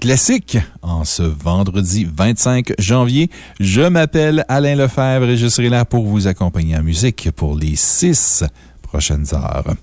Classique. En ce vendredi 25 janvier, je m'appelle Alain Lefebvre et je serai là pour vous accompagner en musique pour les six prochaines heures.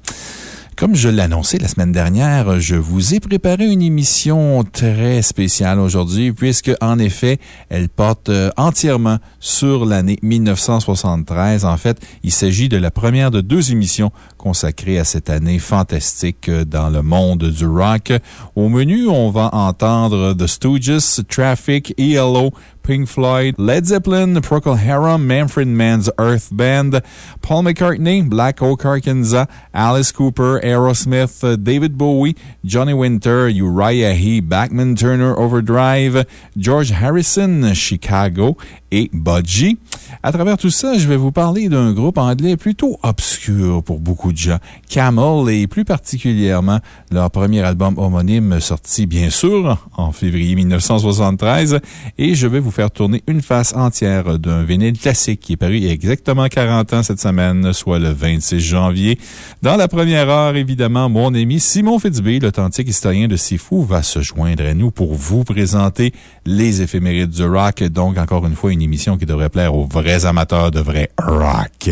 Comme je annoncé la semaine dernière, je vous ai préparé une émission très spéciale aujourd'hui, puisque, en effet, elle porte euh, entièrement sur l'année 1973. En fait, il s'agit de la première de deux émissions consacrées à cette année fantastique euh, dans le monde du rock. Au menu, on va entendre The Stooges, Traffic, ELO, Pink Floyd, Led Zeppelin, Procol Harum, Manfred Mann's Earth Band, Paul McCartney, Black Oak Arkansas, Alice Cooper, Aerosmith, David Bowie, Johnny Winter, Uriah Heep, Backman Turner Overdrive, George Harrison, Chicago et Budgie. À travers tout ça, je vais vous parler d'un groupe anglais plutôt obscur pour beaucoup de gens, Camel, et plus particulièrement leur premier album homonyme sorti bien sûr en février 1973. Et je vais vous faire tourner une face entière d'un vinyle classique qui est paru il y a exactement 40 ans cette semaine, soit le 26 janvier. Dans la première heure, évidemment, mon ami Simon Fitzbé, l'authentique historien de Sifu, va se joindre à nous pour vous présenter les éphémérides du rock. Donc, encore une fois, une émission qui devrait plaire aux vrais amateurs de vrai rock.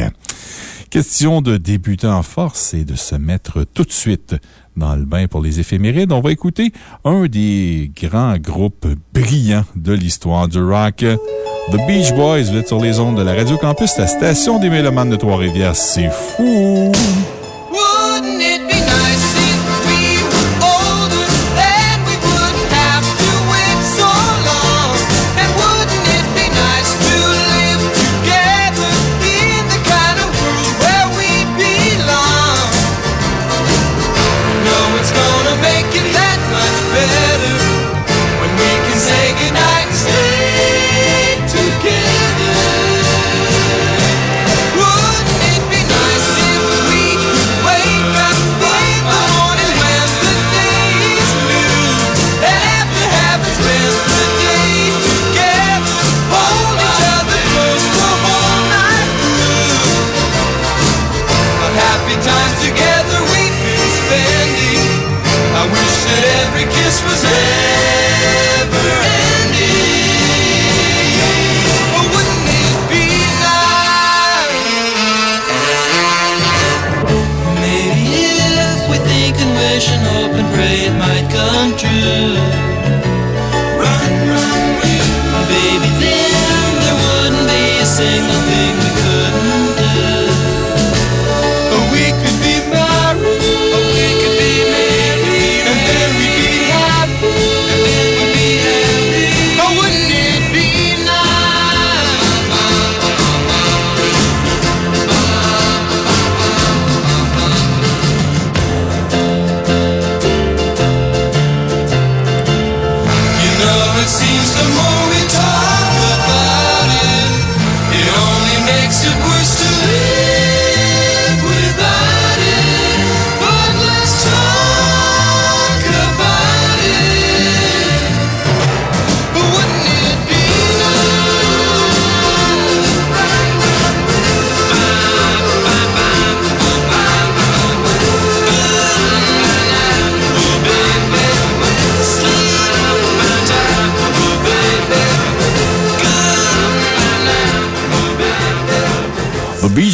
Question de débuter en force et de se mettre tout de suite dans le bain pour les éphémérides. On va écouter un des grands groupes brillants de l'histoire du rock. The Beach Boys, vous sur les ondes de la Radio Campus, la station des Mélomanes de Trois-Rivières. C'est fou!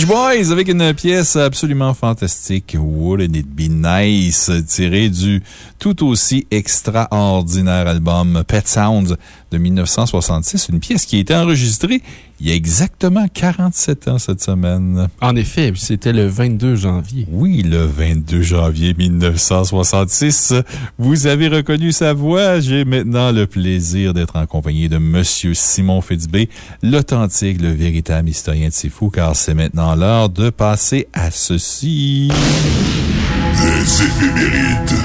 Boys avec une pièce absolument fantastique, Wouldn't It Be Nice, tirée du tout aussi extraordinaire album Pet Sounds de 1966. Une pièce qui a été enregistrée il y a exactement 47 ans cette semaine. En effet, c'était le 22 janvier. Oui, le 22 janvier 1966. Vous avez reconnu sa voix. J'ai maintenant le plaisir d'être en compagnie de Monsieur Simon Fitzbé, l'authentique, le véritable historien de Fou, car c'est maintenant l'heure de passer à ceci. Les éphémérides.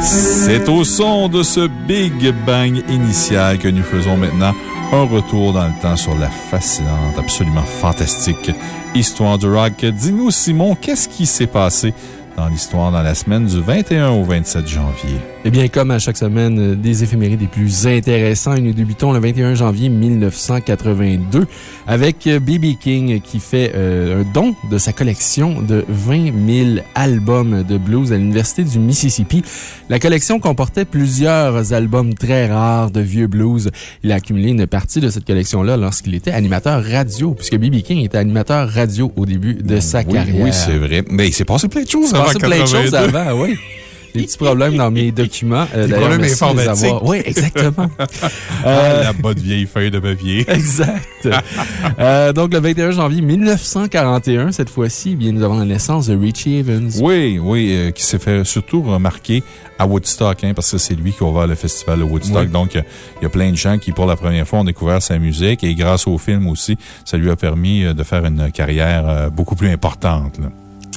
C'est au son de ce Big Bang initial que nous faisons maintenant un retour dans le temps sur la fascinante, absolument fantastique histoire du rock. Dis-nous, Simon, qu'est-ce qui s'est passé dans l'histoire dans la semaine du 21 au 27 janvier? Eh bien, comme à chaque semaine, euh, des éphémérides les plus intéressants. Et nous débutons le 21 janvier 1982 avec B.B. King qui fait euh, un don de sa collection de 20 000 albums de blues à l'Université du Mississippi. La collection comportait plusieurs albums très rares de vieux blues. Il a accumulé une partie de cette collection-là lorsqu'il était animateur radio, puisque B.B. King était animateur radio au début de sa oui, carrière. Oui, c'est vrai. Mais il s'est passé plein de choses Il s'est avant passé plein de choses 82. avant, oui. Des petits problèmes dans mes documents. Euh, Des problèmes informatiques. Oui, exactement. Ah, Euh, la bonne vieille feuille de papier. Exact. Euh, donc, le 21 janvier 1941, cette fois-ci, eh bien, nous avons la naissance de Richie Evans. Oui, oui, qui s'est fait surtout remarquer à Woodstock, hein, parce que c'est lui qui a ouvert le festival de Woodstock. Oui. Donc, il y a plein de gens qui, pour la première fois, ont découvert sa musique et grâce au film aussi, ça lui a permis de faire une carrière beaucoup plus importante. là.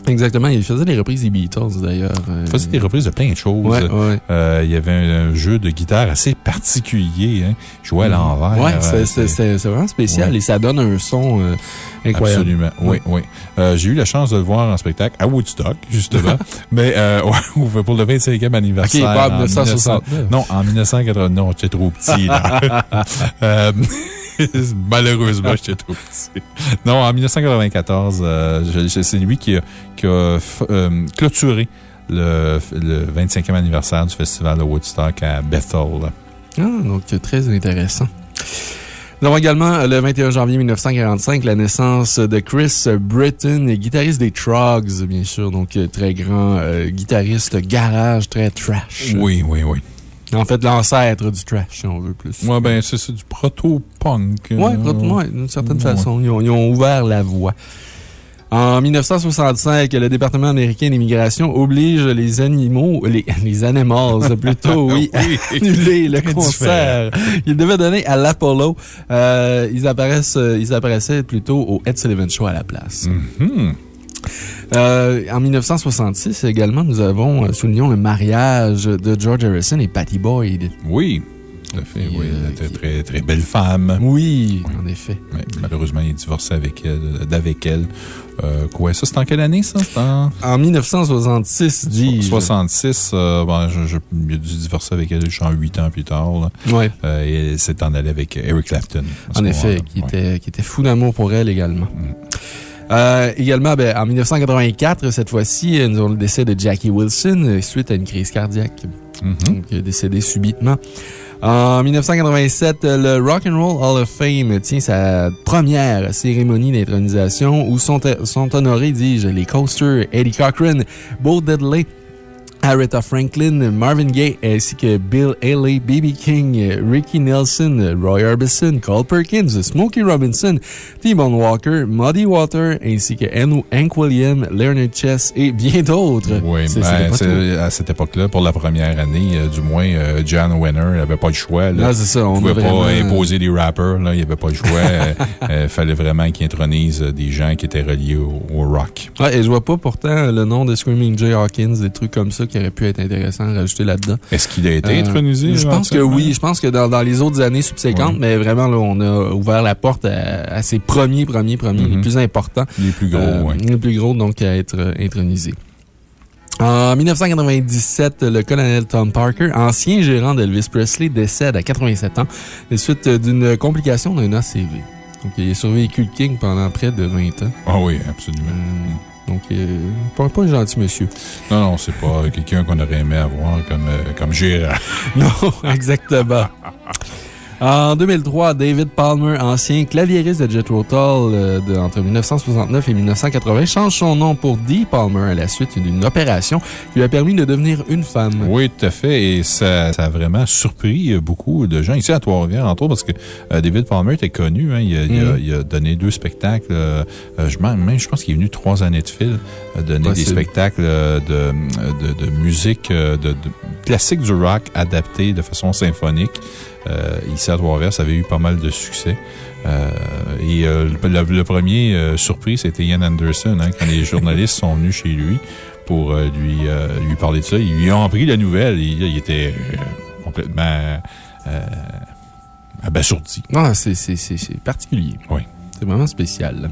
Exactement. Il faisait les reprises des Beatles, d'ailleurs. Euh, Il faisait des reprises de plein de choses. Ouais, ouais. Euh, il y avait un, un jeu de guitare assez particulier, hein. Jouait à l'envers. Ouais, euh, c'est- vraiment spécial Ouais. et ça donne un son euh, incroyable. Absolument. Oui, oui. Euh, J'ai eu la chance de le voir en spectacle à Woodstock, justement. mais euh, ouais, pour le 25e anniversaire. Ok, pas en en 1969. Non, en 1980. Non, j'étais trop petit, là. Euh, Malheureusement, j'étais trop petit. Non, en 1994, euh, c'est lui qui a, qui a euh, clôturé le, le 25e anniversaire du festival de Woodstock à Bethel. Ah, donc très intéressant. Nous avons également le 21 janvier 1945 la naissance de Chris Britton, guitariste des Trogs, bien sûr. Donc, euh, très grand euh, guitariste garage, très trash. Oui, oui, oui. En fait, l'ancêtre du trash, si on veut plus. Ouais, ben, c'est du proto-punk. Oui, euh, d'une certaine ouais. façon. Ils ont, ils ont ouvert la voie. En 1965, le département américain d'immigration oblige les animaux, les, les animals plutôt, oui, à annuler le concert. Ils devaient donner à l'Apollo. Euh, ils apparaissent, euh, ils apparaissaient plutôt au Ed Sullivan Show à la place. Mhm. Euh, en 1966 également, nous avons, soulignons le mariage de George Harrison et Patty Boyd. Oui, tout à fait. Et, Oui, euh, elle était qui- très, très belle femme. Oui, en effet. Malheureusement, il est divorcé avec elle, d'avec elle. Euh, quoi, ça, c'est en quelle année, ça? En En 1966, dis 66. euh, bon, je, je, il a dû divorcer avec elle, genre 8 ans plus tard. là. Ouais. Euh, et elle s'est en allée avec Eric Clapton. En effet, qui, Ouais. était, qui était fou d'amour pour elle également. Mm. Euh, également, ben, en 1984, cette fois-ci, nous avons le décès de Jackie Wilson euh, suite à une crise cardiaque. Mhm. Donc, euh, décédé subitement. En 1987, euh, le Rock and Roll Hall of Fame tient sa première cérémonie d'intronisation où sont, sont honorés, dis-je, les coasters Eddie Cochran, Bo Diddley, Aretha Franklin, Marvin Gaye, ainsi que Bill Haley, B.B. King, Ricky Nelson, Roy Orbison, Carl Perkins, Smokey Robinson, T-Bone Walker, Muddy Water, ainsi que Hank Hank William, Leonard Chess et bien d'autres. Oui, ben, à cette époque-là, pour la première année, euh, du moins, euh, John Wenner n'avait pas le choix. là. Ah, c'est ça, on ne pouvait pas imposer des rappers, là. Il n'y avait pas le choix. Il fallait vraiment qu'il intronise euh, des gens qui étaient reliés au, au rock. Ouais, et je vois pas pourtant le nom de Screaming Jay Hawkins, des trucs comme ça qui auraient pu être intéressants à rajouter là-dedans. Est-ce qu'il a été Euh, intronisé? Je pense que oui. Je pense que dans, dans les autres années subséquentes, mais vraiment, là, on a ouvert la porte à, à ces premiers, premiers, premiers, les Mhm. plus importants. Les plus gros, Euh, oui. Les plus gros, donc, à être euh, intronisés. En 1997, le colonel Tom Parker, ancien gérant d'Elvis Presley, décède à 87 ans des suite d'une complication d'un ACV. Donc, il a survécu le King pendant près de 20 ans. Ah oui, absolument. Euh, donc, euh, pas, pas un gentil monsieur. Non, non, c'est pas quelqu'un qu'on aurait aimé avoir comme, euh, comme gérant. Non, exactement. En 2003, David Palmer, ancien claviériste de Jethro Tull euh, entre 1969 et 1980, change son nom pour Dee Palmer à la suite d'une opération qui lui a permis de devenir une femme. Oui, tout à fait. Et ça, ça a vraiment surpris beaucoup de gens ici à Trois-Rivières, entre autres, parce que euh, David Palmer était connu. hein. il, a, il a- Mhm. il a donné deux spectacles. euh, euh, je, m'en- même, je pense qu'il est venu trois années de fil donner des spectacles de, de, de musique de, de- classique du rock adapté de façon symphonique. Euh, ici à Trois-Rivières, ça avait eu pas mal de succès. Euh, et euh, le, premier euh, surpris, c'était Ian Anderson, hein, quand les journalistes sont venus chez lui pour euh, lui, euh, lui parler de ça. Ils lui ont appris la nouvelle. Il, il était complètement euh, abasourdi. Ah, c'est c'est- c'est- c'est particulier. Oui. C'est vraiment spécial.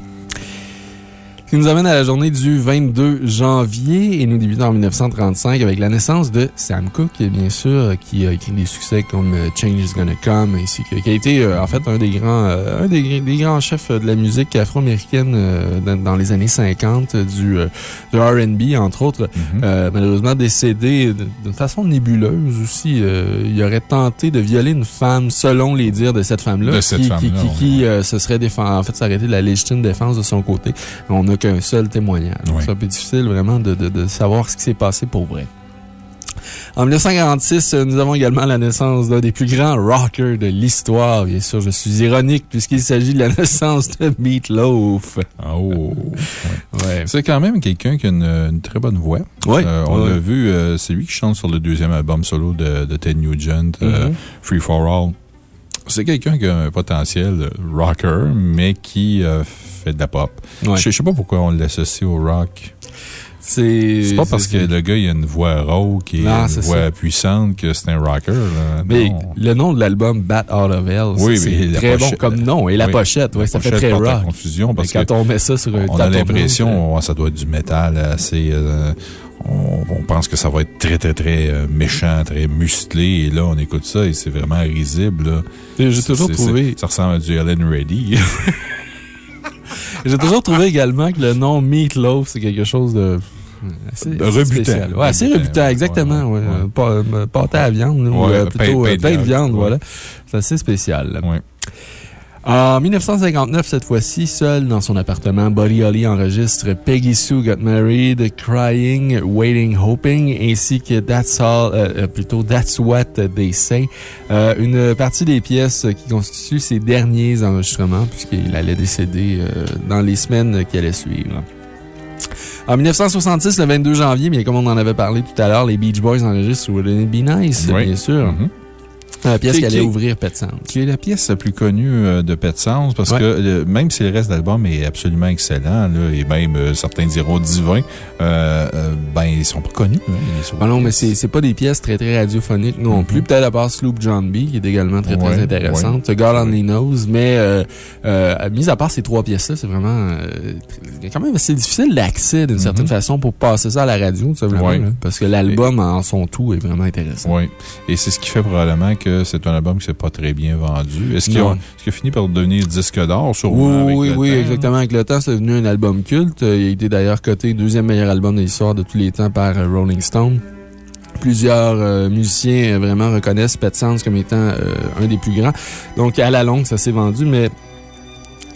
Ce qui nous amène à la journée du 22 janvier et nous débutons en 1935 avec la naissance de Sam Cooke, bien sûr, qui a écrit des succès comme euh, Change is Gonna Come, ainsi que, qui a été euh, en fait un des grands, euh, un des, des grands chefs de la musique afro-américaine dans, dans les années 50, euh, du, du RB, entre autres. Mhm. Euh, malheureusement décédé d'une façon nébuleuse aussi. Euh, il aurait tenté de violer une femme, selon les dires de cette femme-là. Qui, qui, qui, qui, euh, se serait défendu. En fait, été de la légitime défense de son côté. On n'a qu'un seul témoignage. Oui. C'est un peu difficile vraiment de, de, de savoir ce qui s'est passé pour vrai. En 1946, euh, nous avons également la naissance d'un des plus grands rockers de l'histoire. Bien sûr, je suis ironique puisqu'il s'agit de la naissance de Meatloaf. Oh. Ouais. C'est quand même quelqu'un qui a une, une très bonne voix. Ouais. Euh, on l'a vu, euh, c'est lui qui chante sur le deuxième album solo de, de Ted Nugent, euh, Mhm. Free for All. C'est quelqu'un qui a un potentiel rocker, mais qui euh, fait de la pop. Ouais. Je, je sais pas pourquoi on l'associe au rock. C'est pas parce que le gars, il a une voix rauque et Non, une voix ça. puissante que c'est un rocker. là. Mais le nom de l'album, Bat Out of Hell, Oui, c'est très bon comme nom. Et la oui, pochette, ouais, la ça fait très rock. confusion parce Mais que quand on met ça sur un on a l'impression que ça doit être du métal assez. euh, on, on pense que ça va être très, très, très euh, méchant, très musclé. Et là, on écoute ça et c'est vraiment risible. J'ai toujours trouvé, Ça ressemble à du Ellen Reddy. j'ai toujours trouvé également que le nom Meatloaf, c'est quelque chose de. Assez, De assez rebutant. Ouais, assez Rebutant, exactement. ouais, ouais. ouais. Euh, pas- Pâté à viande, ou euh, plutôt pain de viande, voilà. C'est assez spécial. En 1959, cette fois-ci, seul dans son appartement, Buddy Holly enregistre Peggy Sue Got Married, Crying, Waiting, Hoping, ainsi que That's All, euh, euh, plutôt That's What They Say. Euh, une partie des pièces qui constituent ses derniers enregistrements, puisqu'il allait décéder euh, dans les semaines qui allaient suivre. En 1966, le 22 janvier, bien comme on en avait parlé tout à l'heure, les Beach Boys enregistrent Wouldn't It Be Nice, Oui. bien sûr. Mhm. La pièce Qui- qui allait ouvrir Pet Sounds. Qui est la pièce la plus connue euh, de Pet Sounds parce Ouais. que euh, même si le reste de l'album est absolument excellent, là, et même euh, certains diront divin, euh, euh, ben, ils sont pas connus. hein, Ah non, mais c'est pas des pièces très très radiophoniques non Mhm. plus. Peut-être à part Sloop John B, qui est également très très Ouais, intéressante. God Only Knows. Mais, mis à part ces trois pièces-là, c'est vraiment quand même assez difficile d'accès d'une certaine Mhm. façon pour passer ça à la radio, tout simplement. Ouais. là, parce que l'album en son tout est vraiment intéressant. Oui. Et c'est ce qui fait probablement que c'est un album qui s'est pas très bien vendu. Est-ce qu'il a, est-ce qu'il a fini par devenir disque d'or, Oui, avec oui, le oui, temps? exactement. Avec le temps, c'est devenu un album culte. Il a été d'ailleurs coté deuxième meilleur album de l'histoire de tous les temps par euh, Rolling Stone. Plusieurs euh, musiciens euh, vraiment reconnaissent Pet Sounds comme étant euh, un des plus grands. Donc, à la longue, ça s'est vendu, mais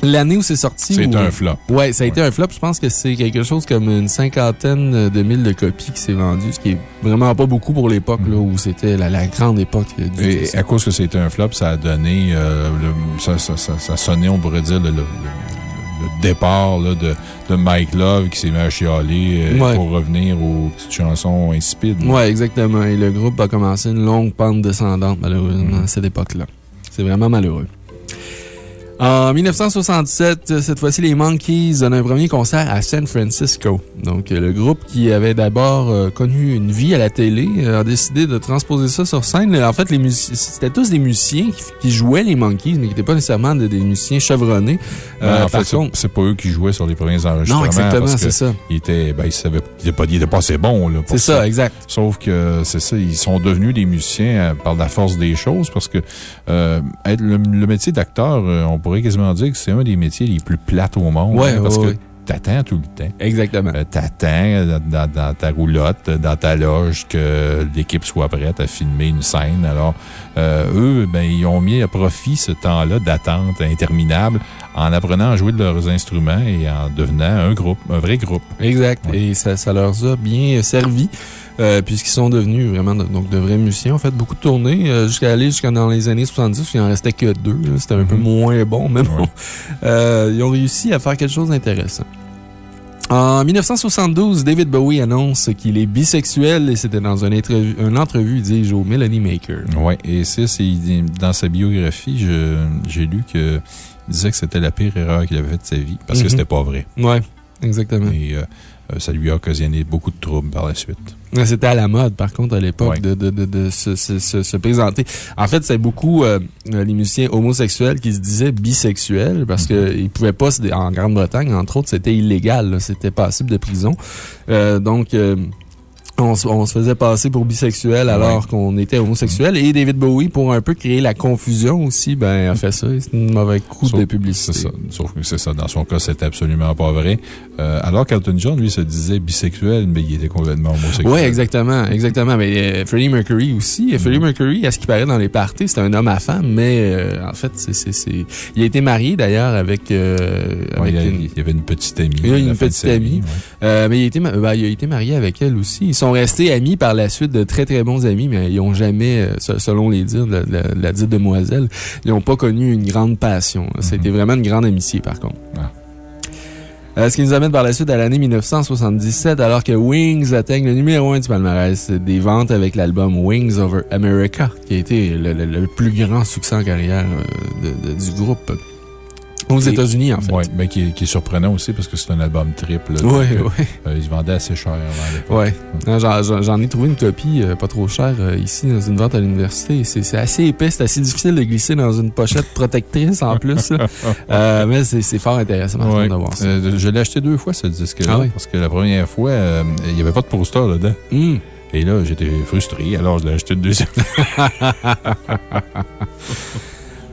l'année où c'est sorti. C'est un flop. Ouais, ça a été un flop. Je pense que c'est quelque chose comme une cinquantaine de mille de copies qui s'est vendu, ce qui est vraiment pas beaucoup pour l'époque, là, où c'était la, la grande époque euh, du. Et à cause que c'était un flop, ça a donné, euh, le- ça, ça, ça, ça sonnait, on pourrait dire, le, le- le- le départ là, de, de Mike Love qui s'est mis à chialer euh, Ouais. pour revenir aux petites chansons insipides. Ouais, exactement. Et le groupe a commencé une longue pente descendante, malheureusement, Mm. à cette époque-là. C'est vraiment malheureux. En 1967, euh, cette fois-ci, les Monkeys donnent un premier concert à San Francisco. Donc, euh, le groupe qui avait d'abord euh, connu une vie à la télé a décidé de transposer ça sur scène. En fait, c'était tous des musiciens qui, qui jouaient les Monkeys, mais qui n'étaient pas nécessairement des, des musiciens chevronnés. Ben, en fait, contre, c'est pas eux qui jouaient sur les premiers enregistrements. non, exactement, c'est ça. Il était, ben, il savait, il était pas, il était pas assez bon, là. C'est ça, exact. Sauf que c'est ça, ils sont devenus des musiciens par la force des choses parce que euh, être le, le métier d'acteur, on pourrait quasiment dire que c'est un des métiers les plus plates au monde. Ouais, hein, parce ouais, que t'attends tout le temps. Exactement. Euh, T'attends dans, dans- dans ta roulotte, dans ta loge, que l'équipe soit prête à filmer une scène. Alors, euh, eux, ben, ils ont mis à profit ce temps-là d'attente interminable en apprenant à jouer de leurs instruments et en devenant un groupe, un vrai groupe. Exact. Ouais. Et ça, ça leur a bien servi. Euh, Puisqu'ils sont devenus vraiment de, donc de vrais musiciens. En fait, beaucoup de tournées euh, jusqu'à aller jusqu'à dans les années 70, il en restait que deux. C'était un peu Mhm. moins bon, mais bon. Ouais. Euh, ils ont réussi à faire quelque chose d'intéressant. En 1972, David Bowie annonce qu'il est bisexuel et c'était dans une entrevue, une entrevue dis-je, au Melody Maker. Oui, et ça, c'est dans sa biographie, j'ai lu qu'il disait que c'était la pire erreur qu'il avait faite de sa vie parce que Mhm. c'était pas vrai. Ouais, exactement. Et euh, ça lui a occasionné beaucoup de troubles par la suite. C'était à la mode, par contre, à l'époque, de, de, de, de se, se, se, se présenter. En fait, c'est beaucoup euh, les musiciens homosexuels qui se disaient bisexuels parce Mm-hmm. qu'ils ne pouvaient pas, en Grande-Bretagne, entre autres, c'était illégal. C'était passible de prison. Euh, donc, euh, on, se- on se faisait passer pour bisexuel alors Ouais. qu'on était homosexuel. Et David Bowie, pour un peu créer la confusion aussi, ben, a fait ça. C'est un mauvais coup Sauf- de publicité. C'est ça. Sauf que c'est ça. Dans son cas, c'était absolument pas vrai. Euh, alors qu'Elton John, lui, se disait bisexuel, mais il était complètement homosexuel. Oui, exactement, exactement. Mais euh, Freddie Mercury aussi. Freddie Mercury, à ce qui paraît dans les parties, c'est un homme à femme, mais euh, en fait, c'est, c'est, c'est- il a été marié d'ailleurs avec, Ouais, avec il, y a- une- il y avait une petite amie. Il y a une petite amie. ouais. mais il a, été, ben, il a été marié avec elle aussi. Ils sont restés amis par la suite, de très très bons amis, mais ils n'ont jamais, euh, se- selon les dires de la, dite demoiselle, ils n'ont pas connu une grande passion. C'était vraiment une grande amitié, par contre. Ah. Euh, ce qui nous amène par la suite à l'année 1977, alors que Wings atteigne le numéro 1 du palmarès des ventes avec l'album Wings Over America, qui a été le, le- le plus grand succès en carrière euh, de- de- du groupe. Aux États-Unis, en fait. Ouais, mais qui, est- qui est surprenant aussi parce que c'est un album triple. Oui, donc, euh, oui. euh, il se vendait assez cher. Non, J'en ai trouvé une copie euh, pas trop chère euh, ici dans une vente à l'université. C'est assez épais, c'est assez difficile de glisser dans une pochette protectrice en plus. mais c'est fort intéressant Ouais. de voir ça. Je l'ai acheté deux fois, ce disque-là. Ah oui? Parce que la première fois, il n'y avait pas de poster là-dedans. Hum. Et là, j'étais frustré. Alors, je l'ai acheté une deuxième fois.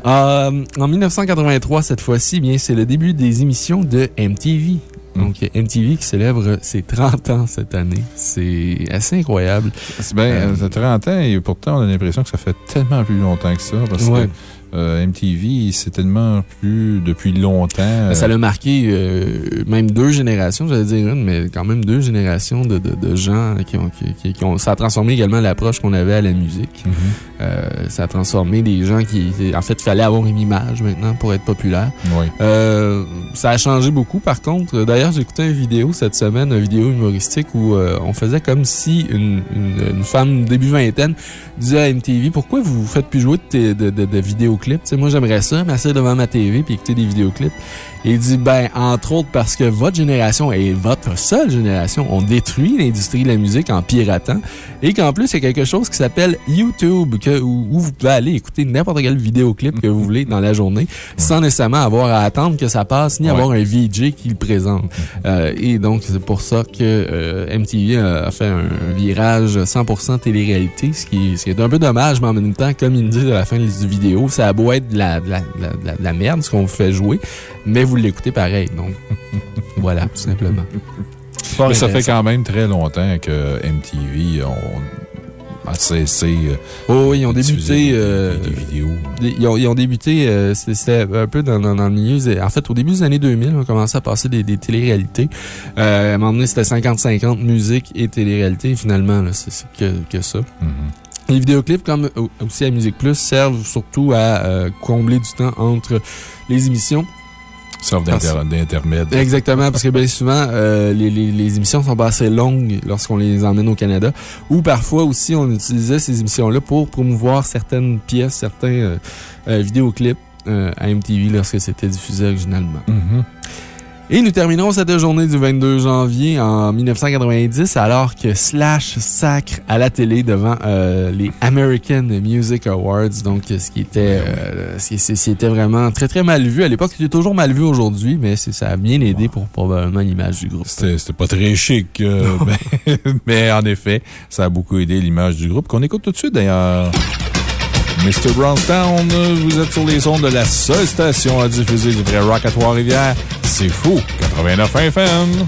Euh, en 1983, cette fois-ci, bien, c'est le début des émissions de MTV. Donc, MTV qui célèbre ses 30 ans cette année. C'est assez incroyable. C'est bien, Euh, ça fait 30 ans et pourtant, on a l'impression que ça fait tellement plus longtemps que ça. Parce Ouais. que euh, MTV, c'est tellement plus depuis longtemps. euh, Ça l'a marqué euh, même deux générations, j'allais dire une, mais quand même deux générations de, de, de gens qui ont, qui, qui- qui ont. Ça a transformé également l'approche qu'on avait à la musique. mhm. Euh, ça a transformé des gens qui. En fait, il fallait avoir une image maintenant pour être populaire. Oui. Euh, ça a changé beaucoup, par contre. D'ailleurs, j'ai écouté une vidéo cette semaine, une vidéo humoristique où euh, on faisait comme si une, une, une femme début vingtaine disait à MTV Pourquoi vous faites plus jouer de, de, de, de Moi, j'aimerais ça, m'asseoir devant ma TV puis écouter des vidéoclips. Et il dit Ben, entre autres, parce que votre génération et votre seule génération ont détruit l'industrie de la musique en piratant. Et qu'en plus, il y a quelque chose qui s'appelle YouTube, que, où, où vous pouvez aller écouter n'importe quel vidéoclip que vous voulez dans la journée, sans nécessairement avoir à attendre que ça passe, ni Ouais. avoir un VJ qui le présente. Euh, et donc, c'est pour ça que euh, MTV a fait un virage 100% télé-réalité, ce qui, ce qui est un peu dommage, mais en même temps, comme il me dit à la fin du vidéo, ça a beau être de la, de la, de la- de la- de la merde, ce qu'on vous fait jouer, mais vous l'écoutez pareil. Donc, voilà, tout simplement. Mais ça fait quand même très longtemps que MTV ont a cessé euh, Oh, oui, ils ont débuté. des- euh, des, des vidéos. Ils ont, ils ont débuté, euh, c'était un peu dans, dans, dans le milieu. En fait, au début des années 2000, on a commencé à passer des, des télé-réalités. Euh, à un moment donné, c'était 50-50 musique et télé-réalité. Finalement, c'est que, que ça. Mhm. Les vidéoclips, comme au- aussi à Musique Plus, servent surtout à euh, combler du temps entre les émissions. D'inter- d'intermède. Exactement, parce que bien souvent, euh, les, les, les émissions sont pas assez longues lorsqu'on les emmène au Canada. Ou parfois aussi, on utilisait ces émissions-là pour promouvoir certaines pièces, certains euh, euh, vidéoclips euh, à MTV lorsque c'était diffusé originalement. Mhm. Et nous terminons cette journée du 22 janvier en 1990 alors que Slash sacre à la télé devant euh, les American Music Awards. Donc, ce qui était, euh, ce qui- ce qui était vraiment très très mal vu à l'époque. C'est toujours mal vu aujourd'hui, mais ça a bien aidé pour probablement l'image du groupe. C'était c'était pas très chic, euh, mais, mais en effet, ça a beaucoup aidé l'image du groupe qu'on écoute tout de suite d'ailleurs. Mr. Brownstown. Vous êtes sur les ondes de la seule station à diffuser du vrai rock à Trois-Rivières. C'est fou, 89 FM.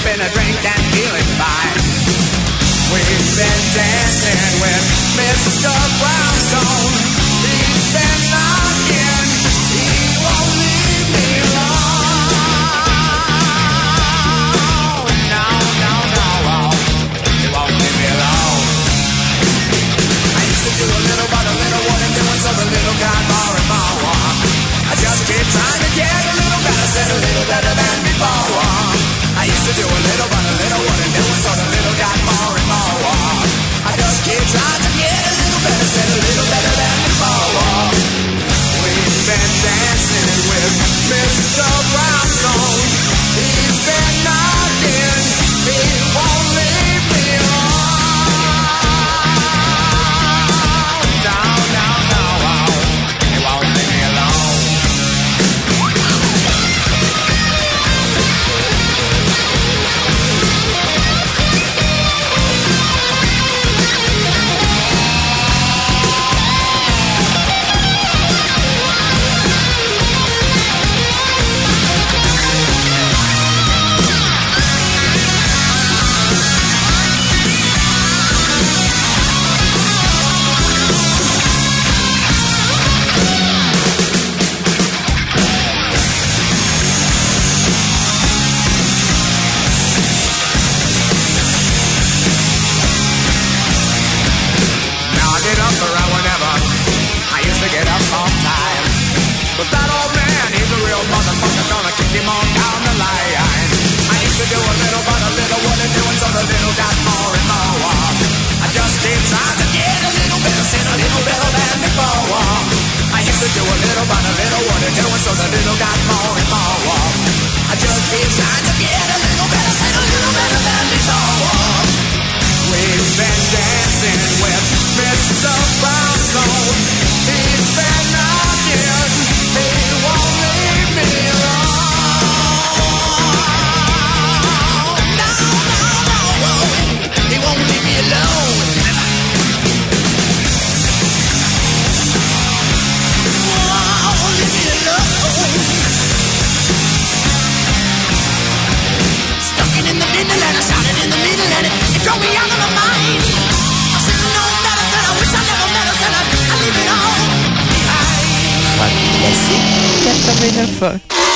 Sipping a drink and feeling fine. We've been dancing with Mr. Brownstone. He's been knocking. He won't leave me alone. No, no, no. He won't leave me alone. I used to do a little, little little. I just keep trying to get a little better, said a little better than before. To do a little, but a little wasn't doing, so the little got more and more. I just keep trying to get a little better, a little better than before. We've been dancing with Mr. Brownstone. He's been knocking. On down the line. I used to do a little, but a little wasn't doing, so the little got more and more. I just keep trying to get a little better, sit a little better than before. I used to do a little, but a little wasn't doing, so the little got more and more. I just keep trying to get a little better, sit a little better than before. We've been dancing with Mr. Brownstone. He's been knocking. He won't leave me behind. Classique 89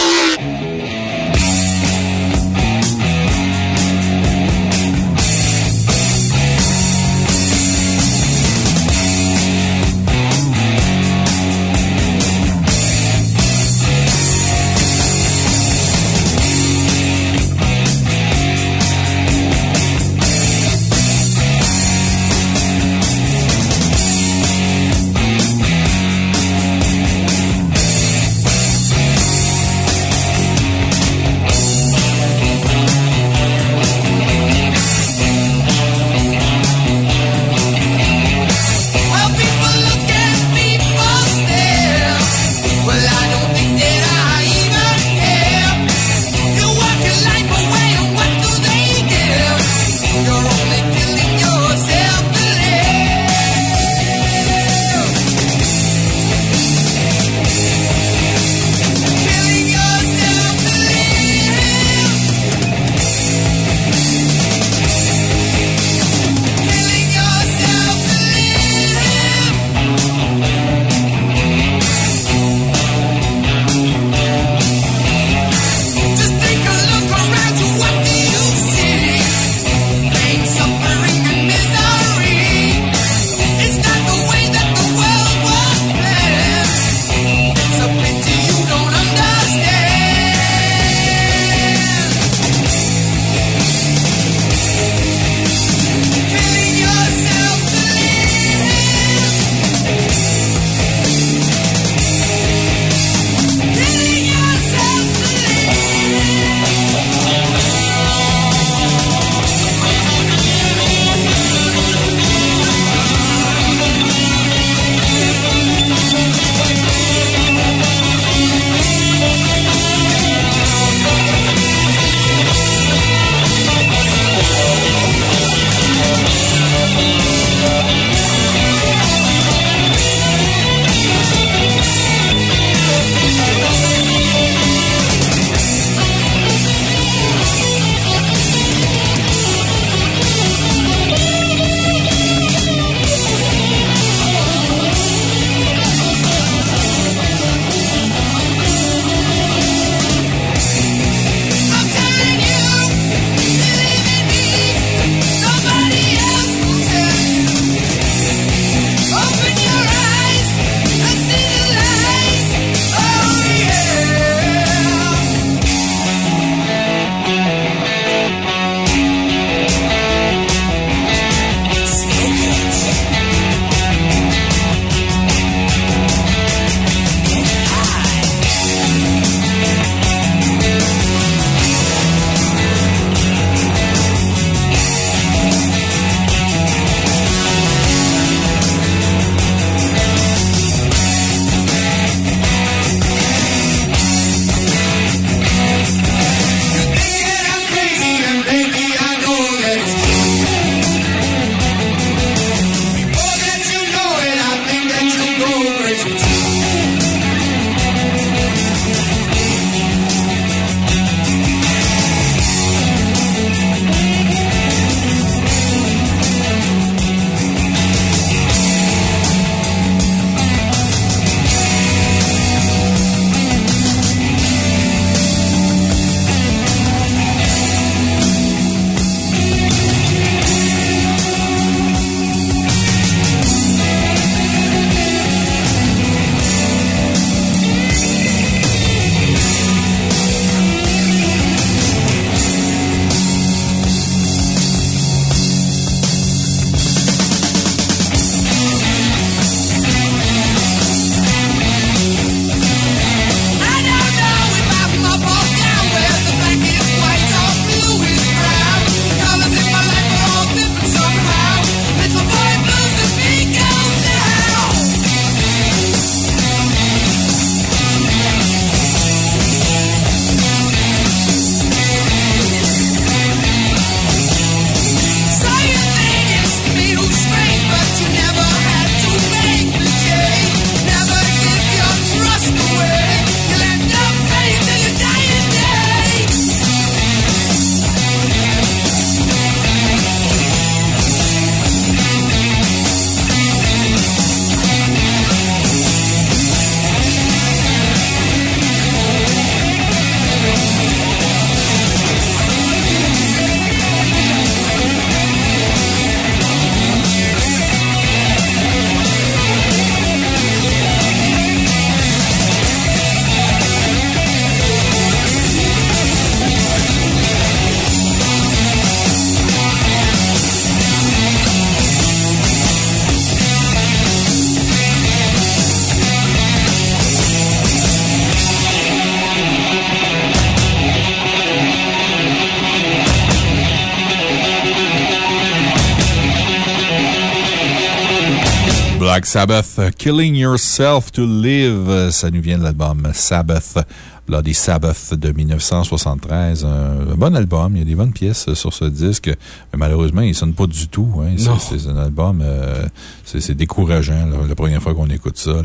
Sabbath, Killing Yourself to Live. Ça nous vient de l'album Sabbath. Bloody Sabbath de 1973. Un, bon album. Il y a des bonnes pièces sur ce disque. Mais malheureusement, il ne sonne pas du tout. Hein. C'est un album, euh, c'est décourageant la première fois qu'on écoute ça.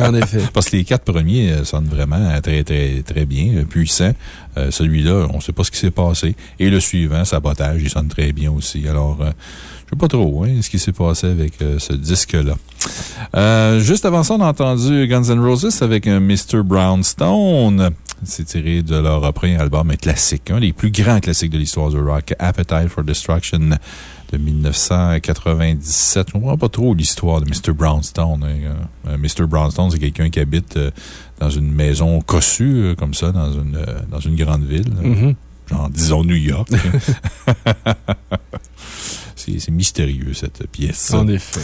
En effet. Parce que les quatre premiers euh, sonnent vraiment très, très, très bien, euh, puissants. Celui-là, on ne sait pas ce qui s'est passé. Et le suivant, Sabotage, il sonne très bien aussi. Alors, je sais pas trop hein, ce qui s'est passé avec euh, ce disque-là. Euh, juste avant ça, on a entendu Guns N' Roses avec un Mr. Brownstone. C'est tiré de leur premier album classique, un des plus grands classiques de l'histoire du rock, Appetite for Destruction de 1997. Je ne comprends pas trop l'histoire de Mr. Brownstone. Hein. Euh, Mr. Brownstone, c'est quelqu'un qui habite dans une maison cossue, comme ça, dans une, dans une grande ville. Mm-hmm. Genre, disons New York. C'est mystérieux, cette pièce. En effet.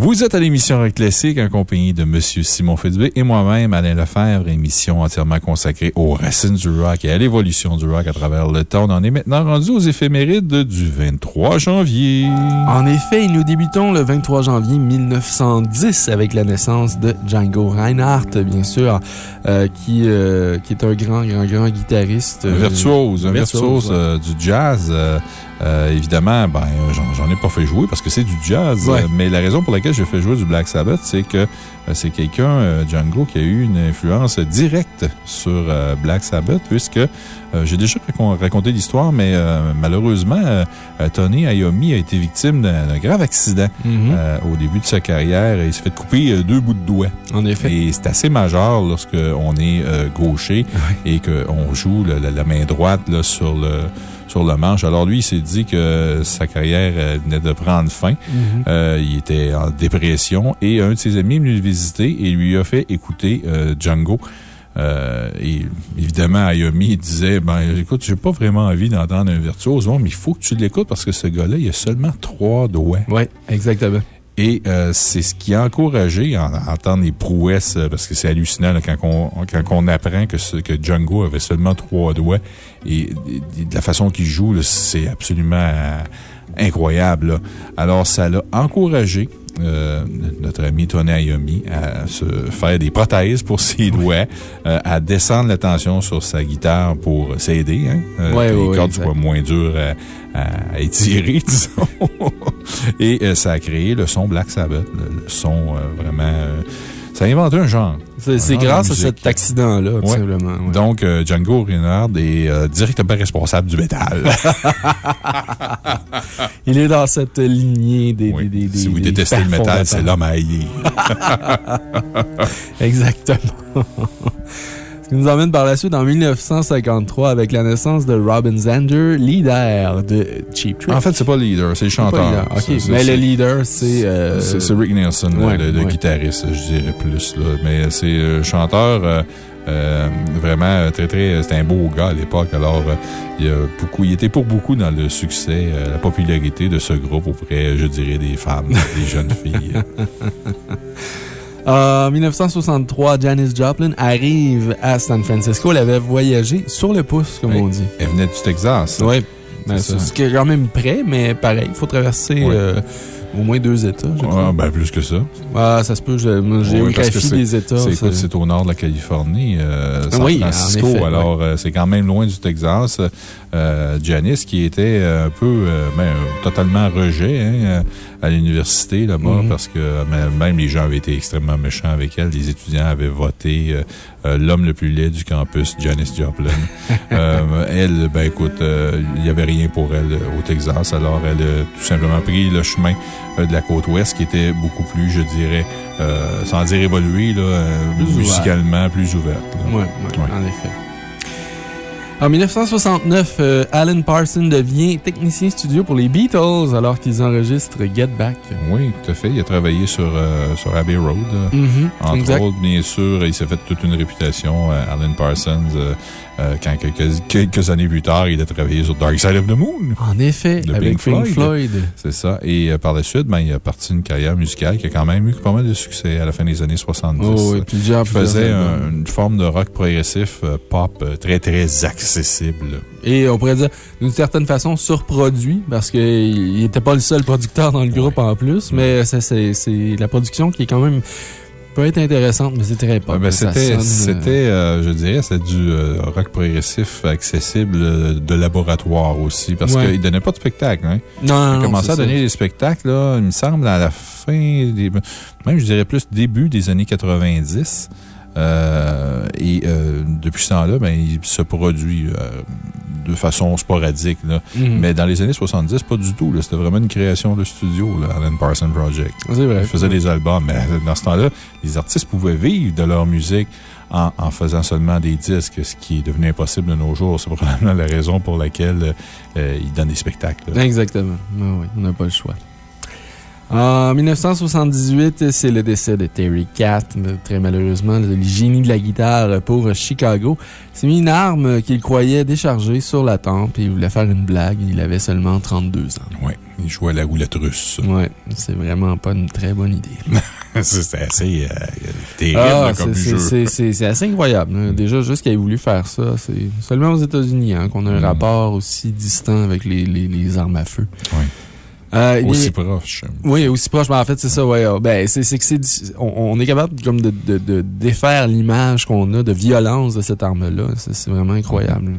Vous êtes à l'émission Rock Classique en compagnie de M. Simon Fitzbé et moi-même, Alain Lefebvre, émission entièrement consacrée aux racines du rock et à l'évolution du rock à travers le temps. On en est maintenant rendu aux éphémérides du 23 janvier. En effet, nous débutons le 23 janvier 1910 avec la naissance de Django Reinhardt, bien sûr, euh, qui, euh, qui est un grand, grand, grand guitariste. un virtuose, un virtuose, euh, du jazz. évidemment, ben, j'en ai pas fait jouer parce que c'est du jazz, mais la raison pour laquelle j'ai fait jouer du Black Sabbath, c'est que euh, c'est quelqu'un, euh, Django, qui a eu une influence directe sur euh, Black Sabbath, puisque j'ai déjà raconté l'histoire, mais malheureusement, Tony Iommi a été victime d'un grave accident mm-hmm. au début de sa carrière. Il s'est fait couper deux bouts de doigts. En effet. Et c'est assez majeur lorsqu'on est gaucher et qu'on joue la, main droite là, sur le sur le manche. Alors lui, il s'est dit que sa carrière euh, venait de prendre fin. Mm-hmm. Euh, il était en dépression et un de ses amis est venu le visiter et lui a fait écouter euh, Django. et évidemment, Ayomi disait Ben, écoute, j'ai pas vraiment envie d'entendre un virtuose, mais il faut que tu l'écoutes parce que ce gars-là, il a seulement trois doigts. Oui, exactement. Et euh, c'est ce qui a encouragé à entendre les prouesses, euh, parce que c'est hallucinant quand, on, quand on apprend que, ce, que Django avait seulement trois doigts. Et, de la façon qu'il joue, c'est absolument euh, incroyable. Alors, ça l'a encouragé euh, notre ami Tony Ayomi à se faire des prothèses pour ses doigts, euh, à descendre la tension sur sa guitare pour s'aider, hein, euh, que les cordes soient moins dures à, étirer, disons. Et ça a créé le son Black Sabbath, le, son vraiment ça a inventé un genre. C'est grâce à cet accident-là, tout simplement. Donc, euh, Django Reinhardt est euh, directement responsable du métal. Il est dans cette lignée des. des, si vous détestez le métal, c'est l'homme à Exactement qui nous emmène par la suite en 1953 avec la naissance de Robin Zander, leader de Cheap Trick. En fait, c'est pas le leader, c'est le chanteur. Mais le leader, c'est. Euh, c'est Rick Nelson, le, guitariste, je dirais plus. Là. Mais c'est le chanteur. Euh, euh, vraiment très, très. C'était un beau gars à l'époque. Alors, il, a beaucoup, il était pour beaucoup dans le succès, la popularité de ce groupe auprès, je dirais, des femmes, des jeunes filles. En 1963, Janis Joplin arrive à San Francisco. Elle avait voyagé sur le pouce, comme on dit. Elle venait du Texas. Oui. C'est quand même près, mais pareil, il faut traverser euh, au moins deux États. Ah, ben plus que ça. Ah, ça se peut. J'ai oui, des États. C'est au nord de la Californie, euh, San Francisco. alors, euh, c'est quand même loin du Texas. Euh, Janice, qui était euh, un peu, euh, ben, totalement rejet hein, à l'université là-bas, Mhm. parce que même les gens avaient été extrêmement méchants avec elle. Les étudiants avaient voté l'homme le plus laid du campus, Janice Joplin. elle, ben écoute, il n'y avait rien pour elle au Texas, alors elle a tout simplement pris le chemin de la côte ouest, qui était beaucoup plus, je dirais, sans dire évolué, là, musicalement plus ouverte. Oui, en effet. En 1969, euh, Alan Parsons devient technicien studio pour les Beatles alors qu'ils enregistrent Get Back. Oui, tout à fait. Il a travaillé sur, euh, sur Abbey Road. Mm -hmm, entre exact. autres, bien sûr. Il s'est fait toute une réputation, euh, Alan Parsons. Euh, quand quelques, quelques années plus tard, il a travaillé sur Dark Side of the Moon. En effet, De avec Pink Floyd. Floyd. C'est ça. Et euh, par la suite, ben, il a parti une carrière musicale qui a quand même eu pas mal de succès à la fin des années 70. Oh, oui, plusieurs, Il faisait un- une forme de rock progressif euh, pop très, très accessible. Et on pourrait dire, d'une certaine façon, surproduit, parce qu'il n'était pas le seul producteur dans le groupe en plus, mais c'est la production qui est quand même. Peut être intéressante, mais c'est très pop. Ouais, C'était, sonne, euh, euh, je dirais, c'est du euh, rock progressif accessible de laboratoire aussi, parce Ouais. qu'il donnait pas de spectacle. Hein. Non, Il a commencé à ça. donner des spectacles, là, il me semble, à la fin, des, même je dirais plus début des années 90. Euh, et euh, depuis ce temps-là, ben, il se produit euh, de façon sporadique. Là. Mhm. Mais dans les années 70, pas du tout. C'était vraiment une création de studio, là, Alan Parsons Project. C'est vrai. Il faisait des albums, mais dans ce temps-là, les artistes pouvaient vivre de leur musique en, en faisant seulement des disques, ce qui est devenu impossible de nos jours. C'est probablement la raison pour laquelle euh, ils donnent des spectacles. Exactement. Ah oui, on n'a pas le choix. En 1978, c'est le décès de Terry Catt, très malheureusement, le génie de la guitare pour Chicago. Mis une arme qu'il croyait déchargée sur la tempe et il voulait faire une blague. Il avait seulement 32 ans. Oui, il jouait à la roulette russe. Ouais, c'est vraiment pas une très bonne idée. C'était assez euh, terrible Ah, comme c'est- jeu. c'est- c'est c'est assez incroyable. hein. Déjà, juste qu'il ait voulu faire ça, c'est seulement aux États-Unis hein, qu'on a un Mm. rapport aussi distant avec les, les- les armes à feu. Oui. Euh, Aussi proche. Oui, aussi proche. Mais en fait, c'est ça, ouais. euh, Ben, c'est que c'est. On, on est capable comme de, de, de défaire l'image qu'on a de violence de cette arme-là. C'est vraiment incroyable.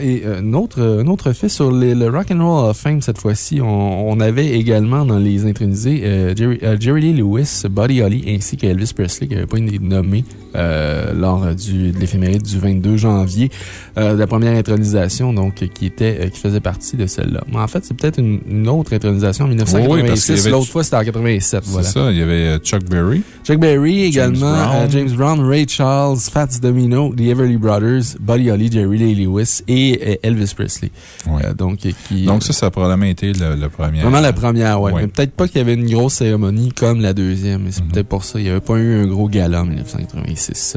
Et euh, un autre, un autre fait sur les- le Rock and Roll of Fame, cette fois-ci, on, on avait également dans les intronisés euh, Jerry, euh, Jerry Lee Lewis, Buddy Holly ainsi qu'Elvis Presley, qui n'avait pas été nommé euh, lors du, de l'éphéméride du 22 janvier euh, de la première intronisation, donc qui, était, euh, qui faisait partie de celle-là. Mais en fait, c'est peut-être une, une autre intronisation en Oui, parce qu'il y 1986. avait- L'autre fois, c'était en 87. C'est Voilà. ça, il y avait euh, Chuck Berry. Chuck Berry également, Brown. euh, James Brown, Ray Charles, Fats Domino, The Everly Brothers, Buddy Holly, Jerry Lee Lewis et Elvis Presley. Euh, donc, euh, qui, Donc, ça, ça a probablement été le, le premier. Vraiment la première, ouais. Ouais. Mais peut-être pas qu'il y avait une grosse cérémonie comme la deuxième. mais c'est Mhm. peut-être pour ça. Il n'y avait pas eu un gros gala en 1986.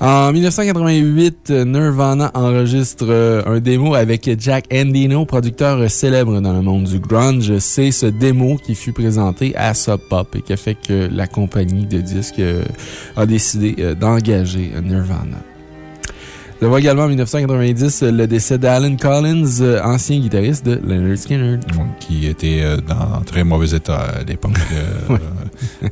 En 1988, euh, Nirvana enregistre euh, un démo avec Jack Endino, producteur euh, célèbre dans le monde du grunge. C'est ce démo qui fut présenté à Sub Pop et qui a fait que la compagnie de disques euh, a décidé d'engager Nirvana. Je vois également en 1990 euh, le décès d'Alan Collins, euh, ancien guitariste de Leonard Skinner. Qui était euh, dans très mauvais état à l'époque. Ouais. euh,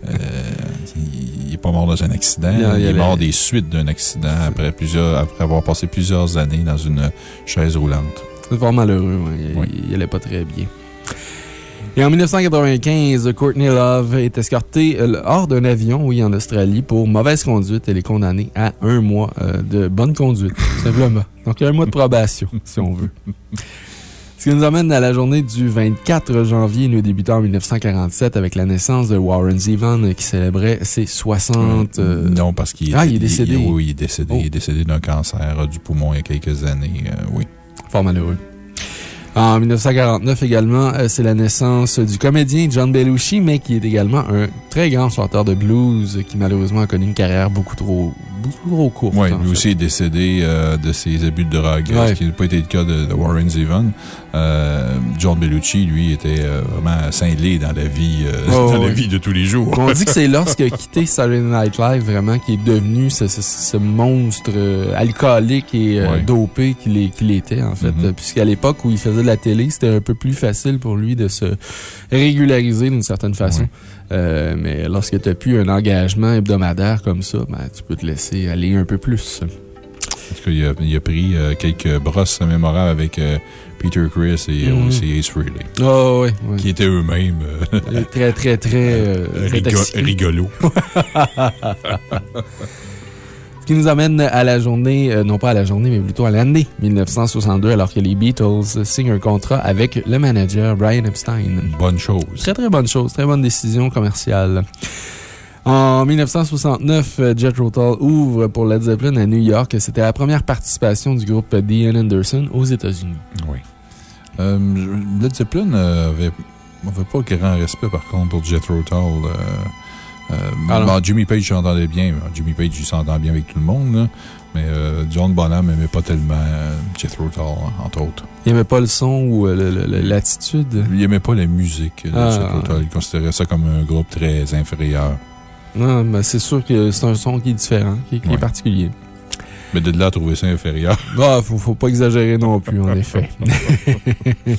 il n'est pas mort dans un accident. Non, il est avait- mort des suites d'un accident après, plusieurs, après avoir passé plusieurs années dans une chaise roulante. C'est fort malheureux, ouais. il, Oui. il allait pas très bien. Et en 1995, Courtney Love est escortée euh, hors d'un avion, oui, en Australie, pour mauvaise conduite. Elle est condamnée à un mois euh, de bonne conduite, tout simplement. Donc, un mois de probation, si on veut. Ce qui nous amène à la journée du 24 janvier, nous débutons en 1947 avec la naissance de Warren Zevon qui célébrait ses 60... euh, non, parce qu'il Ah, il est décédé. oui, il est décédé. Oh. Il est décédé d'un cancer du poumon il y a quelques années. euh, oui. Fort malheureux. En 1949 également, euh, c'est la naissance du comédien John Belushi, mais qui est également un très grand chanteur de blues qui malheureusement a connu une carrière beaucoup trop, beaucoup trop courte. Oui, lui fait. aussi est décédé euh, de ses abus de drogue, euh, Ouais. ce qui n'a pas été le cas de, de Warren Zevon. Euh, John Bellucci, lui, était euh, vraiment cinglé dans la vie, euh, Oh, dans la vie de tous les jours. On dit que c'est lorsqu'il a quitté Saturday Night Live, vraiment, qu'il est devenu ce, ce- ce monstre euh, alcoolique et euh, Ouais. dopé qu'il était, en fait. Mhm. Euh, Puisqu'à l'époque où il faisait de la télé, c'était un peu plus facile pour lui de se régulariser d'une certaine façon. Ouais. Euh, mais lorsque tu n'as plus un engagement hebdomadaire comme ça, ben, tu peux te laisser aller un peu plus. Parce qu'il a, il a pris euh, quelques brosses mémorables avec euh, Peter Chris et Mhm. aussi Ace Frehley, Oh, oui, oui. qui étaient eux-mêmes Très, très, très, rigolos. Ce qui nous amène à la journée, euh, non pas à la journée, mais plutôt à l'année 1962, alors que les Beatles signent un contrat avec le manager Brian Epstein. Bonne chose. Très, très bonne chose, très bonne décision commerciale. En 1969, euh, Jethro Tull ouvre pour Led Zeppelin à New York. C'était la première participation du groupe Dean Anderson aux États-Unis. Oui. Euh, Led Zeppelin avait, avait pas grand respect, par contre, pour Jethro Tull. Euh, euh, Ah bon, Jimmy Page s'entendait bien. Jimmy Page, il s'entend bien avec tout le monde. là. Mais euh, John Bonham n'aimait pas tellement euh, Jethro Tull, entre autres. Il n'aimait pas le son ou euh, l'attitude? Il n'aimait pas la musique de Ah. Jethro Tull. Il considérait ça comme un groupe très inférieur. Non, mais c'est sûr que c'est un son qui est différent, qui, qui Ouais. est particulier. Mais de là à trouver ça inférieur. Ah, faut, faut pas exagérer non plus, en effet.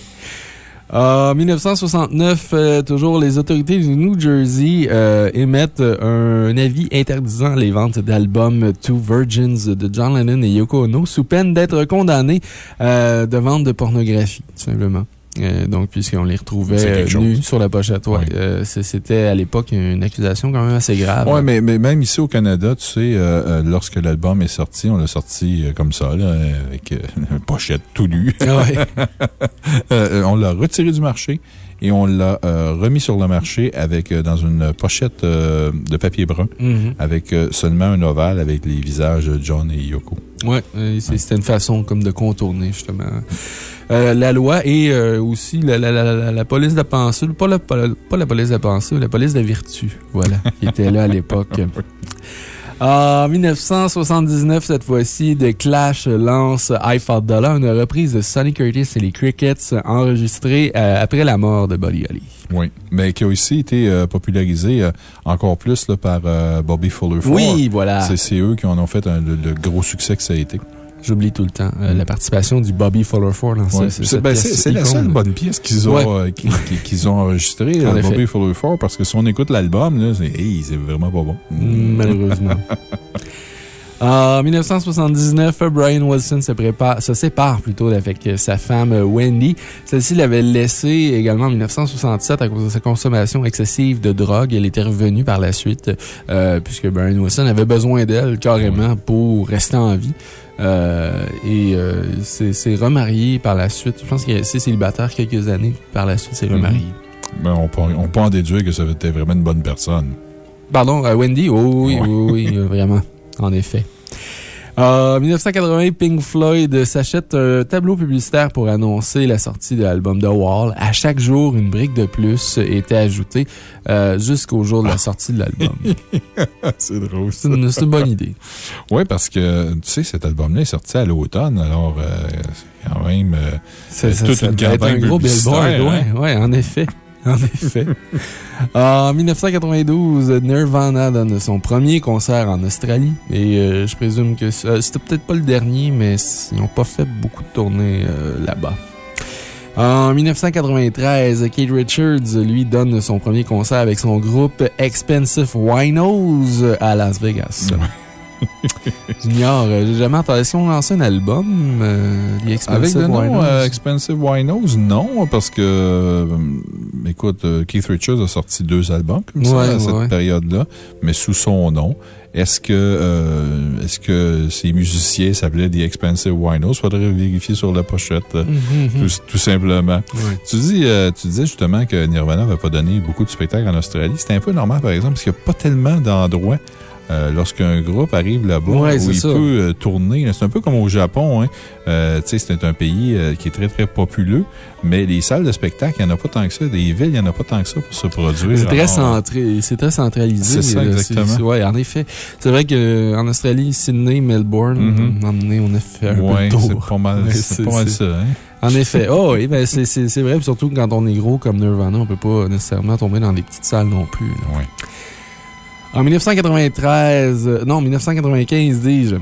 En 1969, euh, toujours, les autorités du New Jersey euh, émettent un avis interdisant les ventes d'albums Two Virgins de John Lennon et Yoko Ono sous peine d'être condamnés euh, de vente de pornographie, tout simplement. Euh, donc, puisqu'on les retrouvait euh, nus sur la pochette. ouais. Oui. Euh, C'était à l'époque une accusation quand même assez grave. Oui, mais, mais même ici au Canada, tu sais, euh, lorsque l'album est sorti, on l'a sorti comme ça, là, avec une pochette tout nue. Ouais. Euh, on l'a retiré du marché et on l'a euh, remis sur le marché avec, euh, dans une pochette euh, de papier brun Mhm. avec seulement un ovale avec les visages de John et Yoko. Oui, c'était une façon comme de contourner, justement, euh, la loi et euh, aussi la, la, la, la- police de la pensée, pas la, pas la- pas la police de la pensée, la police de la vertu, voilà, qui était là à l'époque. En 1979, cette fois-ci, The Clash lance I Fought Dollar, une reprise de Sonny Curtis et les Crickets enregistrée euh, après la mort de Buddy Holly. Oui, mais qui a aussi été euh, popularisé euh, encore plus là, par Bobby Fuller Ford. Oui, voilà. C'est c'est eux qui en ont fait un- le, le gros succès que ça a été. J'oublie tout le temps euh, Mm. la participation du Bobby Fullerford dans Ouais. C'est ben, c'est- la seule bonne pièce qu'ils ont, Ouais. euh, ont enregistrée, En euh. Bobby Fuller Ford, parce que si on écoute l'album, c'est hey, vraiment pas bon. Malheureusement. En 1979, Brian Wilson se, prépare, se sépare plutôt avec sa femme Wendy. Celle-ci l'avait laissé également en 1967 à cause de sa consommation excessive de drogue. Elle était revenue par la suite, euh, puisque Brian Wilson avait besoin d'elle carrément pour rester en vie. Euh, et euh, s'est s'est remarié par la suite. Je pense qu'il est resté célibataire quelques années. Par la suite, s'est remarié. Ben, on, peut, on peut en déduire que ça était vraiment une bonne personne. Pardon, euh, Wendy? Oh, oui, oui, oui, euh, vraiment. En effet. En 1980, Pink Floyd s'achète un tableau publicitaire pour annoncer la sortie de l'album The Wall. À chaque jour, une brique de plus était ajoutée euh, jusqu'au jour de la sortie de l'album. c'est drôle. C'est une, c'est une bonne idée. Oui, parce que, tu sais, cet album-là est sorti à l'automne, alors euh, c'est quand même. euh, C'est toute une devait être campagne un gros billboard, publicitaire, ouais, hein? ouais, en effet. En effet. en 1992, Nirvana donne son premier concert en Australie. Et euh, je présume que c'était peut-être pas le dernier, mais ils n'ont pas fait beaucoup de tournées euh, là-bas. En 1993, Kate Richards, lui, donne son premier concert avec son groupe Expensive Winos à Las Vegas. J'ignore, euh, j'ai jamais entendu. Est-ce qu'on lance un album, euh, The Expensive Avec le nom Winos? euh, Expensive Winos, non, parce que, euh, écoute, euh, Keith Richards a sorti deux albums comme ça Ouais, à cette ouais. période-là, mais sous son nom. Est-ce que, euh, est-ce que ces musiciens s'appelaient The Expensive Winos? Faudrait vérifier sur la pochette, euh, Mhm, tout, tout simplement. Tu, dis, euh, tu disais justement que Nirvana n'avait pas donné beaucoup de spectacles en Australie. C'était un peu normal, par exemple, parce qu'il n'y a pas tellement d'endroits. Euh, Lorsqu'un groupe arrive là-bas, Ouais, où il ça. peut euh, tourner, c'est un peu comme au Japon. Hein. Euh, tu sais, c'est un pays euh, qui est très, très populeux, mais les salles de spectacle, il n'y en a pas tant que ça. Des villes, il n'y en a pas tant que ça pour se produire. C'est très, centré, centralisé. C'est ça, exactement. ouais, en effet. C'est vrai qu'en Australie, Sydney, Melbourne, Mhm. donné, on a fait un Ouais, peu c'est tour. pas mal, c'est pas mal ça. Hein? En effet. Oh, oui, ben c'est vrai. Surtout quand on est gros comme Nirvana, on peut pas nécessairement tomber dans des petites salles non plus. là. Ouais. En 1993, euh, non, 1995, dis-je,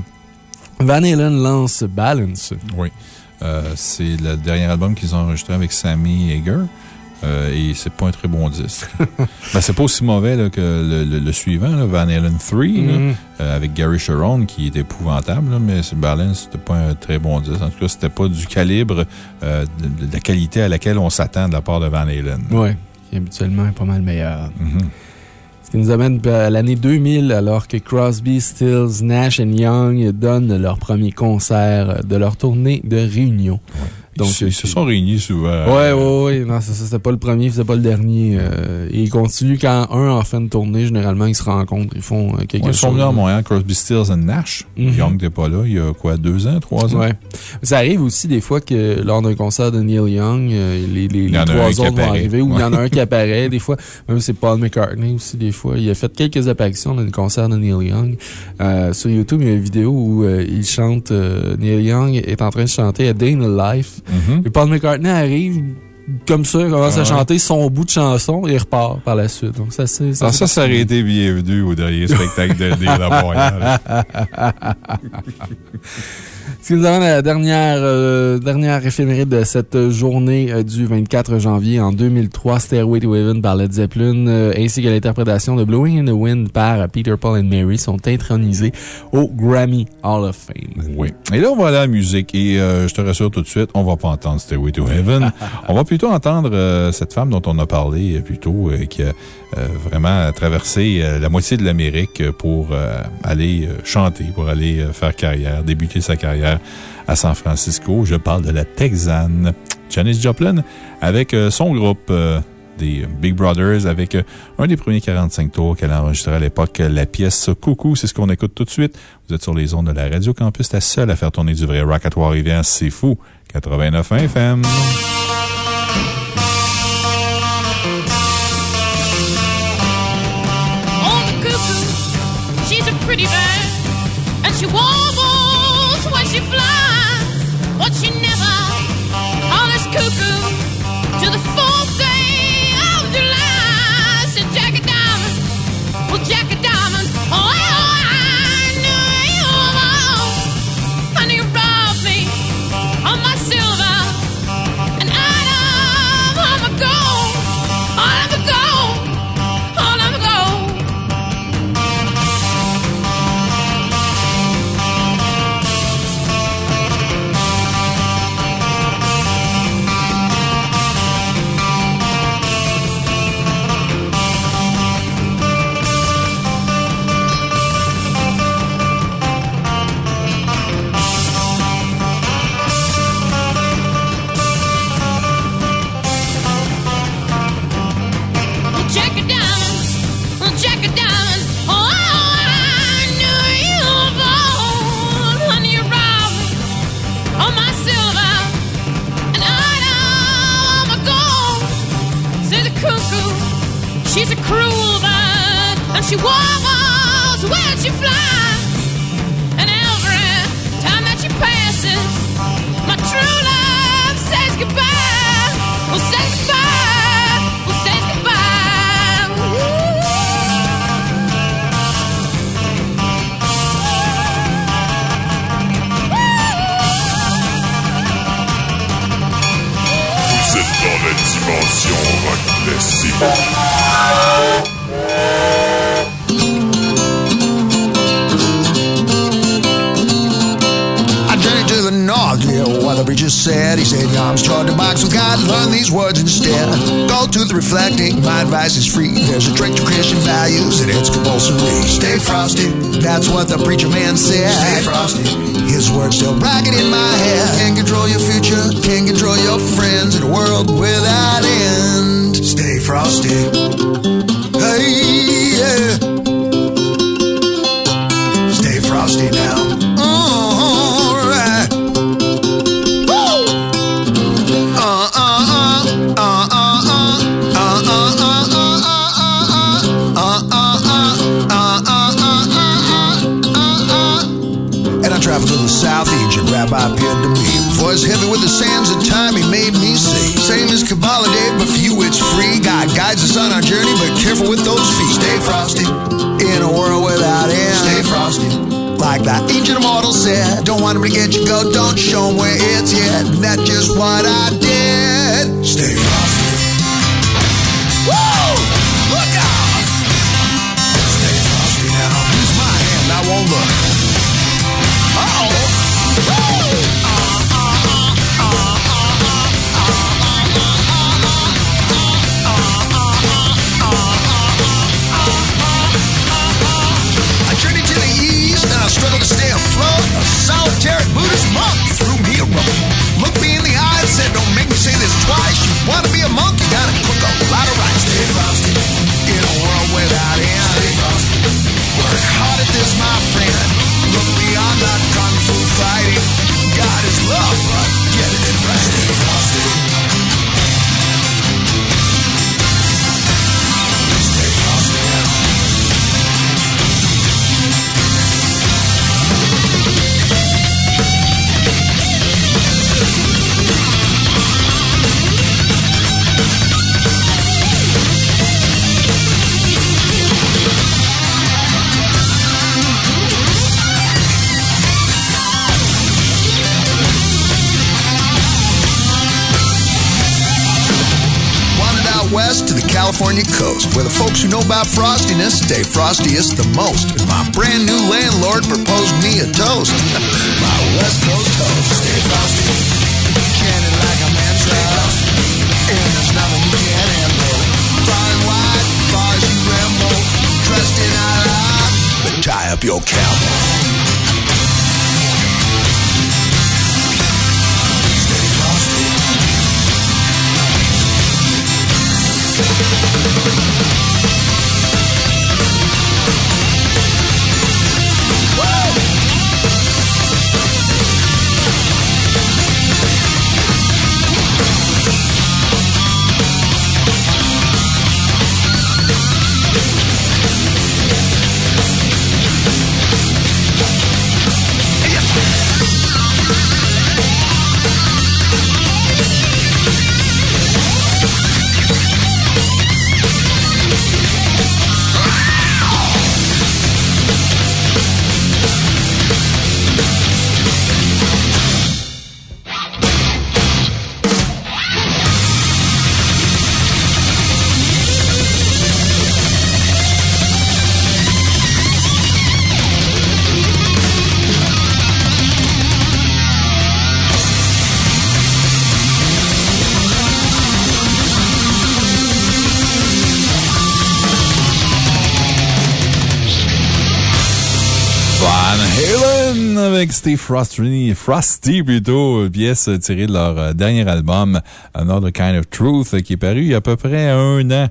Van Halen lance Balance. Oui. Euh, c'est le dernier album qu'ils ont enregistré avec Sammy Hager. euh, et c'est pas un très bon disque. ben, c'est pas aussi mauvais là, que le, le- le suivant, là, Van Halen 3, là, Mhm. euh, avec Gary Sharon, qui est épouvantable, mais ce Balance, c'était pas un très bon disque. En tout cas, c'était pas du calibre euh, de, de la qualité à laquelle on s'attend de la part de Van Halen. Ouais, qui habituellement est pas mal meilleur. Mhm. Ce qui nous amène à l'année 2000, alors que Crosby, Stills, Nash Young donnent leur premier concert de leur tournée de réunion. Donc, ils se sont réunis souvent. Ouais, ouais, ouais. Non, c'était pas le premier, c'était pas le dernier. Euh, et ils continuent quand un en fait une tournée, généralement, ils se rencontrent, ils font euh, quelque Ouais, ils chose. sont venus à Montréal, Crosby, Stills and Nash. Mhm. Young n'était pas là il y a quoi, deux ans, trois ans? Ouais. Ça arrive aussi des fois que lors d'un concert de Neil Young, euh, les, trois autres vont arriver ou il y en a un qui apparaît. Des fois, même c'est Paul McCartney aussi, des fois. Il a fait quelques apparitions dans le concert de Neil Young. Euh, sur YouTube, il y a une vidéo où il chante, euh, Neil Young est en train de chanter A Day in the Life. Et Paul McCartney arrive comme ça, il commence Ah à ouais. chanter son bout de chanson et il repart par la suite. Donc, ça, c'est. Ah, ça, ça aurait été bienvenu au dernier spectacle de à Montréal. Ce que nous avons la dernière, euh, dernière éphéméride de cette journée euh, du 24 janvier en 2003, Stairway to Heaven par Led Zeppelin, euh, ainsi que l'interprétation de Blowing in the Wind par Peter, Paul and Mary sont intronisés au Grammy Hall of Fame. Oui. Et là, on va aller à la musique. Et je te rassure tout de suite, on va pas entendre Stairway to Heaven. on va plutôt entendre cette femme dont on a parlé plus tôt, qui a vraiment traversé la moitié de l'Amérique pour aller chanter, pour aller faire carrière, débuter sa carrière à San Francisco. Je parle de la Texane Janis Joplin avec euh, son groupe. euh, des Big Brothers avec euh, un des premiers 45 tours qu'elle a enregistré à l'époque, la pièce Coucou. C'est ce qu'on écoute tout de suite. Vous êtes sur les ondes de la Radio Campus, la seule à faire tourner du vrai rock à Trois-Rivières. C'est fou. 89 FM. What the preacher man said. Stay frosty. His words still ragged in my head. Can't control your future, can't control your friends in a world without end. What I Where the folks who know about frostiness stay frostiest the most. And my brand new landlord proposed me a toast. my West Coast toast, stay frosty. Cannon like a man's. And there's nothing you can't handle. Far and wide, far as you ramble. Dressed in but tie up your camel. フフフフフ。Frosty, Frosty plutôt, pièce tirée de leur euh, dernier album, Another Kind of Truth, qui est paru il y a à peu près un an.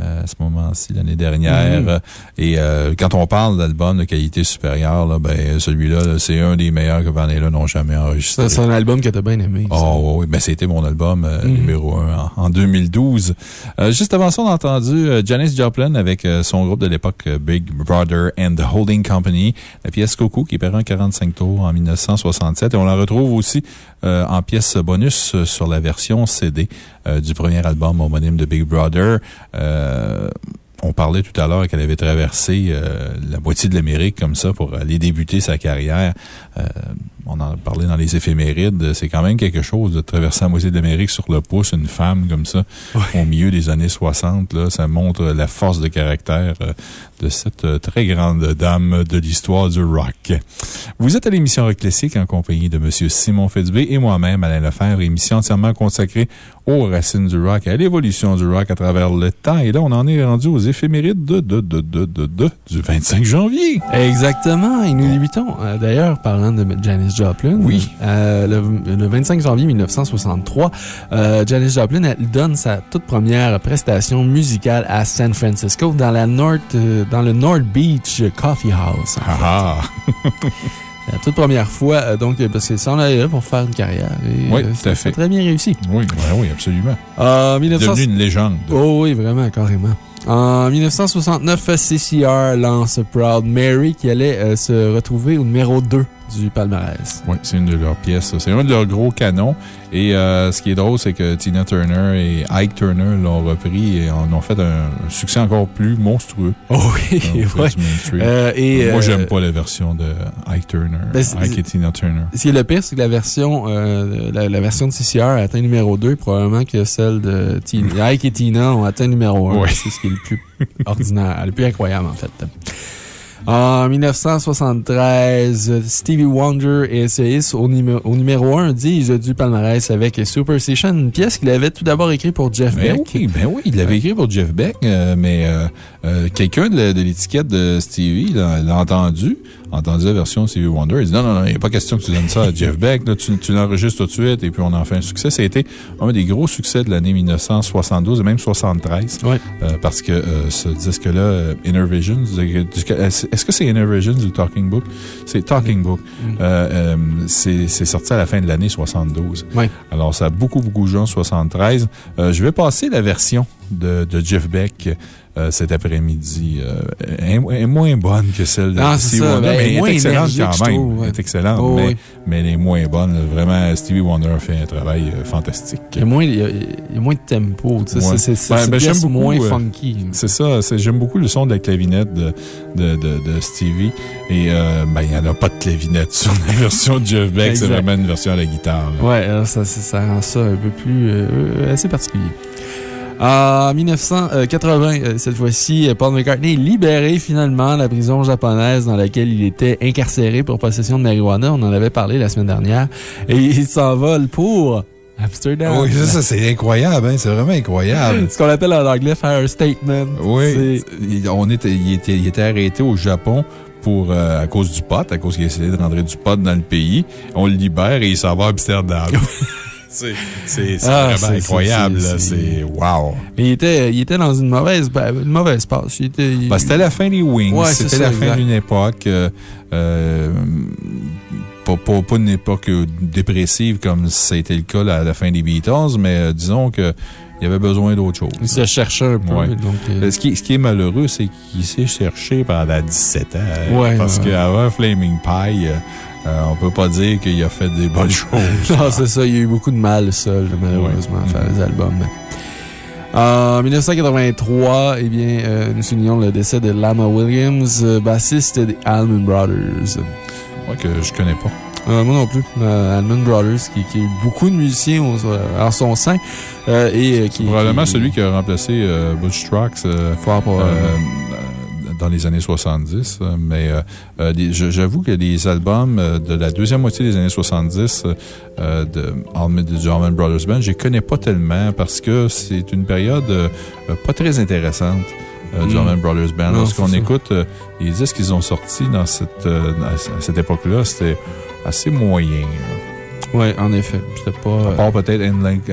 euh, à ce moment-ci, l'année dernière. Et euh, quand on parle d'album de qualité supérieure, là, ben, celui-là, là, c'est un des meilleurs que Van Halen n'ont jamais enregistré. C'est un album que t'as bien aimé. ça. Oh oui, ben c'était mon album euh, numéro un en, en 2012. Euh, juste avant ça, on a entendu Janis Joplin avec son groupe de l'époque Big Brother and the Holding Company, la pièce Coco qui est parue en 45 tours en 1967 et on la retrouve aussi euh, en pièce bonus sur la version CD du premier album homonyme de Big Brother. Euh, on parlait tout à l'heure qu'elle avait traversé euh, la moitié de l'Amérique comme ça pour aller débuter sa carrière. Euh, on en parlait dans les éphémérides. C'est quand même quelque chose de traverser la moitié de l'Amérique sur le pouce, une femme comme ça, au milieu des années 60. Là, ça montre la force de caractère euh, de cette très grande dame de l'histoire du rock. Vous êtes à l'émission Rock Classique en compagnie de M. Simon Fitzbé et moi-même, Alain Lefebvre, émission entièrement consacrée aux racines du rock et à l'évolution du rock à travers le temps. Et là, on en est rendu aux éphémérides de, de, de, de, de, de- du 25 janvier. Exactement. Et nous débutons, euh, d'ailleurs, parlant de Janis Joplin. Oui. Euh, le, le 25 janvier 1963, euh, Janis Joplin elle donne sa toute première prestation musicale à San Francisco dans, la North, euh, dans le North Beach Coffee House. en fait. Ah, La toute première fois, euh, donc, euh, parce que ça, on allait là pour faire une carrière. Et, Oui, euh, tout à fait. très bien réussi. oui, oui, oui, absolument. En 1900 Devenu une légende. Oh oui, vraiment, carrément. En 1969, CCR lance Proud Mary qui allait euh, se retrouver au numéro 2 du palmarès. Oui, c'est une de leurs pièces. C'est un de leurs gros canons. Et euh, ce qui est drôle, c'est que Tina Turner et Ike Turner l'ont repris et en ont fait un, un succès encore plus monstrueux. Oh oui, ouais. Euh, et, Moi, euh, j'aime pas la version de Ike Turner. Ben, Ike et Tina Turner. Ce qui est le pire, c'est que la version, la, la version de CCR a atteint numéro 2, probablement que celle de Tina, Ike et Tina ont atteint numéro 1. Ouais. C'est ce qui est le plus ordinaire, le plus incroyable, en fait. En 1973, Stevie Wonder et SAIS au, numé- au numéro 1 disent du palmarès avec Superstition, une pièce qu'il avait tout d'abord écrite pour Jeff Ben Beck. oui, ben oui, il l'avait écrit pour Jeff Beck, euh, mais euh, euh, quelqu'un de, l'étiquette de Stevie l'a entendu, entendu la version Stevie Wonder. Il dit non, non, non, il n'y a pas question que tu donnes ça à Jeff Beck. Là, tu tu l'enregistres tout de suite et puis on en fait un succès. Ça a été un des gros succès de l'année 1972 et même 73. Ouais. Euh, parce que euh, ce disque-là, euh, Inner Visions, est-ce que c'est Inner Visions ou Talking Book? C'est Talking Book. Euh, c'est sorti à la fin de l'année 72. Ouais. Alors, ça a beaucoup, beaucoup joué en 73. Euh, je vais passer la version de, de Jeff Beck euh, cet après-midi. Euh, est moins bonne que celle de Ah, Stevie ça. Wonder, Ben, mais elle moins est excellente énergique, quand même. trouve, ouais. Elle est excellente, Oh, mais, oui. mais elle est moins bonne. Vraiment, Stevie Wonder a fait un travail euh, fantastique. Il y a moins, il y a, il y a moins de tempo, tu sais. Ouais. C'est Ben, ben, moins funky. C'est ça. J'aime beaucoup le son de la clavinette de, de, de, de Stevie. Et il n'y en a pas de clavinette sur la version de Jeff Beck. C'est vraiment une version à la guitare. là. Ouais, ça, ça, ça rend ça un peu plus, euh, assez particulier. En 1980, euh, cette fois-ci, Paul McCartney est libéré finalement de la prison japonaise dans laquelle il était incarcéré pour possession de marijuana. On en avait parlé la semaine dernière. Et il s'envole pour Amsterdam. Oui, ça, ça, c'est incroyable, hein, c'est vraiment incroyable. Ce qu'on appelle en anglais faire un statement. Oui. C'est- Il- On était, il, était, il était arrêté au Japon pour, euh, à cause du pot, à cause qu'il essayait de rentrer du pot dans le pays. On le libère et il s'en va à Amsterdam. c'est Ah, vraiment c'est- incroyable. c'est- wow. Mais il était, il était dans une mauvaise, ben, une mauvaise passe. Il était, il- C'était la fin des Wings. Ouais, C'était la fin d'une époque. euh, euh, pas, pas, pas une époque euh, dépressive comme ça a été le cas à la fin des Beatles, mais euh, disons que il avait besoin d'autre chose. il se cherchait un peu. Ouais. donc, euh, Ce qui, ce qui est malheureux, c'est qu'il s'est cherché pendant 17 ans. Ouais, parce ouais. qu'avant Flaming Pie, euh, on peut pas dire qu'il a fait des bonnes choses. Non, c'est ça. Il y a eu beaucoup de mal seul, malheureusement, à faire les albums. En 1983, eh bien, euh, nous soulignons le décès de Lama Williams, euh, bassiste des Allman Brothers. Moi, que je connais pas. Euh, moi non plus. Euh, Allman Brothers, qui, qui a eu beaucoup de musiciens au- en son sein. et qui, Probablement qui- celui qui a remplacé Butch Trucks. euh, Fort probablement. Dans les années 70, euh, mais euh, euh, j'avoue que les albums de la deuxième moitié des années 70 euh, de du Allman Brothers Band, je les connais pas tellement parce que c'est une période euh, pas très intéressante euh, du Mm. Brothers Band. Lorsqu'on écoute euh, les disques qu'ils ont sortis dans cette, euh, à cette époque-là, c'était assez moyen. Oui, en effet. C'était pas. À part peut-être Enlight-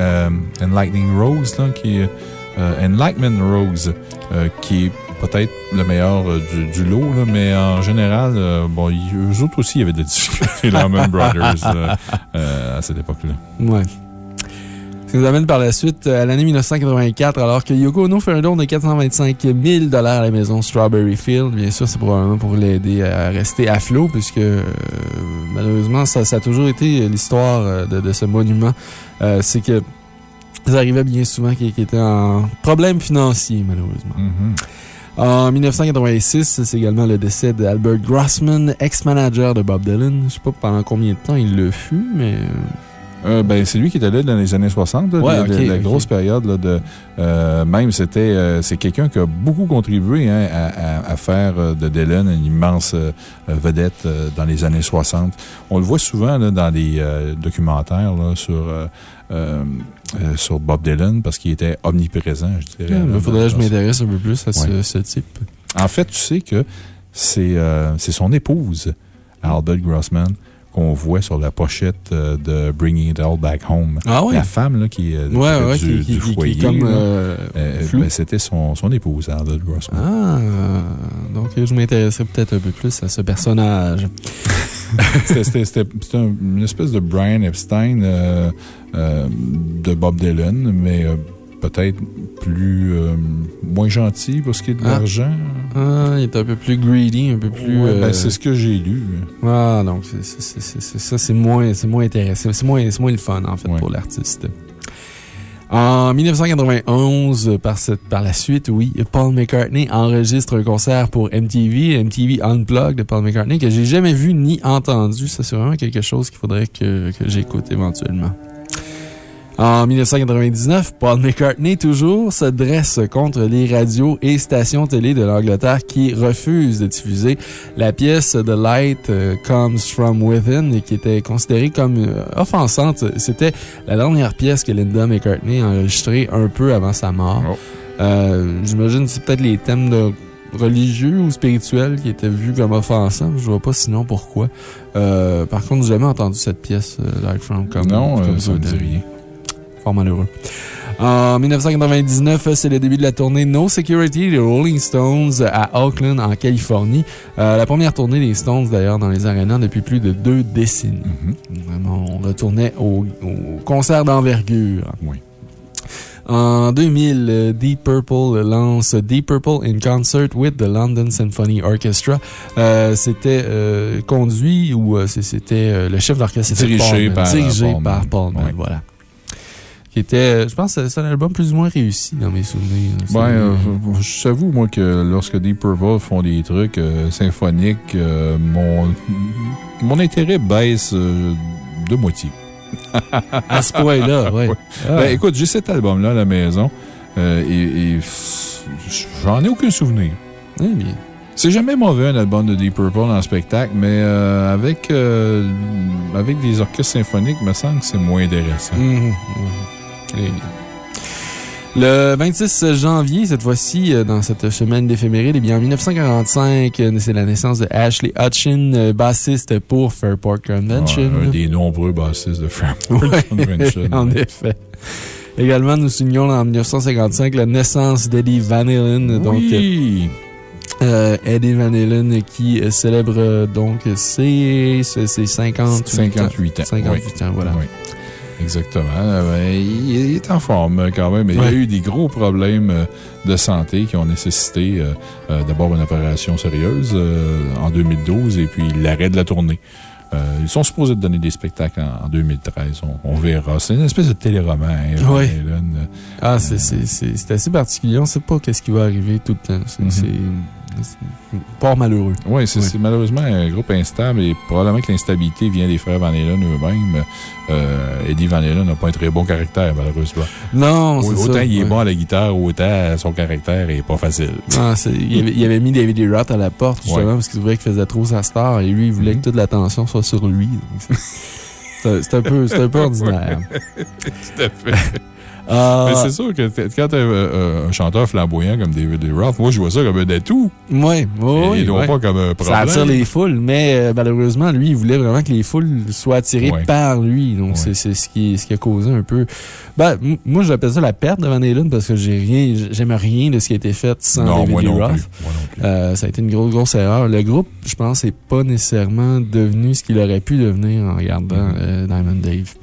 Enlightening Rose, là, qui Enlightenment Rose, qui est peut-être le meilleur euh, du, du lot, là, mais en général, euh, bon, ils- eux autres aussi avaient des difficultés, les Allman Brothers, euh, à cette époque-là. Ouais. Ce qui nous amène par la suite à l'année 1984, alors que Yoko Ono fait un don de 425 000 à la maison Strawberry Field. Bien sûr, c'est probablement pour l'aider à rester à flot, puisque euh, malheureusement, ça, ça a toujours été l'histoire de, de ce monument. Euh, c'est que ça arrivait bien souvent qu'il qu'il était en problème financier, malheureusement. Mm-hmm. En 1986, c'est également le décès d'Albert Grossman, ex-manager de Bob Dylan. Je ne sais pas pendant combien de temps il le fut, mais. Euh, ben, c'est lui qui était là dans les années 60, là, Ouais, la, grosse période là, de. euh, même, c'était. euh, c'est quelqu'un qui a beaucoup contribué hein, à, à- à faire euh, de Dylan une immense euh, euh, vedette euh, dans les années 60. On le voit souvent là, dans les euh, documentaires sur. Euh, sur Bob Dylan parce qu'il était omniprésent, je dirais. Il là, faudrait que je m'intéresse un peu plus à ce, Ouais. ce type. En fait, tu sais que c'est euh, c'est son épouse, Albert Grossman, qu'on voit sur la pochette euh, de Bringing It All Back Home. Ah oui? La femme là, qui est Ouais, près ouais, du, qui, qui, du qui- foyer. ben, C'était son, son épouse, Albert Grossman. Ah, donc je m'intéresserai peut-être un peu plus à ce personnage. C'était- C'était c'était- c'était un- une espèce de Brian Epstein euh, de Bob Dylan, mais euh, peut-être plus. euh, moins gentil pour ce qui est de Ah. l'argent. Ah, il est un peu plus greedy, un peu plus. Ouais, ben, c'est ce que j'ai lu. Ah, donc ça, c'est moins, moins intéressant. C'est moins, moins le fun, en fait, Ouais. pour l'artiste. En 1991, par, cette, par la suite, oui, Paul McCartney enregistre un concert pour MTV, MTV Unplugged de Paul McCartney, que j'ai jamais vu ni entendu. Ça, c'est vraiment quelque chose qu'il faudrait que, que j'écoute éventuellement. En 1999, Paul McCartney, toujours, se dresse contre les radios et stations télé de l'Angleterre qui refusent de diffuser la pièce The Light euh, Comes From Within et qui était considérée comme euh, offensante. C'était la dernière pièce que Linda McCartney a enregistrée un peu avant sa mort. Oh. Euh, J'imagine que c'est peut-être les thèmes de religieux ou spirituels qui étaient vus comme offensants. Je vois pas sinon pourquoi. Euh, par contre, j'ai jamais entendu cette pièce, euh, Light From Come Non, comme ça Fort malheureux. En 1999, c'est le début de la tournée No Security des Rolling Stones à Oakland, en Californie. Euh, la première tournée des Stones, d'ailleurs, dans les arénas depuis plus de deux décennies. Mhm. Vraiment, on retournait au, au concert d'envergure. Oui. En 2000, euh, Deep Purple lance Deep Purple in Concert with the London Symphony Orchestra. Euh, c'était euh, conduit ou c'était le chef d'orchestre Dirigé Paul par, Dirigé Paul par. Paul voilà. Qui était, je pense c'est un album plus ou moins réussi dans mes souvenirs. Ben, euh, je t'avoue, moi, que lorsque Deep Purple font des trucs euh, symphoniques, euh, mon, mon intérêt baisse euh, de moitié. à ce point-là, ouais. Ah. Ben, écoute, j'ai cet album-là à la maison. Et, j'en ai aucun souvenir. Eh bien. C'est jamais mauvais un album de Deep Purple en spectacle, mais euh, avec, euh, avec des orchestres symphoniques, il me semble que c'est moins intéressant. Mhm, mhm. Eh bien. Le 26 janvier, cette fois-ci, euh, dans cette semaine d'éphéméride, eh bien, en 1945, euh, c'est la naissance de Ashley Hutchin, euh, bassiste pour Fairport Convention. Un des nombreux bassistes de Fairport Ouais, Convention. en effet. Également, nous signons en 1955 la naissance d'Eddie Van Halen. Donc, oui! euh, Eddie Van Halen qui célèbre donc ses, ses, ses 58, 58 ans. 58 ans, voilà. Oui. Exactement. Euh, ben, il, est en forme euh, quand même. Il a eu des gros problèmes euh, de santé qui ont nécessité d'abord une opération sérieuse en 2012 et puis l'arrêt de la tournée. Euh, ils sont supposés de donner des spectacles en, en 2013. On, on verra. C'est une espèce de téléroman. hein. Halen. Ah, c'est assez particulier. On ne sait pas qu'est-ce qui va arriver tout le temps. C'est Mhm. Pas malheureux. Oui, c'est malheureusement un groupe instable et probablement que l'instabilité vient des frères Van Halen eux-mêmes. Euh, Eddie Van Halen n'a pas un très bon caractère, malheureusement. Non, c'est Autant ça. il est ouais. bon à la guitare, autant son caractère est pas facile. Ah, c'est- il, avait, il avait mis David Lee Roth à la porte, justement, Ouais. parce qu'il trouvait qu'il faisait trop sa star, et lui, il voulait Mhm. que toute l'attention soit sur lui. c'est- un, un peu ordinaire. Tout à fait. Mais c'est sûr que quand t'as euh, un chanteur flamboyant comme David Lee Roth, moi, je vois ça comme un atout. ouais, ouais, et non ouais. pas comme un Ça problème. attire les foules, mais euh, malheureusement, lui, il voulait vraiment que les foules soient attirées par lui. Donc, c'est ce, qui, ce qui a causé un peu. Ben, moi, j'appelle ça la perte de Van Halen parce que j'ai rien, j'aime rien de ce qui a été fait sans Non, David Lee Roth. moi non plus. Euh, ça a été une grosse, grosse erreur. Le groupe, je pense, n'est pas nécessairement devenu ce qu'il aurait pu devenir en regardant Mhm. euh, Diamond Dave.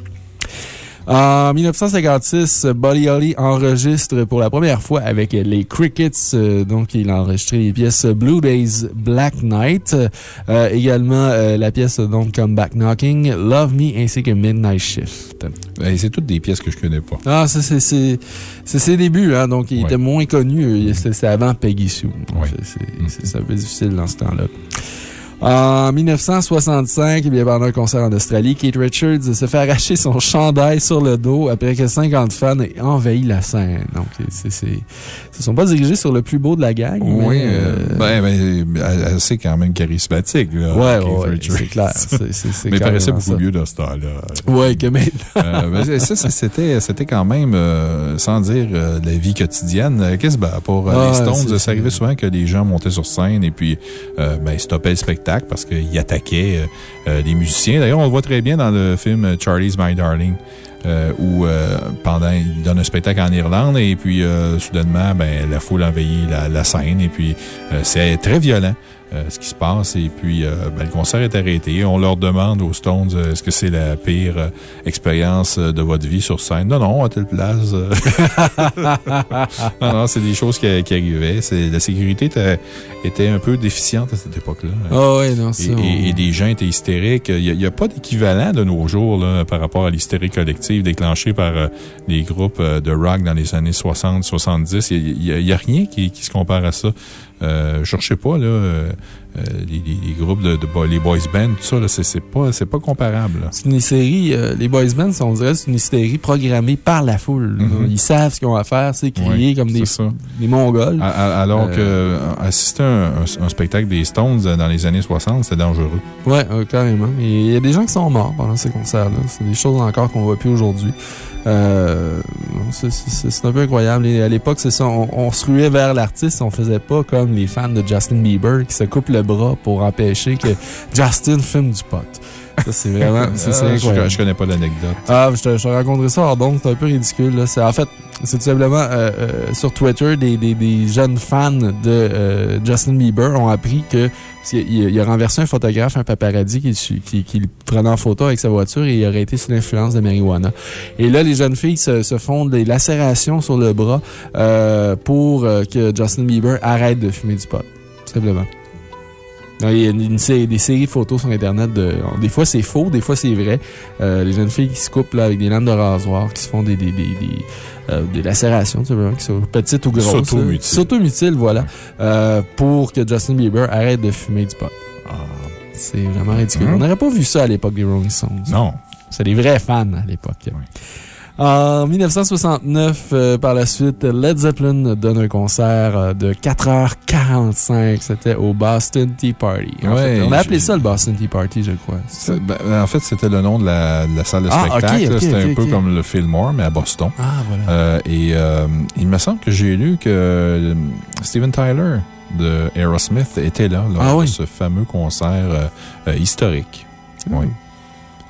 En 1956, Buddy Holly enregistre pour la première fois avec les Crickets. euh, donc, il a enregistré les pièces Blue Days, Black Night. euh, également, euh, la pièce donc Come Back Knocking, Love Me ainsi que Midnight Shift. Ben, c'est toutes des pièces que je connais pas. Ah, c'est c'est- c'est ses débuts, hein. Donc, il Ouais. était moins connu. euh, C'est c'est avant Peggy Sue. Ouais. c'est- c'est- C'est un peu difficile dans ce temps-là. En 1965, eh bien, pendant un concert en Australie, Keith Richards se fait arracher son chandail sur le dos après que 50 fans aient envahi la scène. Donc, ils se sont pas dirigés sur le plus beau de la gang. Oui, mais, euh, euh, ben, ben, c'est quand même charismatique, là. ouais, Keith ouais, c'est clair. C'est, c'est, c'est Mais il paraissait beaucoup ça. mieux dans ce temps-là. Ouais, que maintenant. Euh, mais ça, c'était, c'était quand même, euh, sans dire la vie quotidienne, qu'est-ce ben, pour Ah, les Stones, ça arrivait souvent que les gens montaient sur scène et puis ben, ils stoppaient le spectacle parce qu'ils attaquaient euh, euh, les musiciens. D'ailleurs, on le voit très bien dans le film Charlie's My Darling. euh, où euh, pendant, il donne un spectacle en Irlande et puis euh, soudainement, ben, la foule envahit la, la scène et puis euh, c'est très violent. Euh, ce qui se passe et puis euh, ben, le concert est arrêté. On leur demande aux Stones euh, est-ce que c'est la pire expérience de votre vie sur scène? Non, non, à telle place. non, non, c'est des choses qui, qui arrivaient. La sécurité était, un peu déficiente à cette époque-là. Ah, ouais, non, ça. Et, et- et les gens étaient hystériques. Il n'y a, pas d'équivalent de nos jours là, par rapport à l'hystérie collective déclenchée par euh, les groupes de rock dans les années 60, 70. Il n'y a, rien qui, qui se compare à ça. Euh, je ne sais pas, là, euh, euh, les, groupes de, les boys bands, tout ça, là, c'est pas, pas comparable. C'est une série, euh, les boys bands, on dirait c'est une série programmée par la foule. Mhm. Ils savent ce qu'ils ont à faire, c'est crier comme des, des mongols. Alors que assister à un, un- un spectacle des Stones dans les années 60, c'était dangereux. Euh, carrément. Il y a des gens qui sont morts pendant ces concerts-là. C'est des choses encore qu'on voit plus aujourd'hui. Euh, c'est- un peu incroyable. Et à l'époque, c'est ça. On, on se ruait vers l'artiste. On faisait pas comme les fans de Justin Bieber qui se coupent le bras pour empêcher que Justin fume du pot. Ça, c'est vraiment, c'est Ah, incroyable. je, je connais pas l'anecdote. Ah, je te, je te raconterai ça hors donc, c'est un peu ridicule. Là. C'est, en fait, c'est tout simplement euh, euh, sur Twitter, des, des, des jeunes fans de euh, Justin Bieber ont appris que il, il- il a renversé un photographe, un paparazzi qui, qui, qui le prenait en photo avec sa voiture et il aurait été sous l'influence de marijuana. Et là, les jeunes filles se, se font des lacérations sur le bras euh, pour euh, que Justin Bieber arrête de fumer du pot. Tout simplement. Non, Il y a une, série- des séries photos sur Internet. De, des fois, c'est faux, des fois, c'est vrai. Euh, les jeunes filles qui se coupent là, avec des lames de rasoir, qui se font des, des, des, des, euh, des lacérations, tu sais, qui sont petites ou grosses. S'automutilent. S'automutilent, voilà. Euh, pour que Justin Bieber arrête de fumer du pot. C'est vraiment ridicule. Hum. On n'aurait pas vu ça à l'époque des Rolling Stones. Non. C'est des vrais fans à l'époque. En 1969, euh, par la suite, Led Zeppelin donne un concert euh, de 4h45. C'était au Boston Tea Party. En Ouais, fait, on a appelé ça le Boston Tea Party, je crois. C'est- ben, en fait, c'était le nom de la, de la salle de Ah, spectacle. ok, ok, C'était un peu comme le Fillmore, mais à Boston. Ah, voilà. Euh, et euh, il me semble que j'ai lu que Steven Tyler de Aerosmith était là, lors Ah de ce fameux concert historique. Oui.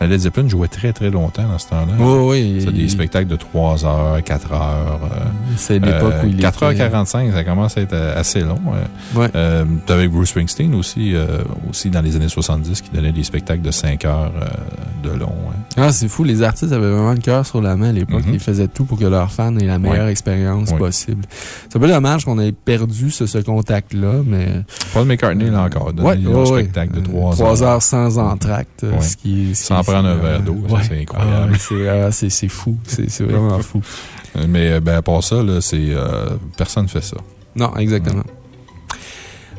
Led Zeppelin jouait très, très longtemps dans ce temps-là. Oui, oui. C'est des spectacles de 3 heures, 4 heures. euh, C'est l'époque où il 4h45, ça commence à être euh, assez long. euh. Ouais. Euh, T'avais Bruce Springsteen aussi, euh, aussi dans les années 70 qui donnait des spectacles de 5 heures euh, de long. hein. Ah, c'est fou. Les artistes avaient vraiment le cœur sur la main à l'époque. Mhm. Ils faisaient tout pour que leurs fans aient la meilleure Ouais. expérience Ouais. possible. C'est un peu dommage qu'on ait perdu ce, ce contact-là, mais. Paul McCartney, là encore, donné Ouais, un spectacle de 3 Trois heures. heures sans entracte. Ce qui, ce Sans qui- prendre un euh, verre d'eau, ouais. c'est incroyable. Ah c'est ah, c'est- fou. C'est vraiment fou. Mais euh, ben, à part ça, là, c'est, euh, personne ne fait ça. Non, exactement.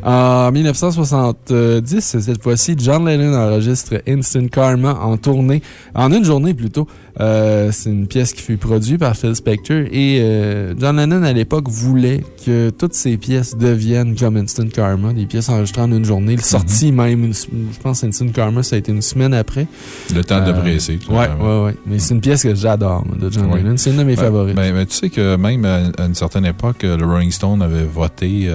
En 1970, cette fois-ci, John Lennon enregistre Instant Karma en tournée, en une journée plutôt. Euh, c'est une pièce qui fut produite par Phil Spector et euh, John Lennon à l'époque voulait que toutes ses pièces deviennent comme Instant Karma, des pièces enregistrées en une journée. Il sortit même, une- je pense, Instant Karma, ça a été une semaine après. Le temps de Euh, presser. tout Ouais, ouais, ouais. Mais c'est une pièce que j'adore, de John. Lennon. C'est une de mes Ben, favorites. Ben, ben, tu sais que même à, une certaine époque, le Rolling Stone avait voté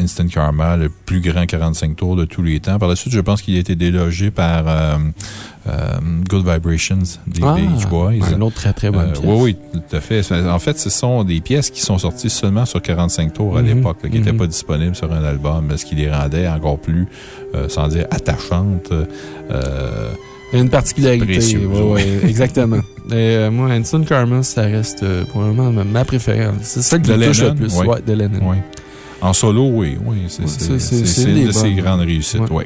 Instant Karma, le plus grand 45 tours de tous les temps. Par la suite, je pense qu'il a été délogé par Good Vibrations des Ah, Beach Boys. un autre très très bonne Euh, pièce. Oui, oui, tout à fait. En fait, ce sont des pièces qui sont sorties seulement sur 45 tours à Mhm. l'époque, qui n'étaient Mhm. pas disponibles sur un album, ce qui les rendait encore plus, euh, sans dire attachantes. euh, une particularité. Précieux, ouais, exactement. Et, euh, moi, Instant Karma, ça reste euh, probablement ma, ma préférée. C'est celle qui De me touche le plus. ouais. De Lennon. oui. En solo, oui, oui. C'est une de ses grandes réussites, oui.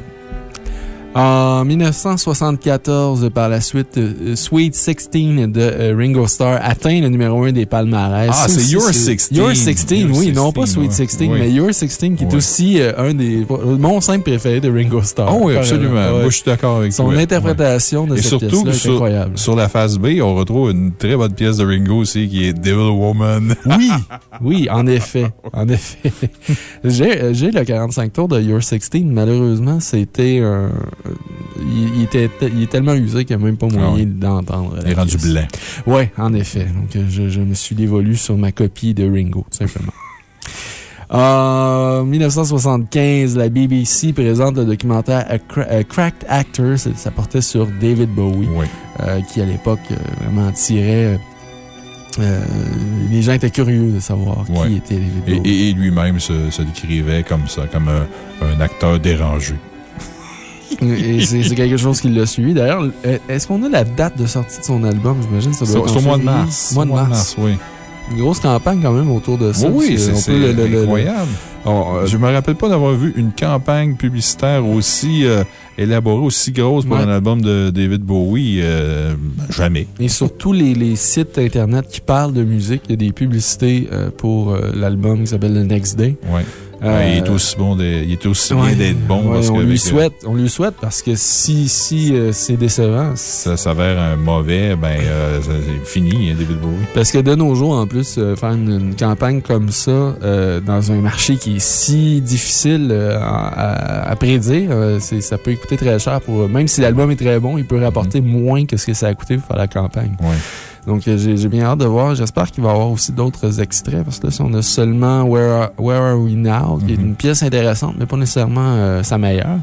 En 1974, par la suite, euh, Sweet 16 de euh, Ringo Starr atteint le numéro 1 des palmarès. Ah, c'est Your 16. Your 16, Your oui, non pas 16, Sweet ouais. 16, Oui. mais Your 16 qui est aussi euh, un des. mon simple préféré de Ringo Starr. Oh, oui, absolument. Ouais. Moi, je suis d'accord avec Son toi. interprétation de Et cette pièce-là est sur, incroyable. sur la face B, on retrouve une très bonne pièce de Ringo aussi qui est Devil Woman. Oui, oui, en effet. En effet. J'ai euh, j'ai le 45 tours de Your 16. Malheureusement, c'était un. Il, il était, il est tellement usé qu'il n'y a même pas moyen Ah oui. d'entendre. Il est rendu blanc. Oui, en effet. Donc, euh, je, je me suis dévolu sur ma copie de Ringo, tout simplement. En 1975, la BBC présente le documentaire A, Cra- A Cracked Actor. Ça portait sur David Bowie, Oui. euh, qui à l'époque euh, vraiment tirait. euh, les gens étaient curieux de savoir qui était David Et, Bowie. et- et lui-même se, se décrivait comme ça, comme un, un acteur dérangé. Et c'est quelque chose qui l'a suivi. D'ailleurs, est-ce qu'on a la date de sortie de son album? J'imagine ça doit être au mois de mars. Mois de mars. oui. Une grosse campagne quand même autour de ça. Oui, c'est incroyable. On- euh, je me rappelle pas d'avoir vu une campagne publicitaire aussi euh, élaborée, aussi grosse pour Ouais. un album de David Bowie. euh, jamais. Et sur tous les, les sites Internet qui parlent de musique, il y a des publicités euh, pour l'album qui s'appelle The Next Day. Ouais. Euh, il est aussi bon, de- il est aussi ouais, bien d'être bon. ouais, parce on, que lui euh, souhaite, on lui souhaite parce que si, si euh, c'est décevant, ça s'avère un mauvais, ben, euh, c'est fini, hein, David Bowie. parce que de nos jours, en plus, faire une, une campagne comme ça dans un marché qui est si difficile à, prédire, ça peut coûter très cher. pour Même si l'album est très bon, il peut rapporter moins que ce que ça a coûté pour faire la campagne. Ouais. Donc, euh, j'ai bien hâte de voir. J'espère qu'il va y avoir aussi d'autres extraits parce que là, si on a seulement Where Are, Where Are We Now, qui est Mhm. une pièce intéressante, mais pas nécessairement euh, sa meilleure,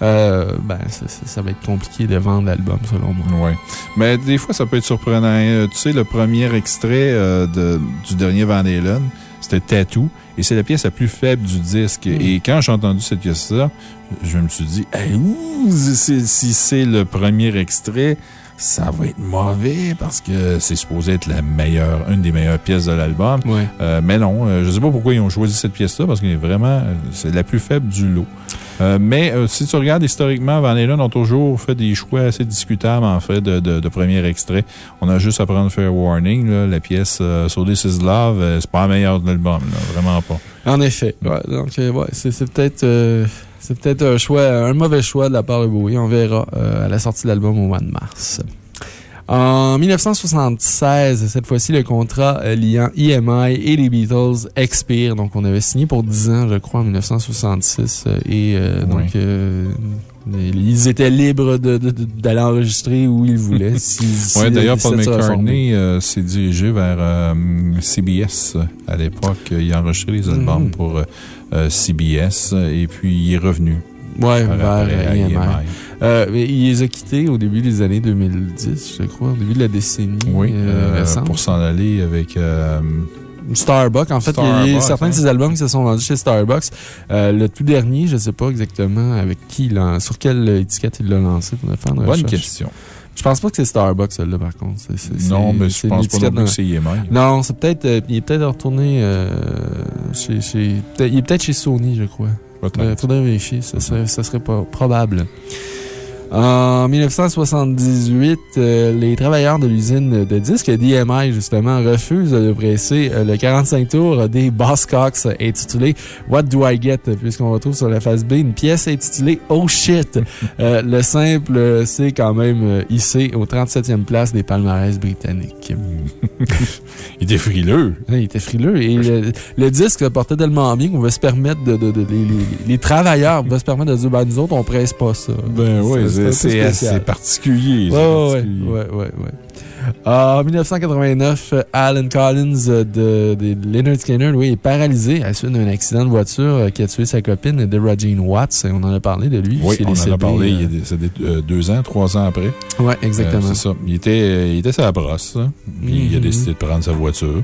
euh, ben, ça, ça- ça va être compliqué de vendre l'album, selon moi. Ouais. Mais des fois, ça peut être surprenant. Tu sais, le premier extrait euh, de, du dernier Van Halen, c'était Tattoo. Et c'est la pièce la plus faible du disque. Mm. Et quand j'ai entendu cette pièce-là, je me suis dit, hey, ouh, si c'est le premier extrait, ça va être mauvais parce que c'est supposé être la meilleure, une des meilleures pièces de l'album. Ouais. Euh, mais non, euh, je ne sais pas pourquoi ils ont choisi cette pièce-là, parce qu'elle est vraiment, euh, c'est la plus faible du lot. Euh, mais si tu regardes historiquement, Van Halen ont toujours fait des choix assez discutables, en fait, de, de, de premier extrait. On a juste à prendre Fair Warning, là, la pièce So This Is Love, c'est pas la meilleure de l'album, là, vraiment pas. En effet. Ouais, donc, ouais, c'est peut-être. C'est peut-être un choix, un mauvais choix de la part de Bowie. On verra euh, à la sortie de l'album au mois de mars. En 1976, cette fois-ci, le contrat euh, liant EMI et les Beatles expire. Donc, on avait signé pour 10 ans, je crois, en 1966. euh, Et euh, donc, euh, ils étaient libres d'aller enregistrer où ils voulaient. si- Oui, d'ailleurs, Paul. McCartney euh, s'est dirigé vers CBS à l'époque. Il a enregistré les albums Mhm. pour CBS euh, et puis il est revenu Ouais, vers à euh, il les a quittés au début des années 2010, je crois, au début de la décennie Oui, euh, pour s'en aller avec. euh, Starbucks. En fait, il y a certains hein. de ses albums qui se sont vendus chez Starbucks. Euh, le tout dernier, je ne sais pas exactement avec qui, sur quelle étiquette il l'a lancé. Faire une bonne recherche. question. Je pense pas que c'est Starbucks, celle-là, par contre. C'est- c'est- Non, c'est- mais c'est je pense pas non plus c'est EMI. Non, c'est peut-être. euh, il est peut-être retourné euh, chez. chez peut-être- il est peut-être chez Sony, je crois. Il Peut-être. faudrait vérifier, ça serait, ça serait pas probable. En 1978, euh, les travailleurs de l'usine de disques DMI, justement, refusent de presser euh, le 45 tours des Bosscocks intitulé What Do I Get? Puisqu'on retrouve sur la face B une pièce intitulée Oh Shit. Euh, le simple, c'est quand même hissé aux 37e place des palmarès britanniques. Il était frileux. Ouais, il était frileux. Et le, le disque portait tellement bien qu'on va se permettre de. de- de- les, les- les travailleurs vont se permettre de dire ben, nous autres, on presse pas ça. Ben oui, c'est particulier. Ouais. En 1989, euh, Alan Collins euh, de, de Leonard Skinner, lui, est paralysé à la suite d'un accident de voiture euh, qui a tué sa copine, Deborah Jean Watts. On en a parlé de lui. Oui, on en a parlé euh, des- c'est des- euh, deux ans, trois ans après. Ouais, exactement. Euh, c'est ça. Il était, il était la brosse, hein. Puis il a Mhm. décidé de prendre sa voiture.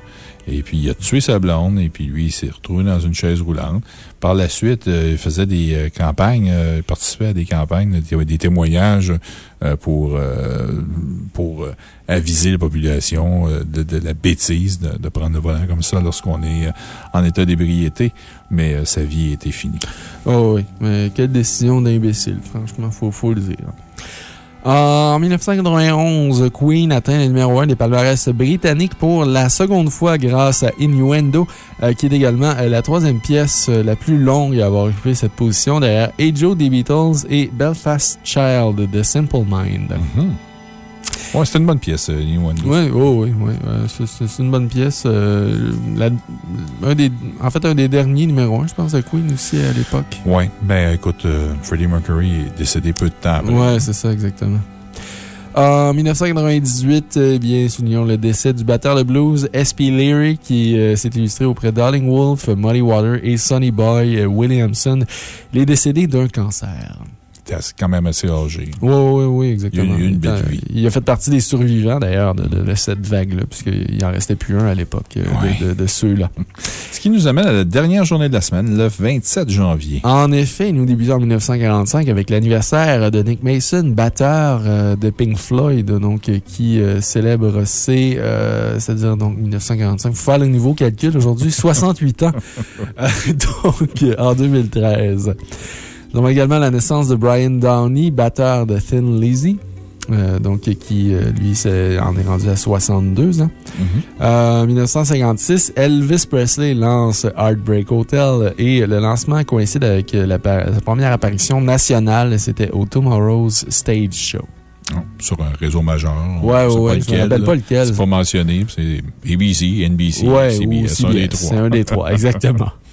Et puis, il a tué sa blonde. Et puis, lui, il s'est retrouvé dans une chaise roulante. Par la suite, euh, il faisait des euh, campagnes, euh, il participait à des campagnes. Il y avait des témoignages pour, pour aviser la population de, la bêtise de, prendre le volant comme ça lorsqu'on est en état d'ébriété. Mais sa vie était finie. Oh oui, mais quelle décision d'imbécile, franchement, faut, faut le dire. En 1991, Queen atteint le numéro 1 des palmarès britanniques pour la seconde fois grâce à Innuendo, euh, qui est également euh, la troisième pièce euh, la plus longue à avoir occupé cette position derrière Hey Joe des Beatles et Belfast Child de Simple Mind. Mhm. Ouais, c'était une bonne pièce, euh, New Windows. Oui, oui, oui. oui. C'est- c'est c'est une bonne pièce. euh, la- un des, en fait, un des derniers numéros 1, je pense, de Queen aussi à l'époque. Oui, ben écoute, euh, Freddie Mercury est décédé peu de temps après. Ouais, c'est ça, exactement. En 1998, eh bien, soulignons le décès du batteur de blues S.P. Leary qui euh, s'est illustré auprès d'Arling Wolf, Muddy Water et Sonny Boy Williamson. Il est décédé d'un cancer. Quand même assez âgé. Oui, oui, oui, exactement. Il a eu une belle vie. Il a fait partie des survivants, d'ailleurs, de, de- de cette vague-là, puisqu'il en restait plus un à l'époque euh, de- Ouais. de, de ceux-là. Ce qui nous amène à la dernière journée de la semaine, le 27 janvier. En effet, nous débutons en 1945 avec l'anniversaire de Nick Mason, batteur euh, de Pink Floyd, donc, euh, qui euh, célèbre ses, euh, c'est-à-dire donc 1945. Il faut faire le nouveau calcul aujourd'hui, 68 ans. Donc, en 2013. Nous avons également la naissance de Brian Downey, batteur de Thin Lizzy. euh, donc, qui, euh, lui, c'est- en est rendu à 62 ans. Mhm. Euh, En 1956, Elvis Presley lance Heartbreak Hotel et le lancement coïncide avec la, sa première apparition nationale. C'était au Tomorrow's Stage Show. Non, Sur un réseau majeur. Ouais, ouais. Je lequel, rappelle pas lequel. C'est pas mentionné. C'est ABC, NBC, Ouais, CBS. ou un des CBS, trois. C'est un des trois, exactement.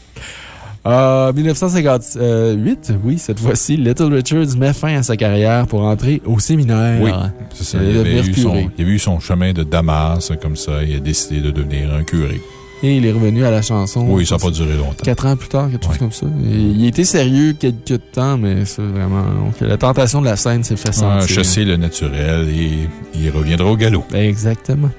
Euh, 1958, oui, cette fois-ci, Little Richards met fin à sa carrière pour entrer au séminaire. Oui, c'est ça. Il avait, eu son, curé. il avait eu son chemin de Damas, comme ça. Il a décidé de devenir un curé. Et il est revenu à la chanson. Oui, ça n'a pas duré longtemps. Quatre ans plus tard, quelque chose Ouais. comme ça. Et il était sérieux quelques temps, mais c'est vraiment. donc, la tentation de la scène s'est fait Ah, sentir. chasser le naturel et il reviendra au galop. Exactement.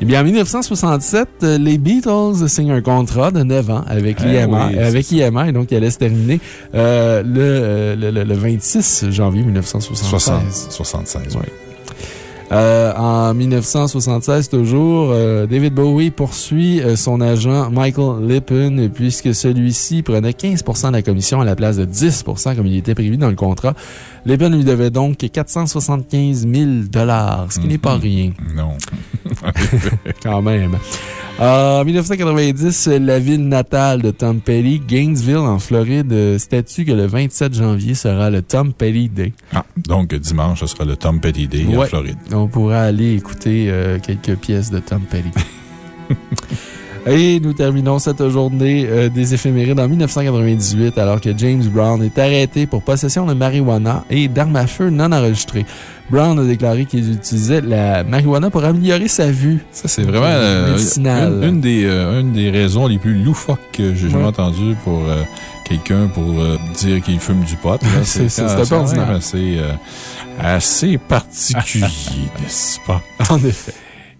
Eh bien, en 1967, euh, les Beatles signent un contrat de 9 ans avec Eh IMA, oui, avec IMA, et donc il allait se terminer euh, le, euh, le, le- le 26 janvier 1976. 60, 76, oui. Euh, en 1976, toujours, euh, David Bowie poursuit euh, son agent Michael Lippin puisque celui-ci prenait 15% de la commission à la place de 10% comme il était prévu dans le contrat. Lippin lui devait donc 475 000 ce qui n'est pas Mhm. rien Non. quand même. En 1990, la ville natale de Tom Petty, Gainesville, en Floride, euh, statue que le 27 janvier sera le Tom Petty Day. Ah, donc, dimanche, ce sera le Tom Petty Day en. Floride. On pourra aller écouter euh, quelques pièces de Tom Petty. Et nous terminons cette journée euh, des éphémérides en 1998, alors que James Brown est arrêté pour possession de marijuana et d'armes à feu non enregistrées. Brown a déclaré qu'il utilisait la marijuana pour améliorer sa vue. Ça, c'est vraiment euh, Médicinal. une, une des, euh, une des raisons les plus loufoques que j'ai jamais entendues pour euh, quelqu'un pour euh, dire qu'il fume du pot. C'est- c'est- assez, euh, assez particulier, n'est-ce pas? En effet.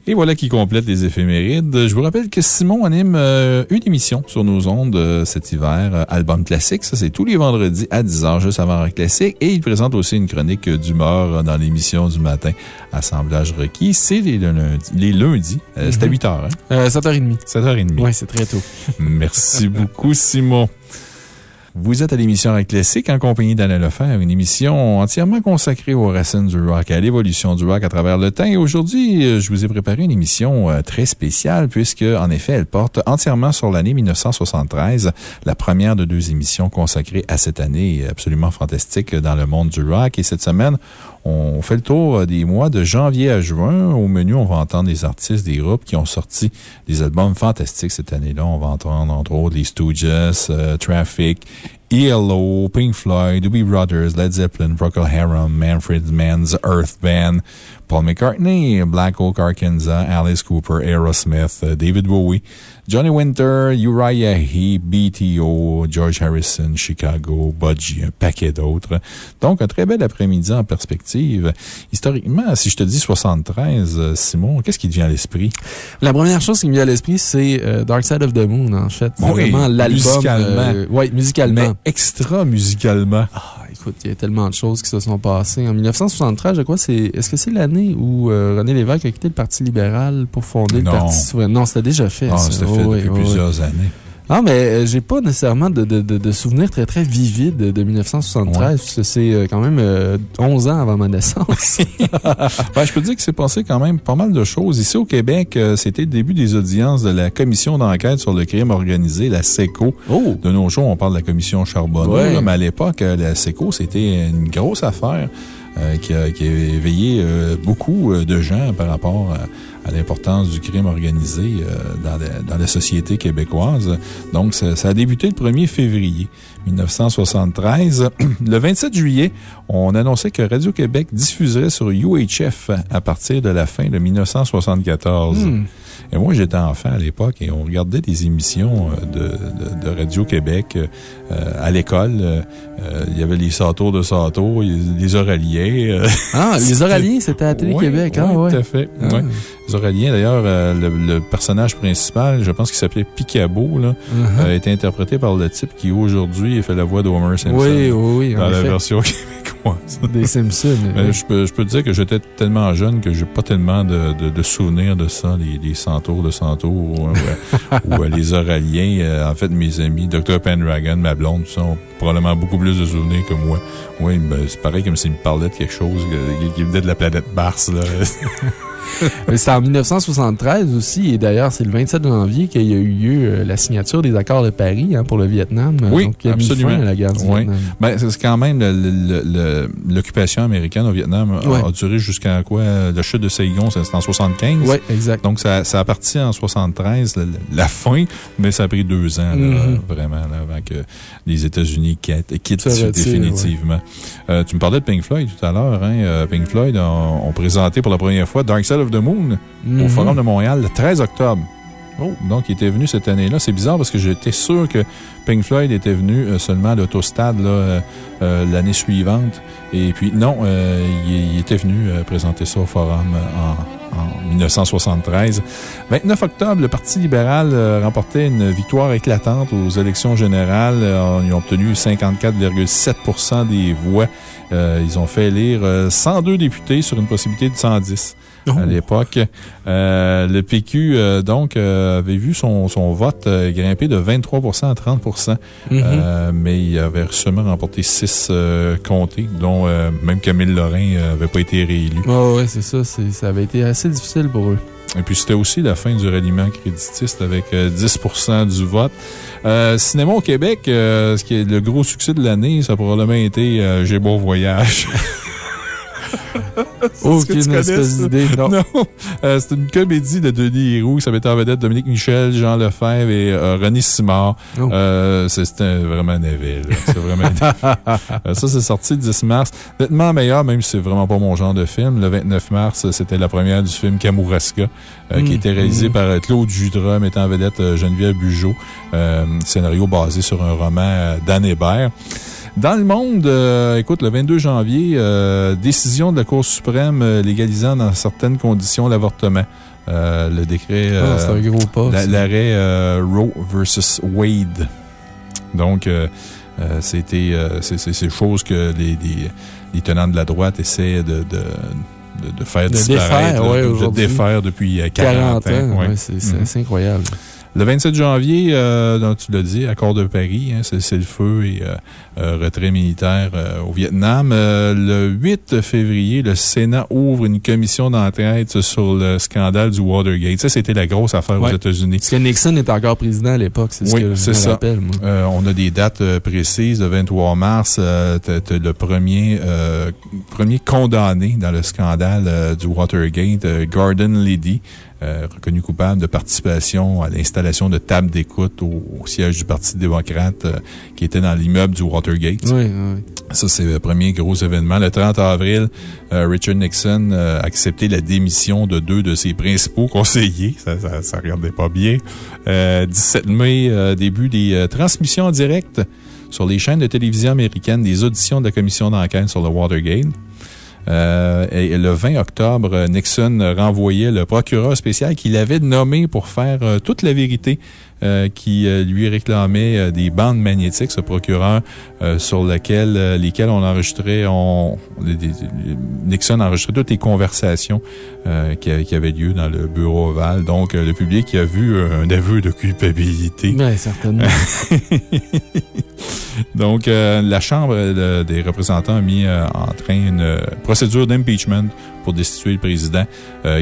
Et voilà qui complète les éphémérides. Je vous rappelle que Simon anime euh, une émission sur nos ondes euh, cet hiver, euh, Album Classique. Ça, c'est tous les vendredis à 10h, juste avant Rock Classique. Et il présente aussi une chronique d'humeur dans l'émission du matin, Assemblage requis. C'est les, lundis. Les lundis. Euh, C'est à 8h, hein? Euh, 7h30. 7h30. Oui, c'est très tôt. Merci beaucoup, Simon. Vous êtes à l'émission Rock Classique en compagnie d'Alain Lefebvre, une émission entièrement consacrée aux racines du rock, à l'évolution du rock à travers le temps. Et aujourd'hui, euh, je vous ai préparé une émission euh, très spéciale puisque, en effet, elle porte entièrement sur l'année 1973, la première de deux émissions consacrées à cette année absolument fantastique dans le monde du rock. Et cette semaine, on fait le tour euh, des mois de janvier à juin. Au menu, on va entendre des artistes, des groupes qui ont sorti des albums fantastiques cette année-là. On va entendre, entre autres, les Stooges, euh, Traffic, ELO, Pink Floyd, Doobie Brothers, Led Zeppelin, Procol Harum, Manfred Mann's Earth Band, Paul McCartney, Black Oak Arkansas, Alice Cooper, Aerosmith, euh, David Bowie, Johnny Winter, Uriah Heep, BTO, George Harrison, Chicago, Budgie, un paquet d'autres. Donc, un très bel après-midi en perspective. Historiquement, si je te dis 73, euh, Simon, qu'est-ce qui te vient à l'esprit? La première chose qui me vient à l'esprit, c'est euh, Dark Side of the Moon, en fait. Oui, vraiment l'album. musicalement. oui, musicalement. Extra musicalement. Ah, écoute, il y a tellement de choses qui se sont passées. En 1973, je crois, c'est. Est-ce que c'est l'année où euh, René Lévesque a quitté le Parti libéral pour fonder Non. le Parti souverain? Non, c'était déjà fait. Ah, c'était Oh, fait oui, depuis oh, oui. plusieurs années. Ah, mais euh, j'ai pas nécessairement de, de, de, de souvenirs très, très vivides de 1973. parce que C'est euh, quand même euh, 11 ans avant ma naissance. Ben, je peux dire que c'est passé quand même pas mal de choses. Ici au Québec, euh, c'était le début des audiences de la commission d'enquête sur le crime organisé, la SECO. oh! De nos jours, on parle de la commission Charbonneau, Ouais. là, mais à l'époque, euh, la SECO, c'était une grosse affaire euh, qui, a, qui a éveillé euh, beaucoup euh, de gens par rapport à, à l'importance du crime organisé euh, dans, la, dans la société québécoise. Donc, ça, ça a débuté le 1er février 1973. Le 27 juillet, on annonçait que Radio-Québec diffuserait sur UHF à partir de la fin de 1974. Hmm. Et moi, j'étais enfant à l'époque et on regardait des émissions euh, de, de, de Radio-Québec euh, à l'école. Euh, euh, Il y avait les Satours de Satour, les Oraliens. euh, Ah, les Oraliens, c'était à Télé-Québec. Oui, ah, oui, ouais. tout à fait. Ah. ouais. Les Oraliens, d'ailleurs, euh, le, le personnage principal, je pense qu'il s'appelait Picabo, là, Uh-huh. a été interprété par le type qui aujourd'hui fait la voix d'Homer Simpson. Oui, oui, oui. Dans la effet. version Des Simpsons. Mais oui. je, peux, je peux te dire que j'étais tellement jeune que j'ai pas tellement de, de, de souvenirs de ça, les, les centaures de centaures ou, euh, ou, euh, les oraliens. Euh, en fait, mes amis, Dr. Pendragon, ma blonde, tout ça, ont probablement beaucoup plus de souvenirs que moi. Oui, ben, c'est pareil comme s'ils me parlaient de quelque chose qui venait de la planète Mars. Là. C'était en 1973 aussi, et d'ailleurs, c'est le 27 janvier qu'il y a eu lieu euh, la signature des accords de Paris hein, pour le Vietnam. Oui, Donc, absolument. fin à la guerre du Oui. Vietnam. Ben, c'est quand même le- le- le- l'occupation américaine au Vietnam a, duré jusqu'à quoi? La chute de Saigon, c'est en 75. Oui, exact. Donc, ça, ça a parti en 73, la, la fin, mais ça a pris deux ans, là, Mhm. vraiment, là, avant que les États-Unis quittent, quittent définitivement. Euh, tu me parlais de Pink Floyd tout à l'heure. Hein? Euh, Pink Floyd ont, ont présenté pour la première fois Dark Side of the Moon au Mhm. Forum de Montréal le 13 octobre. Oh. Donc, il était venu cette année-là. C'est bizarre parce que j'étais sûr que Pink Floyd était venu euh, seulement à l'autostade euh, euh, l'année suivante. Et puis, non, euh, il, il était venu présenter ça au Forum en, en 1973. 29 octobre, le Parti libéral remportait une victoire éclatante aux élections générales. Ils ont obtenu 54,7 des voix. Ils ont fait élire euh, 102 députés sur une possibilité de 110. À l'époque. Euh, le PQ, euh, donc, euh, avait vu son, son vote euh, grimper de 23% à 30% euh, mais il avait seulement remporté six euh, comtés, dont euh, même Camille Lorrain n'avait pas été réélu. Ouais, ouais, c'est ça. Ça avait été assez difficile pour eux. Et puis, c'était aussi la fin du ralliement créditiste avec euh, 10 du vote. Euh, cinéma au Québec, euh, ce qui est le gros succès de l'année, ça a probablement été euh, J'ai beau voyage. Aucune espèce d'idée. Non. Non, Euh, c'est une comédie de Denis Héroux. Ça mettait en vedette Dominique Michel, Jean Lefebvre et euh, René Simard. Oh. Euh, c'est- vraiment navet. là. C'est vraiment Ça, c'est sorti le 10 mars. Nettement meilleur, même si c'est vraiment pas mon genre de film. Le 29 mars, c'était la première du film Kamouraska, qui Mm. était réalisé Mm. par Claude Judra, mettant en vedette Geneviève Bugeaud. Scénario basé sur un roman d'Anne Hébert. Dans le monde, euh, écoute, le 22 janvier, euh, décision de la Cour suprême euh, légalisant dans certaines conditions l'avortement. Euh, le décret. Ah, c'est un gros pas. L'arrêt Roe versus Wade. Donc, c'était c'est chose que les, les, les tenants de la droite essaient de, de, de, de faire De disparaître, défaire, ouais, de- défaire depuis euh, 40, 40 ans. ouais. ouais, c'est Mhm. incroyable. Le 27 janvier, euh, donc, tu l'as dit, accord de Paris, hein, c'est le feu et euh, euh, retrait militaire euh, au Vietnam. Euh, le 8 février, le Sénat ouvre une commission d'enquête sur le scandale du Watergate. Ça, c'était la grosse affaire aux. États-Unis. Parce que Nixon était encore président à l'époque, c'est ce que je me ça. rappelle, moi. Euh, on a des dates précises. Le 23 mars, euh, t'as- t'as le premier, euh, premier condamné dans le scandale du Watergate, Gordon Liddy, euh, reconnu coupable de participation à l'installation de tables d'écoute au, au siège du Parti démocrate euh, qui était dans l'immeuble du Watergate. Oui, oui. Ça, c'est le premier gros événement. Le 30 avril, euh, Richard Nixon euh, a accepté la démission de deux de ses principaux conseillers. Ça, ça, ça regardait pas bien. Euh, 17 mai, euh, début des transmissions en direct sur les chaînes de télévision américaines des auditions de la commission d'enquête sur le Watergate. Euh, et le 20 octobre, Nixon renvoyait le procureur spécial qu'il avait nommé pour faire euh, toute la vérité, euh, qui euh, lui réclamait euh, des bandes magnétiques, ce procureur, euh, sur lequel, lesquelles on enregistrait, on, des- des- Nixon enregistrait toutes les conversations qui, qui avaient lieu dans le bureau ovale. Donc, le public a vu un aveu de culpabilité. Ouais, certainement. Donc, euh, la Chambre des représentants a mis euh, en train une euh, procédure d'impeachment pour destituer le président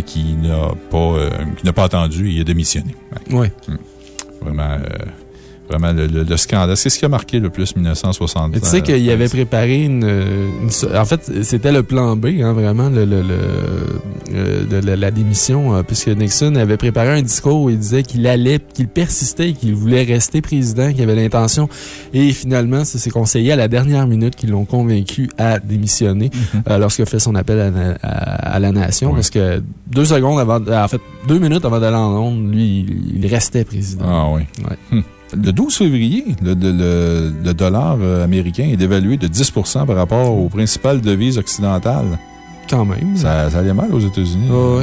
qui n'a pas, attendu et a démissionné. Ouais. Ouais. Vraiment, euh, vraiment le, le- le scandale. C'est ce qui a marqué le plus 1960. Mais tu sais qu'il avait préparé une, En fait, c'était le plan B, hein, vraiment, le, euh, de la, démission, euh, puisque Nixon avait préparé un discours où il disait qu'il allait, qu'il persistait, qu'il voulait rester président, qu'il avait l'intention. Et finalement, c'est ses conseillers à la dernière minute qui l'ont convaincu à démissionner euh, lorsqu'il a fait son appel à, la- à- à la nation. Parce que deux secondes avant, en fait, deux minutes avant d'aller en onde, lui, il, il restait président. Ah oui. Ouais. Hum. Le 12 février, le, le- le- le dollar euh, américain est dévalué de 10% par rapport aux principales devises occidentales. Quand même. Ça, ça allait mal aux États-Unis. Ah.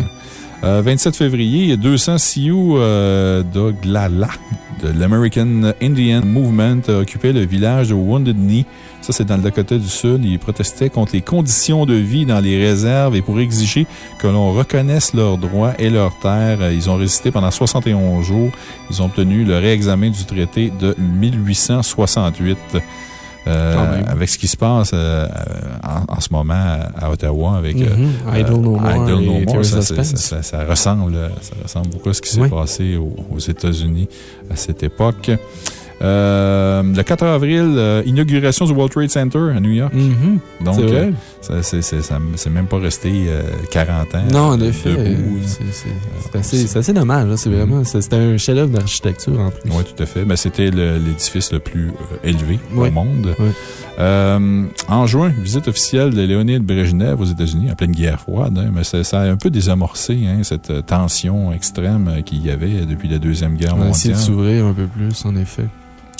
Euh, 27 février, il y a 200 Sioux euh, d'Oglala de l'American Indian Movement occupé le village de Wounded Knee. Ça, c'est dans le Dakota du Sud. Ils protestaient contre les conditions de vie dans les réserves et pour exiger que l'on reconnaisse leurs droits et leurs terres. Euh, Ils ont résisté pendant 71 jours. Ils ont obtenu le réexamen du traité de 1868. Euh, avec ce qui se passe euh, en, en ce moment à, à Ottawa avec euh, Mhm. Idle No More Idle No et More, ça, ça, ça- ça ressemble, ça ressemble beaucoup à ce qui s'est Oui. passé aux, aux États-Unis à cette époque. Euh, le 4 avril, euh, inauguration du World Trade Center à New York. Mhm. Donc, C'est euh, ça, c'est- même pas resté euh, 40 ans. Non, en effet. là. c'est- assez, dommage. là, C'est vraiment. C'était un chef-d'œuvre d'architecture en plus. Oui, tout à fait. Ben, C'était l'édifice le plus élevé Oui. au monde. Oui. En juin, visite officielle de Léonid Brejnev aux États-Unis, en pleine guerre froide. hein, mais ça, a un peu désamorcé hein, cette tension extrême qu'il y avait depuis la Deuxième Guerre On a essayé mondiale. de s'ouvrir un peu plus, en effet.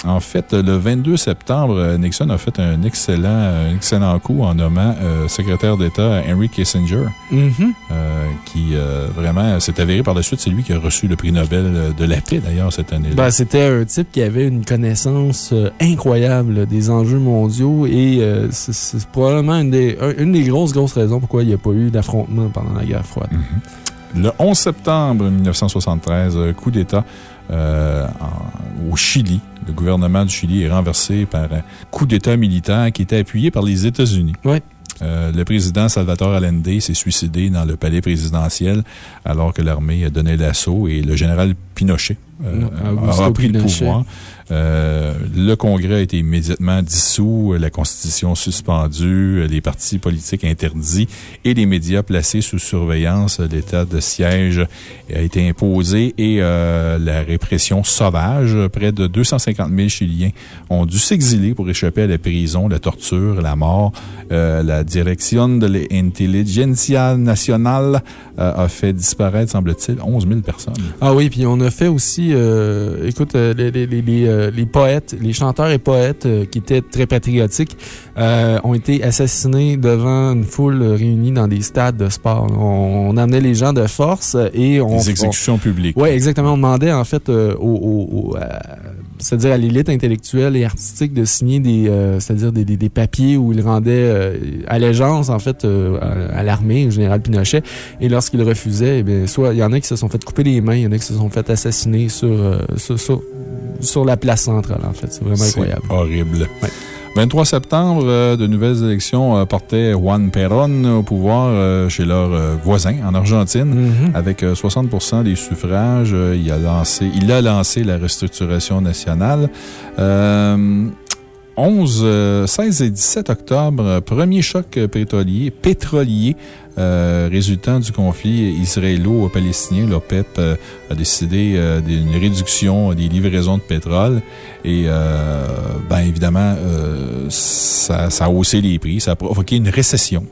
En fait, le 22 septembre, euh, Nixon a fait un excellent, un excellent coup en nommant euh, secrétaire d'État Henry Kissinger, Mhm. euh, qui euh, vraiment s'est avéré par la suite. C'est lui qui a reçu le prix Nobel de la paix, d'ailleurs, cette année-là. Ben, C'était un type qui avait une connaissance incroyable des enjeux mondiaux et c'est- probablement une des, un- une des grosses, grosses raisons pourquoi il n'y a pas eu d'affrontement pendant la guerre froide. Le 11 septembre 1973, euh, coup d'État euh, au Chili. Le gouvernement du Chili est renversé par un coup d'État militaire qui était appuyé par les États-Unis. Euh, le président Salvatore Allende s'est suicidé dans le palais présidentiel alors que l'armée donnait l'assaut et le général Pinochet euh, a repris le pouvoir. Euh, le Congrès a été immédiatement dissous, la Constitution suspendue, les partis politiques interdits et les médias placés sous surveillance. L'état de siège a été imposé et euh, la répression sauvage. Près de 250 000 Chiliens ont dû s'exiler pour échapper à la prison, la torture, la mort. Euh, la Direction de l'Intelligentsia Nacional a fait disparaître, semble-t-il, 11 000 personnes. Ah oui, puis on a fait aussi, écoute, les, les, euh, les poètes, les chanteurs et poètes euh, qui étaient très patriotiques euh, ont été assassinés devant une foule réunie dans des stades de sport. On, on amenait les gens de force et on. Des exécutions publiques. Oui, exactement. On demandait en fait aux, aux- aux, c'est-à-dire à l'élite intellectuelle et artistique de signer des, euh, c'est-à-dire des, des, des papiers où ils rendaient euh, allégeance en fait euh, à, à l'armée, au général Pinochet. Et lorsqu'ils refusaient, eh bien, soit il y en a qui se sont fait couper les mains, il y en a qui se sont fait assassiner sur, sur, sur, sur la place centrale en fait. C'est vraiment incroyable. horrible. Ouais. 23 septembre, euh, de nouvelles élections euh, portaient Juan Perón au pouvoir euh, chez leurs voisins en Argentine. Mhm. Avec euh, 60% des suffrages, il, a lancé, il a lancé la restructuration nationale. Euh, 11, euh, 16 et 17 octobre, euh, premier choc euh, pétrolier, pétrolier euh, résultant du conflit israélo-palestinien. L'OPEP euh, a décidé euh, d'une réduction des livraisons de pétrole. Et, euh, ben évidemment, euh, ça, ça a haussé les prix. Ça a provoqué une récession.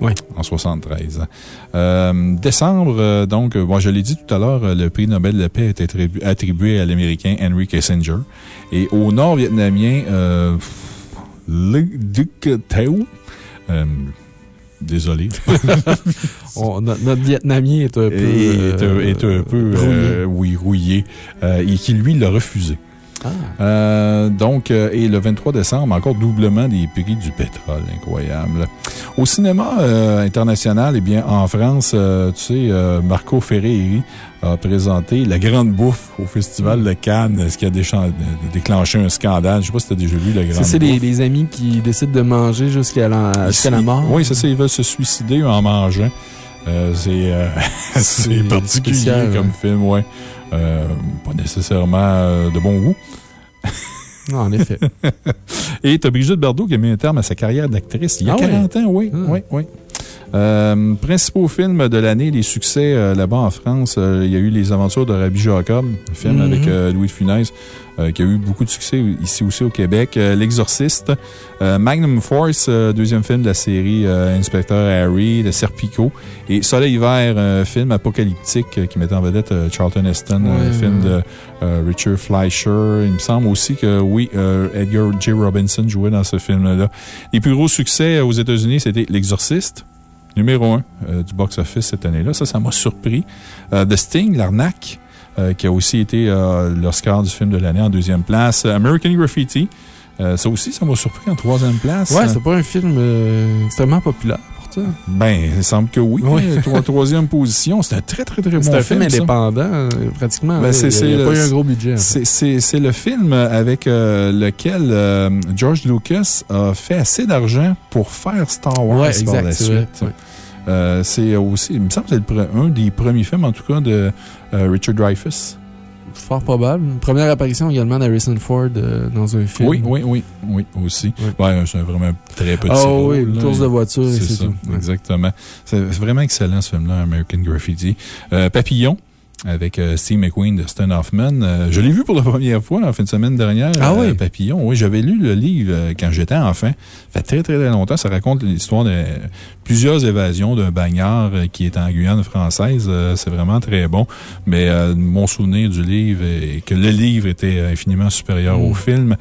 Ouais. En 73. Euh, décembre, euh, donc, euh, bon, je l'ai dit tout à l'heure, le prix Nobel de la paix est attribu- attribué à l'Américain Henry Kissinger. Et au nord-vietnamien, euh, Le Duc. Euh, désolé. On- no- notre Vietnamien est un peu. Est, un- est un peu, rouillé. oui, rouillé. et qui, lui, l'a refusé. Ah. Euh, donc, euh, et le 23 décembre, encore doublement des prix du pétrole. Incroyable. Au cinéma euh, international, eh bien, en France, tu sais, Marco Ferreri a présenté La Grande Bouffe au Festival de Cannes, ce qui a déclenché un scandale? Je sais pas si tu as déjà vu La Grande Ça, c'est Bouffe. les, les amis qui décident de manger jusqu'à la, mort. Oui, c'est ça, ils veulent se suicider en mangeant. C'est particulier spécial, comme hein. film, ouais. Euh, pas nécessairement euh, de bon goût. Non, en effet. Et tu as Brigitte Bardot qui a mis un terme à sa carrière d'actrice il y a Ah ouais? 40 ans, oui. Ah. oui, oui. Euh, principaux films de l'année, les succès euh, là-bas en France, euh, il y a eu Les Aventures de Rabbi Jacob, un film Mhm. avec Louis de Funès, qui a eu beaucoup de succès ici aussi au Québec. Euh, L'Exorciste, euh, Magnum Force, euh, deuxième film de la série euh, Inspecteur Harry, Le Serpico, et Soleil Vert, un film apocalyptique euh, qui mettait en vedette euh, Charlton Heston, un Ouais, film de euh, Richard Fleischer. Il me semble aussi que, oui, euh, Edgar J. Robinson jouait dans ce film-là. Les plus gros succès euh, aux États-Unis, c'était L'Exorciste, numéro un euh, du box-office cette année-là. Ça, ça m'a surpris. Euh, The Sting, L'Arnaque, euh, qui a aussi été euh, l'Oscar du film de l'année en deuxième place. American Graffiti, euh, ça aussi, ça m'a surpris en troisième place. Ouais, c'est pas un film euh, extrêmement populaire pour toi. Ben, il semble que oui. Oui. Euh, tro- troisième position. C'est un très, très, très bon C'est un film ça. indépendant, euh, pratiquement. Ben, il n'y a, pas le- eu un gros budget. C'est- le film avec euh, lequel euh, George Lucas a fait assez d'argent pour faire Star Wars Ouais, par la exact, c'est vrai, suite. Euh, c'est aussi, il me semble que c'est un des premiers films, en tout cas, de euh, Richard Dreyfuss. Fort probable. Première apparition également d'Harrison Ford euh, dans un film. Oui, oui, oui, oui, aussi. Ouais, c'est vraiment très petit Ah rôle, oui, une course de voiture et C'est ça, tout. Exactement. C'est vraiment excellent ce film-là, American Graffiti. Papillon. Avec euh, Steve McQueen de Stan Hoffman. Euh, je l'ai vu pour la première fois en fin de semaine dernière. Ah euh, oui? Papillon. Oui, j'avais lu le livre euh, quand j'étais enfant. Ça fait très, très, très longtemps. Ça raconte l'histoire de plusieurs évasions d'un bagnard euh, qui est en Guyane française. Euh, C'est vraiment très bon. Mais euh, mon souvenir du livre est que le livre était infiniment supérieur au film.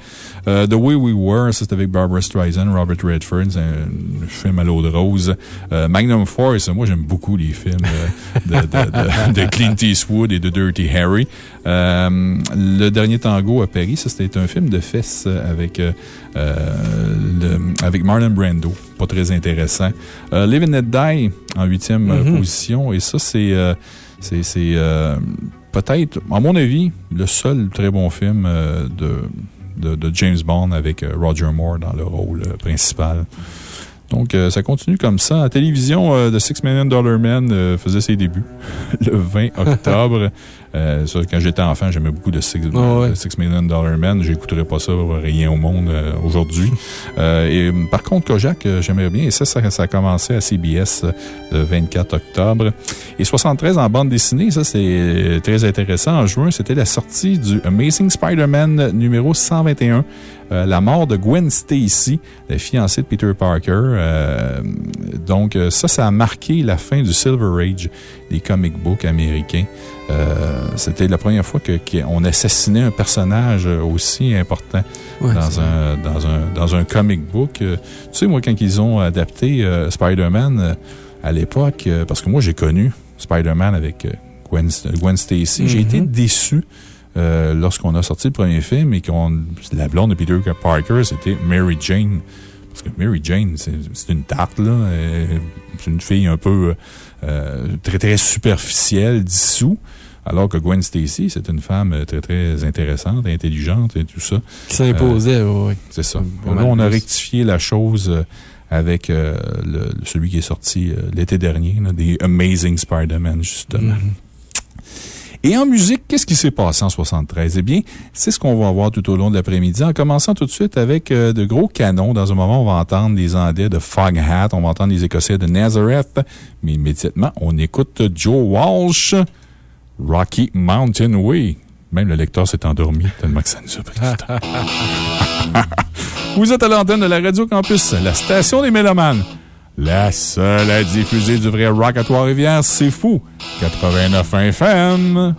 Euh, The Way We Were, c'était avec Barbara Streisand, Robert Redford. C'est un film à l'eau de rose. Euh, Magnum Force, moi, j'aime beaucoup les films euh, de, de- de- de Clint Eastwood et de Dirty Harry. Euh, le dernier tango à Paris, ça, c'était un film de fesses euh, avec, euh, le- avec Marlon Brando. Pas très intéressant. Euh, Live and Let Die en huitième euh, position. Et ça, c'est, peut-être, à mon avis, le seul très bon film de, de, de James Bond avec Roger Moore dans le rôle principal. Donc, euh, ça continue comme ça. À télévision, euh, The Six Million Dollar Man euh, faisait ses débuts le 20 octobre. Euh, ça, quand j'étais enfant, j'aimais beaucoup The Six, Ah ouais. Six Million Dollar Man. J'écouterais pas ça rien au monde euh, aujourd'hui. Euh, et euh, par contre, Kojak, euh, j'aimerais bien. Et ça, ça, ça a commencé à CBS euh, le 24 octobre. Et 73 en bande dessinée, ça, c'est très intéressant. En juin, c'était la sortie du Amazing Spider-Man numéro 121. Euh, la mort de Gwen Stacy, la fiancée de Peter Parker. Euh, donc, ça, ça a marqué la fin du Silver Age des comic books américains. Euh, C'était la première fois que- qu'on assassinait un personnage aussi important Ouais, dans, un, dans, un, dans un comic book. Euh, tu sais, moi, quand ils ont adapté euh, Spider-Man à l'époque, parce que moi, j'ai connu Spider-Man avec Gwen, Gwen Stacy, j'ai été déçu. euh, lorsqu'on a sorti le premier film et qu'on. La blonde de Peter Parker, c'était Mary Jane. Parce que Mary Jane, c'est une tarte, là. C'est une fille un peu très, très superficielle, dissous. Alors que Gwen Stacy, c'est une femme euh, très, très intéressante, intelligente et tout ça. Qui s'imposait, oui. C'est ça. Là, on a rectifié la chose euh, avec euh, le- celui qui est sorti euh, l'été dernier, là, des Amazing Spider-Man, justement. Et en musique, qu'est-ce qui s'est passé en 73? Eh bien, c'est ce qu'on va voir tout au long de l'après-midi, en commençant tout de suite avec euh, de gros canons. Dans un moment, on va entendre des Anglais de Foghat, on va entendre des Écossais de Nazareth, mais immédiatement, on écoute Joe Walsh, Rocky Mountain Way. Même le lecteur s'est endormi tellement que ça nous a pris du temps. Vous êtes à l'antenne de la Radio Campus, la station des Mélomanes. La seule à diffuser du vrai rock à Trois-Rivières, c'est fou. 89 FM.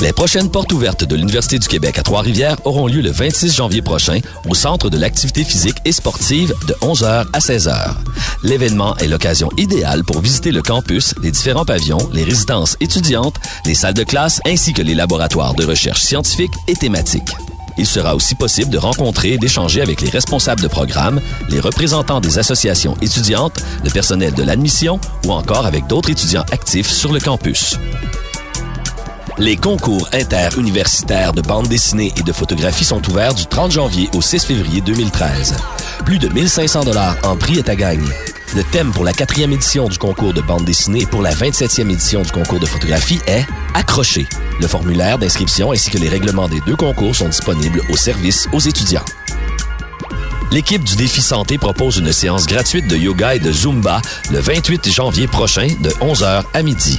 Les prochaines portes ouvertes de l'Université du Québec à Trois-Rivières auront lieu le 26 janvier prochain au Centre de l'activité physique et sportive de 11h à 16h. L'événement est l'occasion idéale pour visiter le campus, les différents pavillons, les résidences étudiantes, les salles de classe ainsi que les laboratoires de recherche scientifique et thématique. Il sera aussi possible de rencontrer et d'échanger avec les responsables de programme, les représentants des associations étudiantes, le personnel de l'admission ou encore avec d'autres étudiants actifs sur le campus. Les concours interuniversitaires de bande dessinée et de photographie sont ouverts du 30 janvier au 6 février 2013. Plus de 1500 dollars en prix est à gagner. Le thème pour la quatrième édition du concours de bande dessinée et pour la 27e édition du concours de photographie est Accroché. Le formulaire d'inscription ainsi que les règlements des deux concours sont disponibles au service aux étudiants. L'équipe du Défi Santé propose une séance gratuite de yoga et de Zumba le 28 janvier prochain de 11h à midi.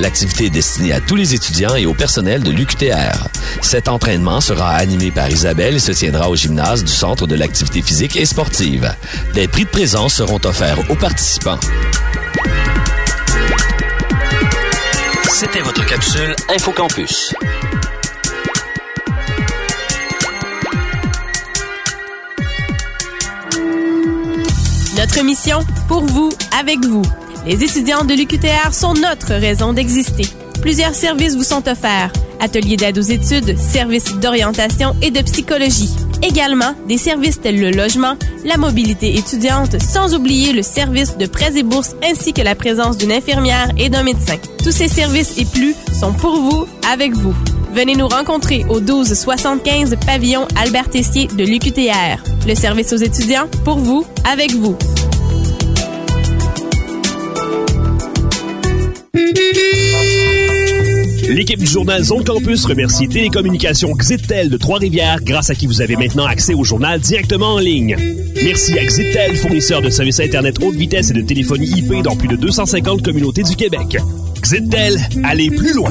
L'activité est destinée à tous les étudiants et au personnel de l'UQTR. Cet entraînement sera animé par Isabelle et se tiendra au gymnase du Centre de l'activité physique et sportive. Des prix de présence seront offerts aux participants. C'était votre capsule InfoCampus. Notre mission, pour vous, avec vous. Les étudiants de l'UQTR sont notre raison d'exister. Plusieurs services vous sont offerts. Ateliers d'aide aux études, services d'orientation et de psychologie. Également, des services tels le logement, la mobilité étudiante, sans oublier le service de prêts et bourses ainsi que la présence d'une infirmière et d'un médecin. Tous ces services et plus sont pour vous, avec vous. Venez nous rencontrer au 1275 pavillon Albert Tessier de l'UQTR. Le service aux étudiants, pour vous, avec vous. L'équipe du journal Zone Campus remercie Télécommunications Xitel de Trois-Rivières, grâce à qui vous avez maintenant accès au journal directement en ligne. Merci à Xitel, fournisseur de services Internet haute vitesse et de téléphonie IP dans plus de 250 communautés du Québec. Xitel, allez plus loin!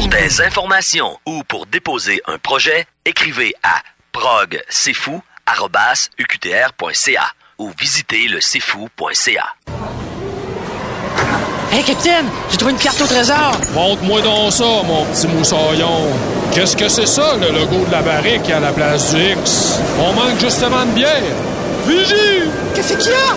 Pour des informations ou pour déposer un projet, écrivez à progcfou.uqtr.ca ou visitez le cfou.ca. Hey, capitaine, j'ai trouvé une carte au trésor. Montre-moi donc ça, mon petit moussaillon. Qu'est-ce que c'est ça, le logo de la barrique à la place du X? On manque justement de bière. Vigie! Qu'est-ce qu'il y a?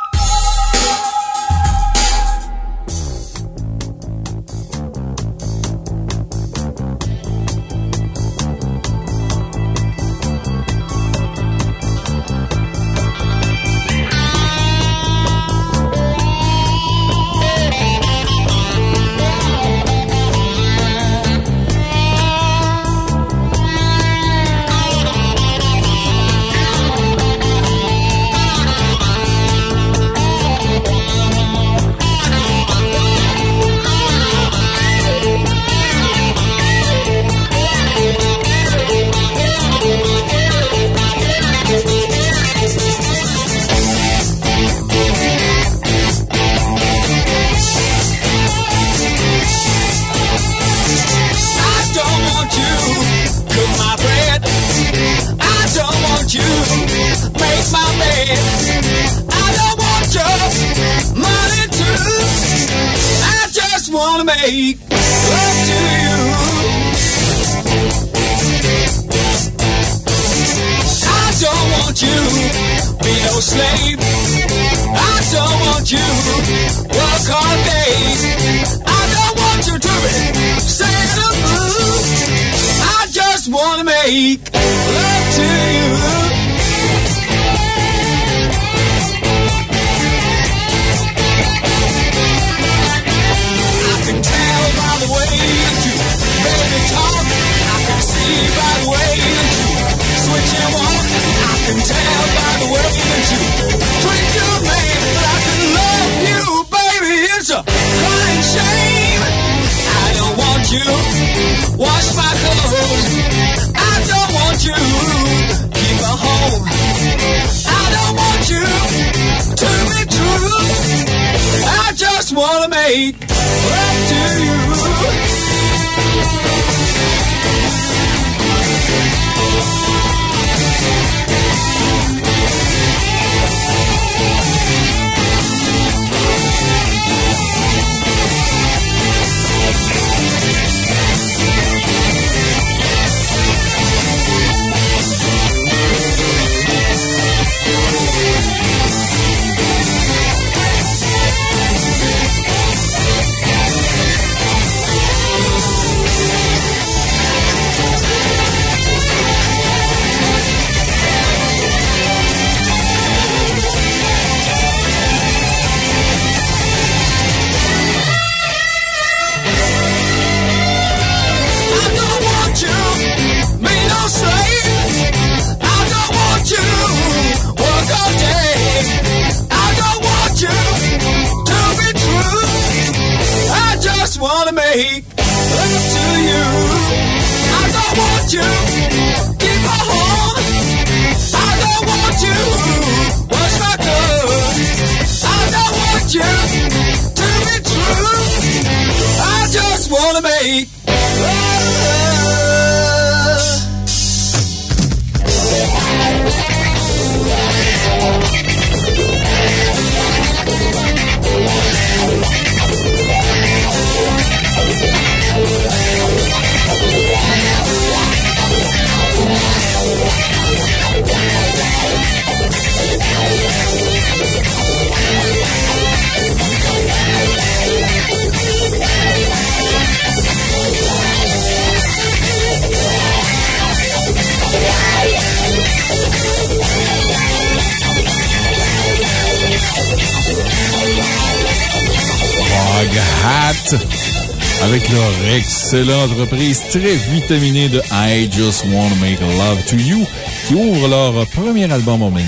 Excellente reprise très vitaminée de I Just Wanna Make Love to You qui ouvre leur premier album homonyme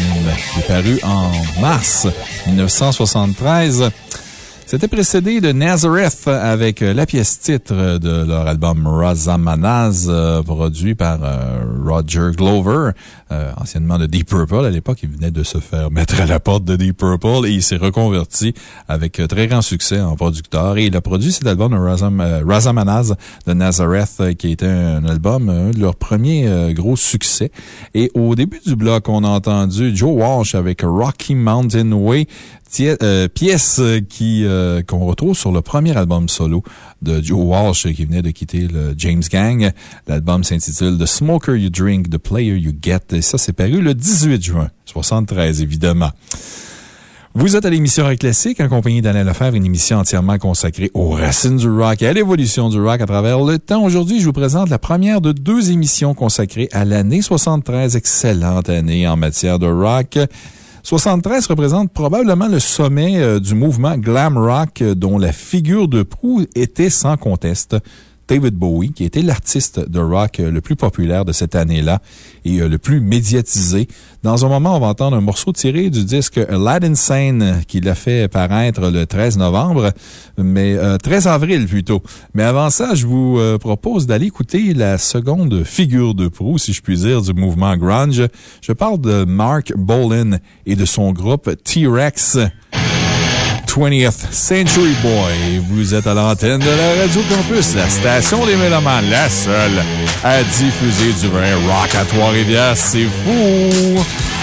qui est paru en mars 1973. C'était précédé de Nazareth avec la pièce titre de leur album Razamanaz, euh, produit par euh, Roger Glover, anciennement de Deep Purple. À l'époque, il venait de se faire mettre à la porte de Deep Purple et il s'est reconverti avec euh, très grand succès en producteur. Et il a produit cet album Razam, euh, Razamanaz de Nazareth, euh, qui était un album, un de leurs premiers euh, gros succès. Et au début du bloc, on a entendu Joe Walsh avec Rocky Mountain Way, euh, pièce qui euh, qu'on retrouve sur le premier album solo de Joe Walsh qui venait de quitter le James Gang. L'album s'intitule The Smoker You Drink, The Player You Get. Et ça, c'est paru le 18 juin 73, évidemment. Vous êtes à l'émission Rock Classique en compagnie d'Alain Lefebvre, une émission entièrement consacrée aux racines du rock et à l'évolution du rock à travers le temps. Aujourd'hui, je vous présente la première de deux émissions consacrées à l'année 73, excellente année en matière de rock. 73 représente probablement le sommet euh, du mouvement glam rock euh, dont la figure de proue était sans conteste David Bowie, qui était l'artiste de rock euh, le plus populaire de cette année-là et euh, le plus médiatisé. Dans un moment, on va entendre un morceau tiré du disque Aladdin Sane qu'il a fait paraître le 13 novembre, mais euh, 13 avril plutôt. Mais avant ça, je vous euh, propose d'aller écouter la seconde figure de proue, si je puis dire, du mouvement grunge. Je parle de Mark Bolan et de son groupe T-Rex. 20th Century Boy. Vous êtes à l'antenne de la Radio Campus, la station des Mélomanes, la seule à diffuser du vrai rock à Trois-Rivières. C'est fou!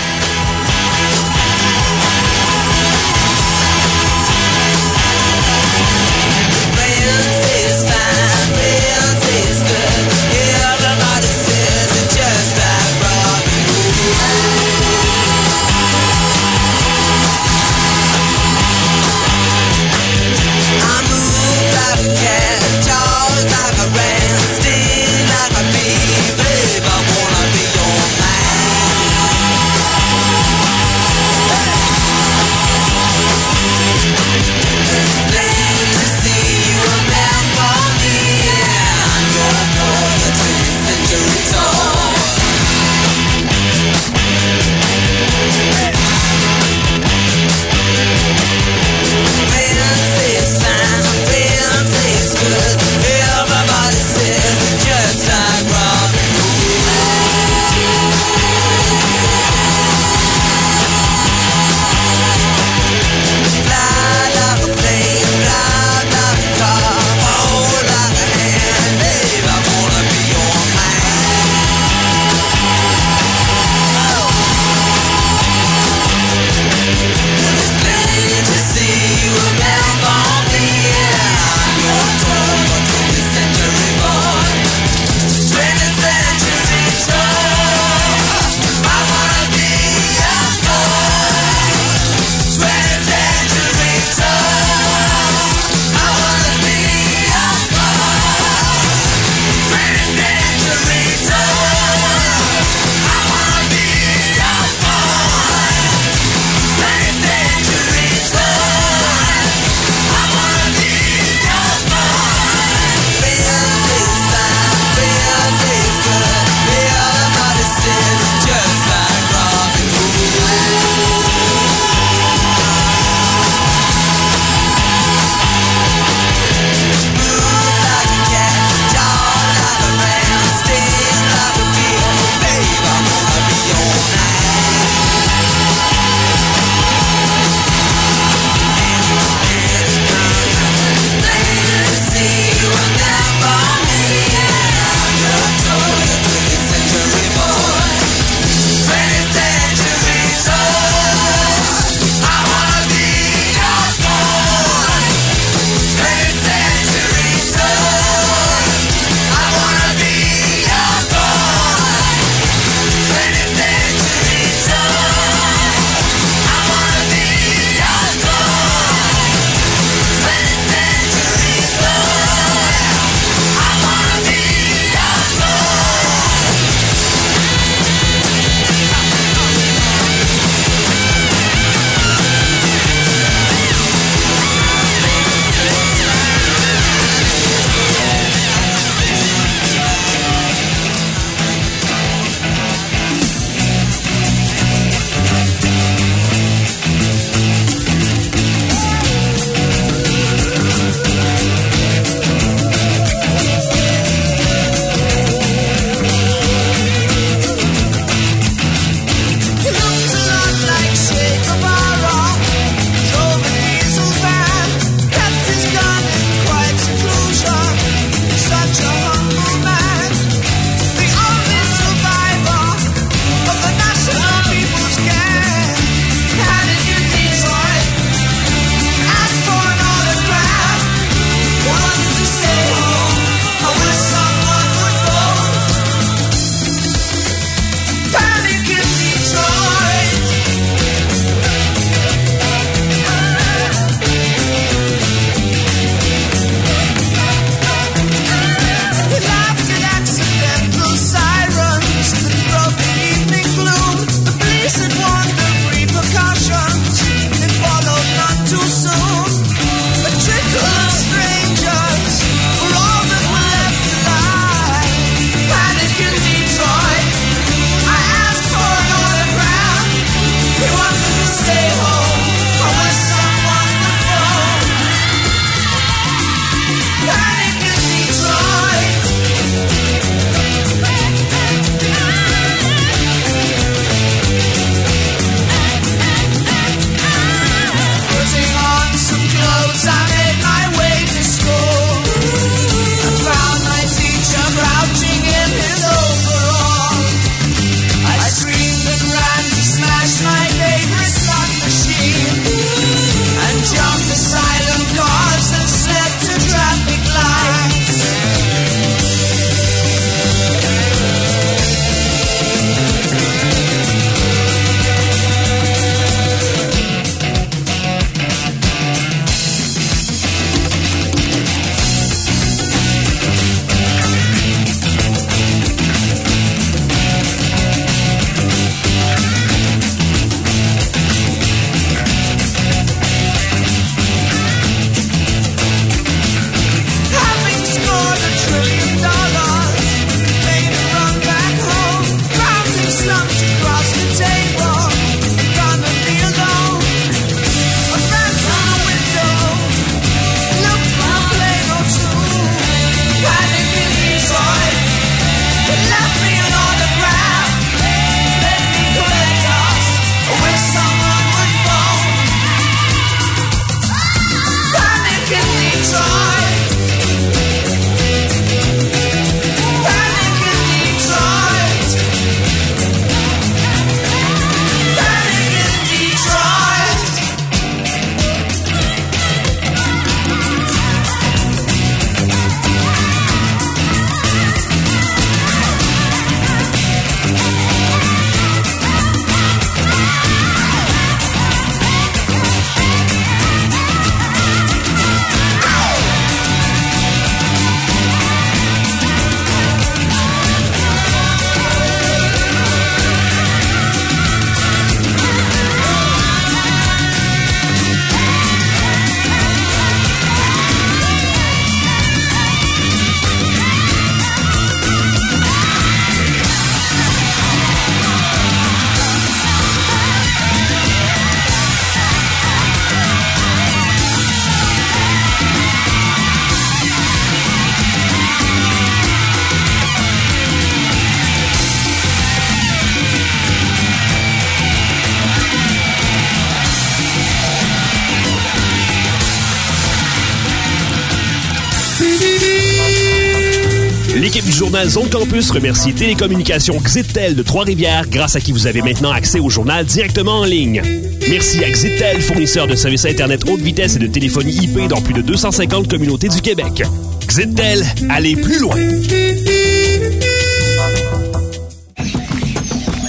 Zone Campus remercie Télécommunications Xitel de Trois-Rivières, grâce à qui vous avez maintenant accès au journal directement en ligne. Merci à Xitel, fournisseur de services Internet haute vitesse et de téléphonie IP dans plus de 250 communautés du Québec. Xitel, allez plus loin!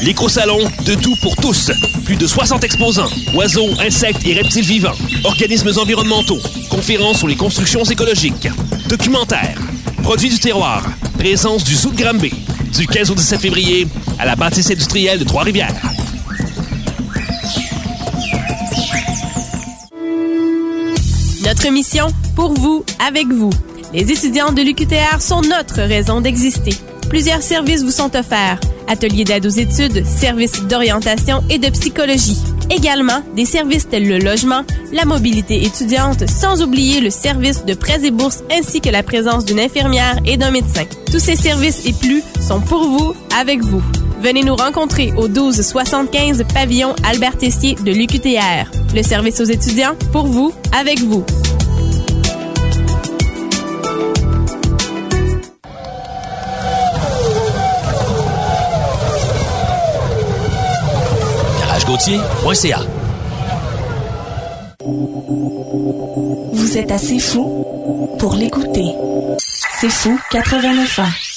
L'éco-salon, de tout pour tous. Plus de 60 exposants. Oiseaux, insectes et reptiles vivants. Organismes environnementaux. Conférences sur les constructions écologiques. Documentaires. Produits du terroir. Présence du Zoo de Granby. Du 15 au 17 février à la bâtisse industrielle de Trois-Rivières. Notre mission, pour vous, avec vous. Les étudiants de l'UQTR sont notre raison d'exister. Plusieurs services vous sont offerts. Ateliers d'aide aux études, services d'orientation et de psychologie. Également, des services tels le logement, la mobilité étudiante, sans oublier le service de prêts et bourses ainsi que la présence d'une infirmière et d'un médecin. Tous ces services et plus sont pour vous, avec vous. Venez nous rencontrer au 1275 pavillon Albert Tessier de l'UQTR. Le service aux étudiants, pour vous, avec vous. GarageGautier.ca Vous êtes assez fou pour l'écouter. C'est fou 89 ans.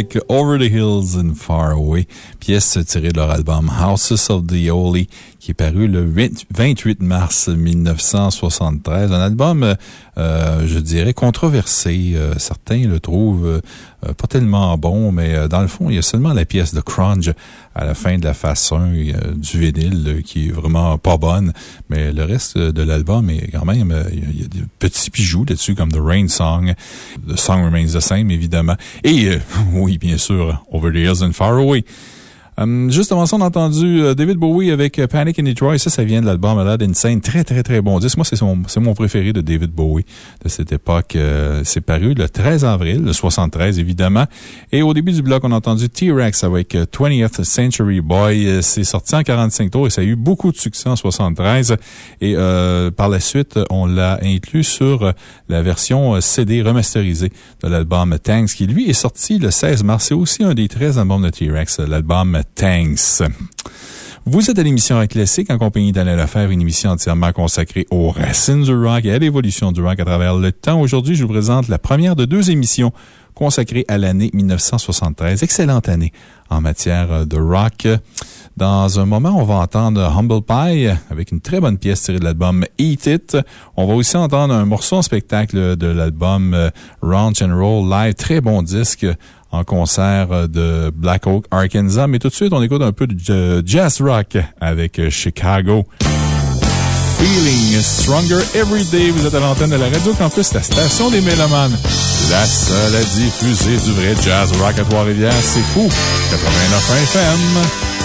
Avec Over the Hills and Far Away, pièce tirée de leur album Houses of the Holy, est paru le 20 28 mars 1973. Un album, euh, je dirais, controversé. Euh, certains le trouvent euh, pas tellement bon, mais dans le fond, il y a seulement la pièce de Crunch à la fin de la phase 1 euh, du vinyle qui est vraiment pas bonne. Mais le reste de l'album est quand même, il y a- des petits bijoux là-dessus comme The Rain Song, The Song Remains the Same, évidemment. Et, oui, bien sûr, Over the Hills and Far Away. Hum, juste avant ça, on a entendu euh, David Bowie avec euh, Panic in Detroit. Ça, ça vient de l'album Aladdin Insane. Très, très, très bon disque. Moi, c'est mon, préféré de David Bowie de cette époque. Euh, c'est paru le 13 avril, le 73, évidemment. Et au début du bloc, on a entendu T-Rex avec euh, 20th Century Boy. Euh, C'est sorti en 45 tours et ça a eu beaucoup de succès en 73. Et euh, par la suite, on l'a inclus sur euh, la version euh, CD remasterisée de l'album Tanks, qui lui est sorti le 16 mars. C'est aussi un des 13 albums de T-Rex, euh, l'album Tanks. Vous êtes à l'émission Rock Classique en compagnie d'Alain Lefebvre, une émission entièrement consacrée aux racines du rock et à l'évolution du rock à travers le temps. Aujourd'hui, je vous présente la première de deux émissions consacrées à l'année 1973. Excellente année en matière de rock. Dans un moment, on va entendre Humble Pie avec une très bonne pièce tirée de l'album Eat It. On va aussi entendre un morceau en spectacle de l'album euh, Ranch and Roll Live. Très bon disque en concert euh, de Black Oak, Arkansas. Mais tout de suite, on écoute un peu de j- jazz rock avec euh, Chicago. Feeling Stronger Every Day. Vous êtes à l'antenne de la Radio Campus, la station des Mélomanes. La seule à du vrai jazz rock à Trois-Rivières. C'est fou. 89 FM.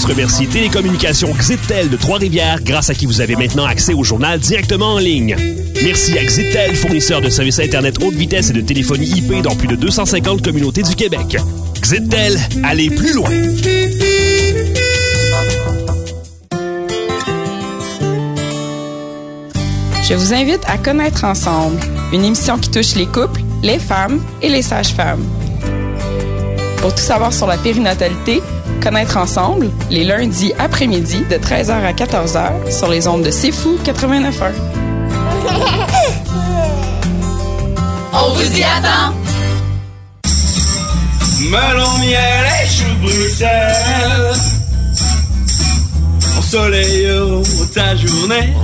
Zone Campus remercie Télécommunications Xitel de Trois-Rivières, grâce à qui vous avez maintenant accès au journal directement en ligne. Merci à Xitel, fournisseur de services Internet haute vitesse et de téléphonie IP dans plus de 250 communautés du Québec. Xitel, allez plus loin! Je vous invite à Connaître Ensemble, une émission qui touche les couples, les femmes et les sages-femmes. Pour tout savoir sur la périnatalité, Connaître Ensemble, les lundis après-midi de 13h à 14h sur les ondes de C'est Fou 89.1. On vous y attend. Melon, miel et chou Bruxelles. Ensoleille ta journée.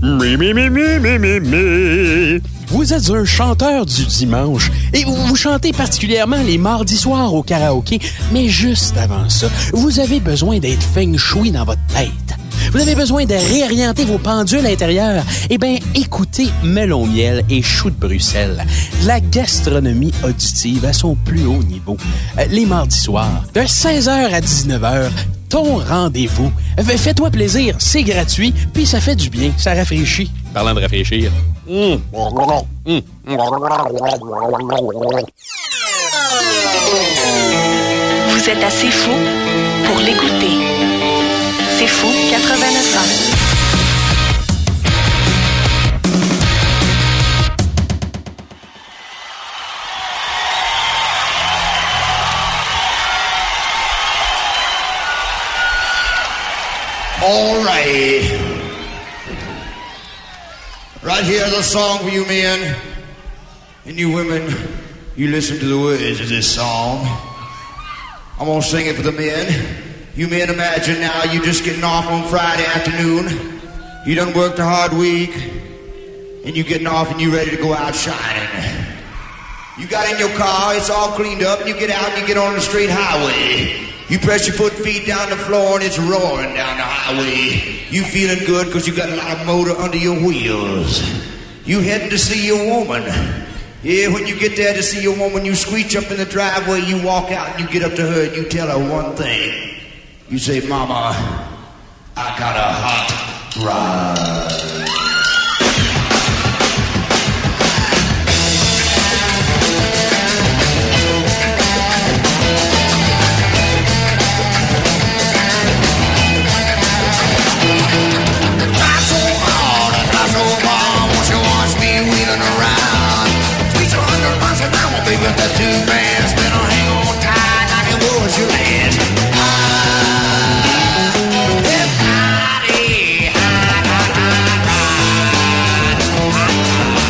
Mi, mi, mi, mi, mi, mi, mi. Vous êtes un chanteur du dimanche et vous, chantez particulièrement les mardis soirs au karaoké, mais juste avant ça, vous avez besoin d'être feng shui dans votre tête. Vous avez besoin de réorienter vos pendules intérieures. Eh bien, écoutez Melon Miel et Chou de Bruxelles. La gastronomie auditive à son plus haut niveau. Euh, les mardis soirs, de 16h à 19h, ton rendez-vous. Fais- Fais-toi plaisir, c'est gratuit, puis ça fait du bien, ça rafraîchit. Parlant de rafraîchir. Mmh. Mmh. Vous êtes assez fou pour l'écouter. C'est fou 89 ans. All right. Right here's a song for you men. And you women, you listen to the words of this song. I'm gonna sing it for the men. You men imagine now you just getting off on Friday afternoon. You done worked a hard week. And you getting off and you ready to go out shining. You got in your car, it's all cleaned up, and you get out and you get on the straight highway. You press your foot feet down the floor and it's roaring down the highway. You feeling good because you got a lot of motor under your wheels. You heading to see your woman. Yeah, when you get there to see your woman, you screech up in the driveway, you walk out and you get up to her and you tell her one thing. You say, Mama, I got a hot rod. Baby, that's too fast. Better hang on tight like it was your last. Ah, everybody, hide, hide, hide, ride, hide.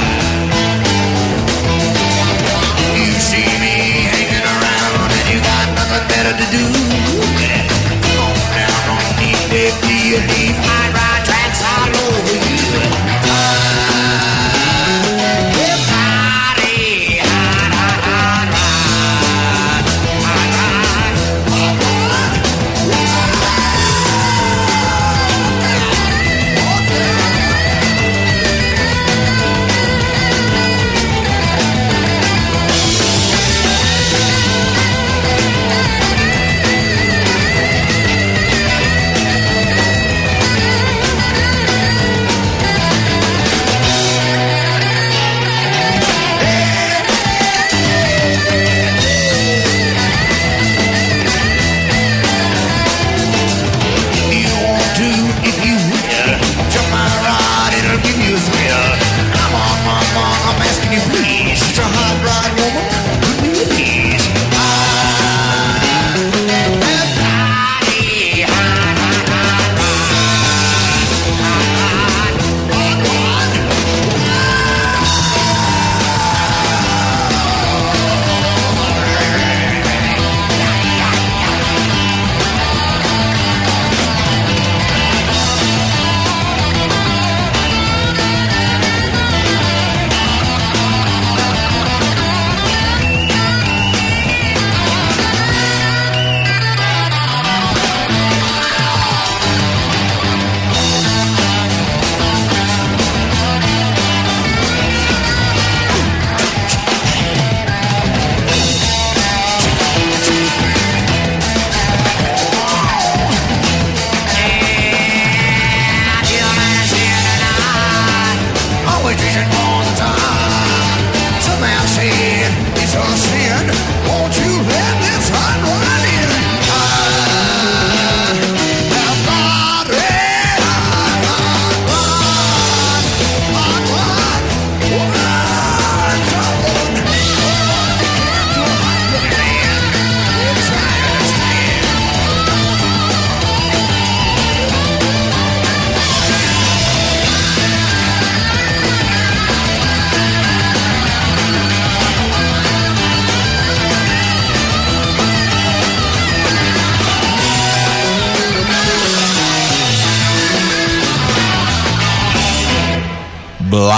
You see me hanging around and you got nothing better to do. Come on down on me, baby,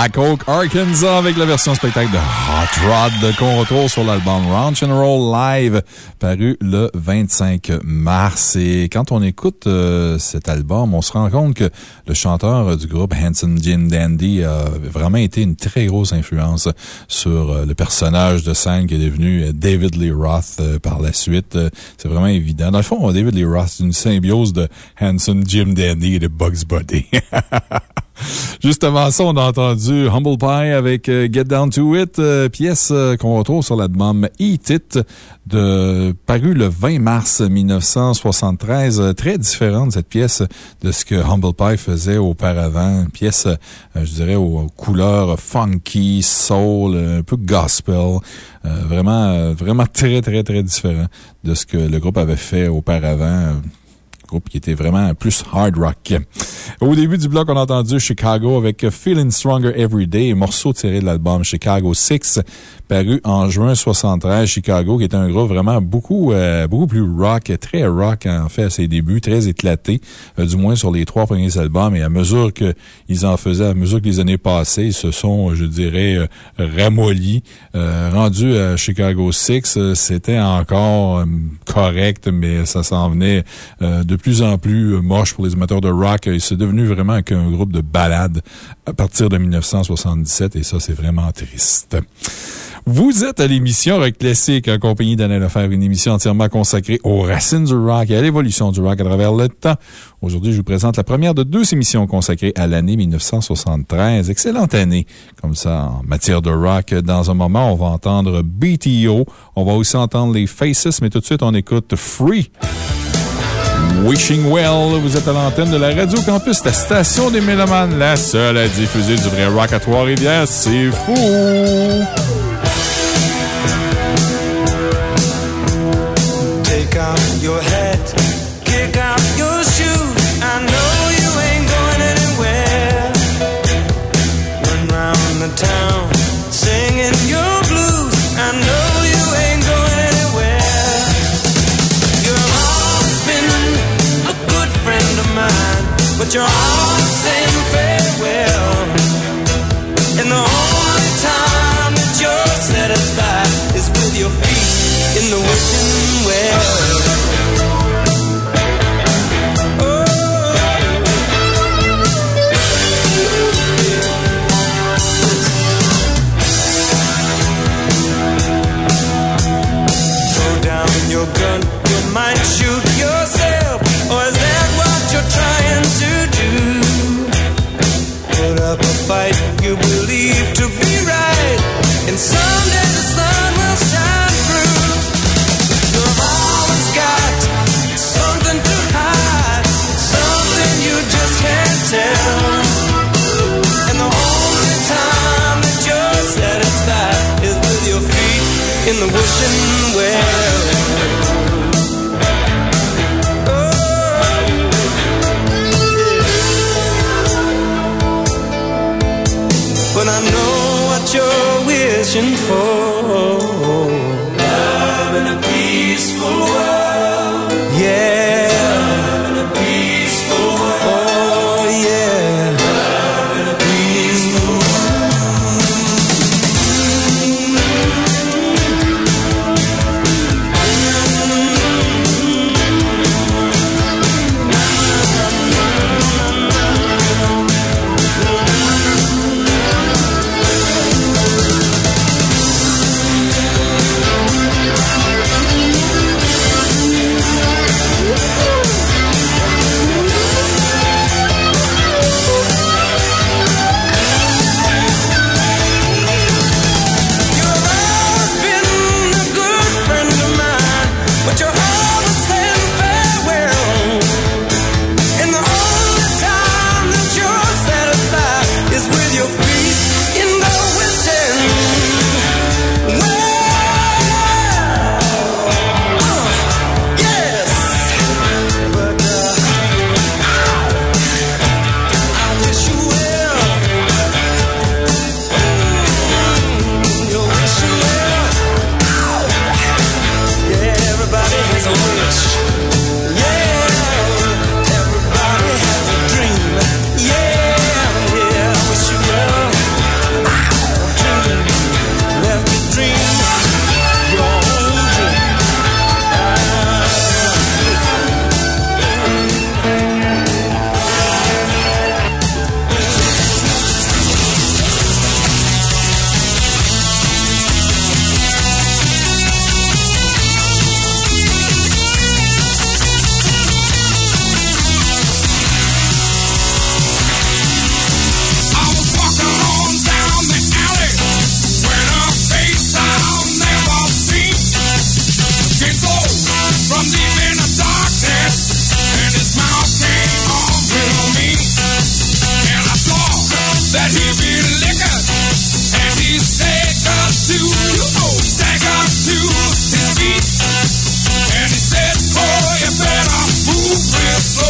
Black Oak, Arkansas, avec la version spectacle de Hot Rod qu'on retrouve sur l'album Ranch and Roll Live, paru le 25 mars. Et quand on écoute euh, cet album, on se rend compte que le chanteur du groupe Hanson Jim Dandy a vraiment été une très grosse influence sur euh, le personnage de scène qui est devenu euh, David Lee Roth par la suite. C'est vraiment évident. Dans le fond, David Lee Roth, c'est une symbiose de Hanson Jim Dandy et de Bugs Bunny. Juste avant ça, on a entendu Humble Pie avec euh, Get Down to It, euh, pièce euh, qu'on retrouve sur l'album Eat It, de, paru le 20 mars 1973. Très différente, cette pièce, de ce que Humble Pie faisait auparavant. Une pièce, je dirais, aux couleurs funky, soul, un peu gospel. vraiment, vraiment très, très, très différent de ce que le groupe avait fait auparavant groupe qui était vraiment plus hard rock. Au début du bloc, on a entendu Chicago avec Feeling Stronger Every Day, morceau tiré de l'album Chicago 6 paru en juin 73, Chicago, qui est un groupe vraiment beaucoup, euh, beaucoup plus rock, très rock en fait à ses débuts, très éclaté, euh, du moins sur les trois premiers albums. Et à mesure qu'ils en faisaient, à mesure que les années passaient, ils se sont, je dirais, euh, ramollis. rendus à Chicago 6, c'était encore correct, mais ça s'en venait de plus en plus moche pour les amateurs de rock. C'est devenu vraiment qu'un groupe de balades à partir de 1977 et ça, c'est vraiment triste. Vous êtes à l'émission Rock Classique en compagnie d'Anna Lefebvre, une émission entièrement consacrée aux racines du rock et à l'évolution du rock à travers le temps. Aujourd'hui, je vous présente la première de deux émissions consacrées à l'année 1973. Excellente année, comme ça, en matière de rock. Dans un moment, on va entendre BTO. On va aussi entendre les Faces, mais tout de suite, on écoute Free. Wishing Well, vous êtes à l'antenne de la Radio Campus, la station des Mélomanes, la seule à diffuser du vrai rock à Trois-Rivières. C'est fou! Take your your eyes. slow.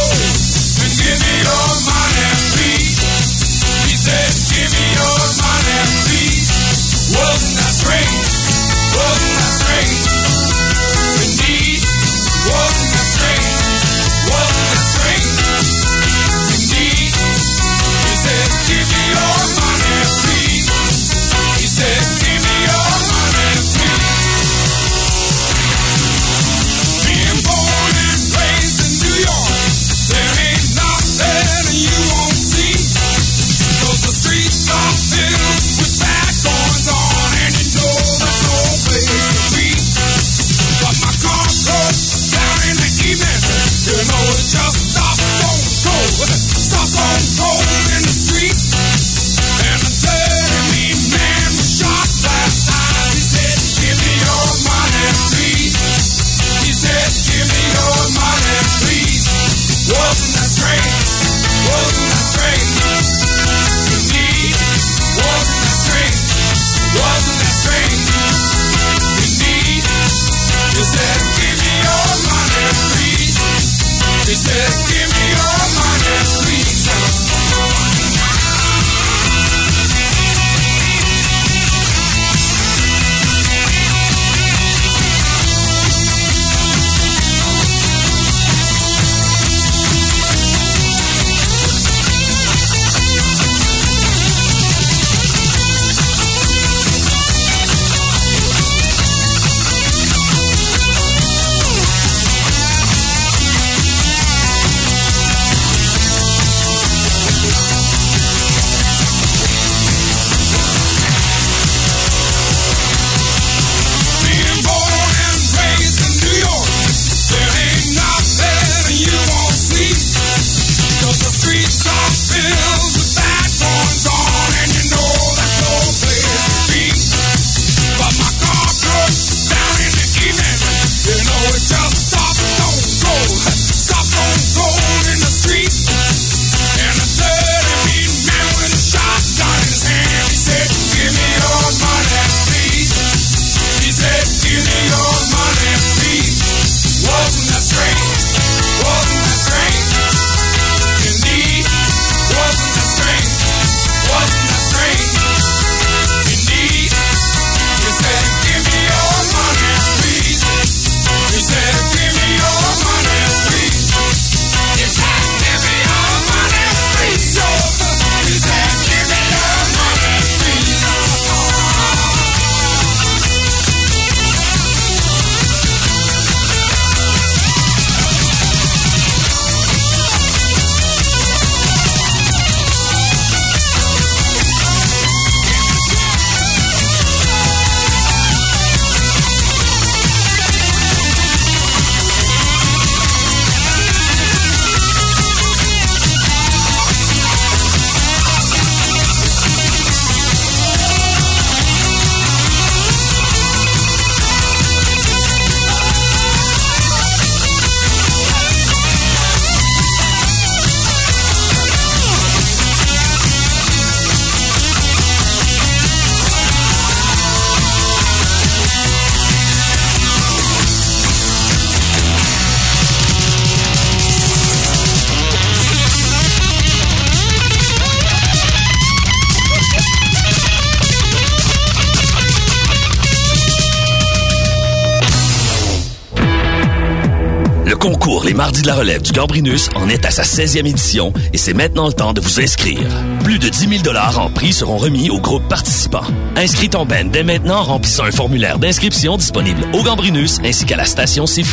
Mardis de la Relève du Gambrinus en est à sa 16e édition et c'est maintenant le temps de vous inscrire. Plus de 10 000 en prix seront remis aux groupes participants. Inscris ton band dès maintenant en remplissant un formulaire d'inscription disponible au Gambrinus ainsi qu'à la station C'est.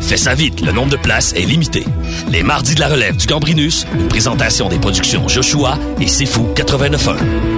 Fais ça vite, le nombre de places est limité. Les Mardis de la Relève du Gambrinus, une présentation des productions Joshua et C'est Fou 89.1.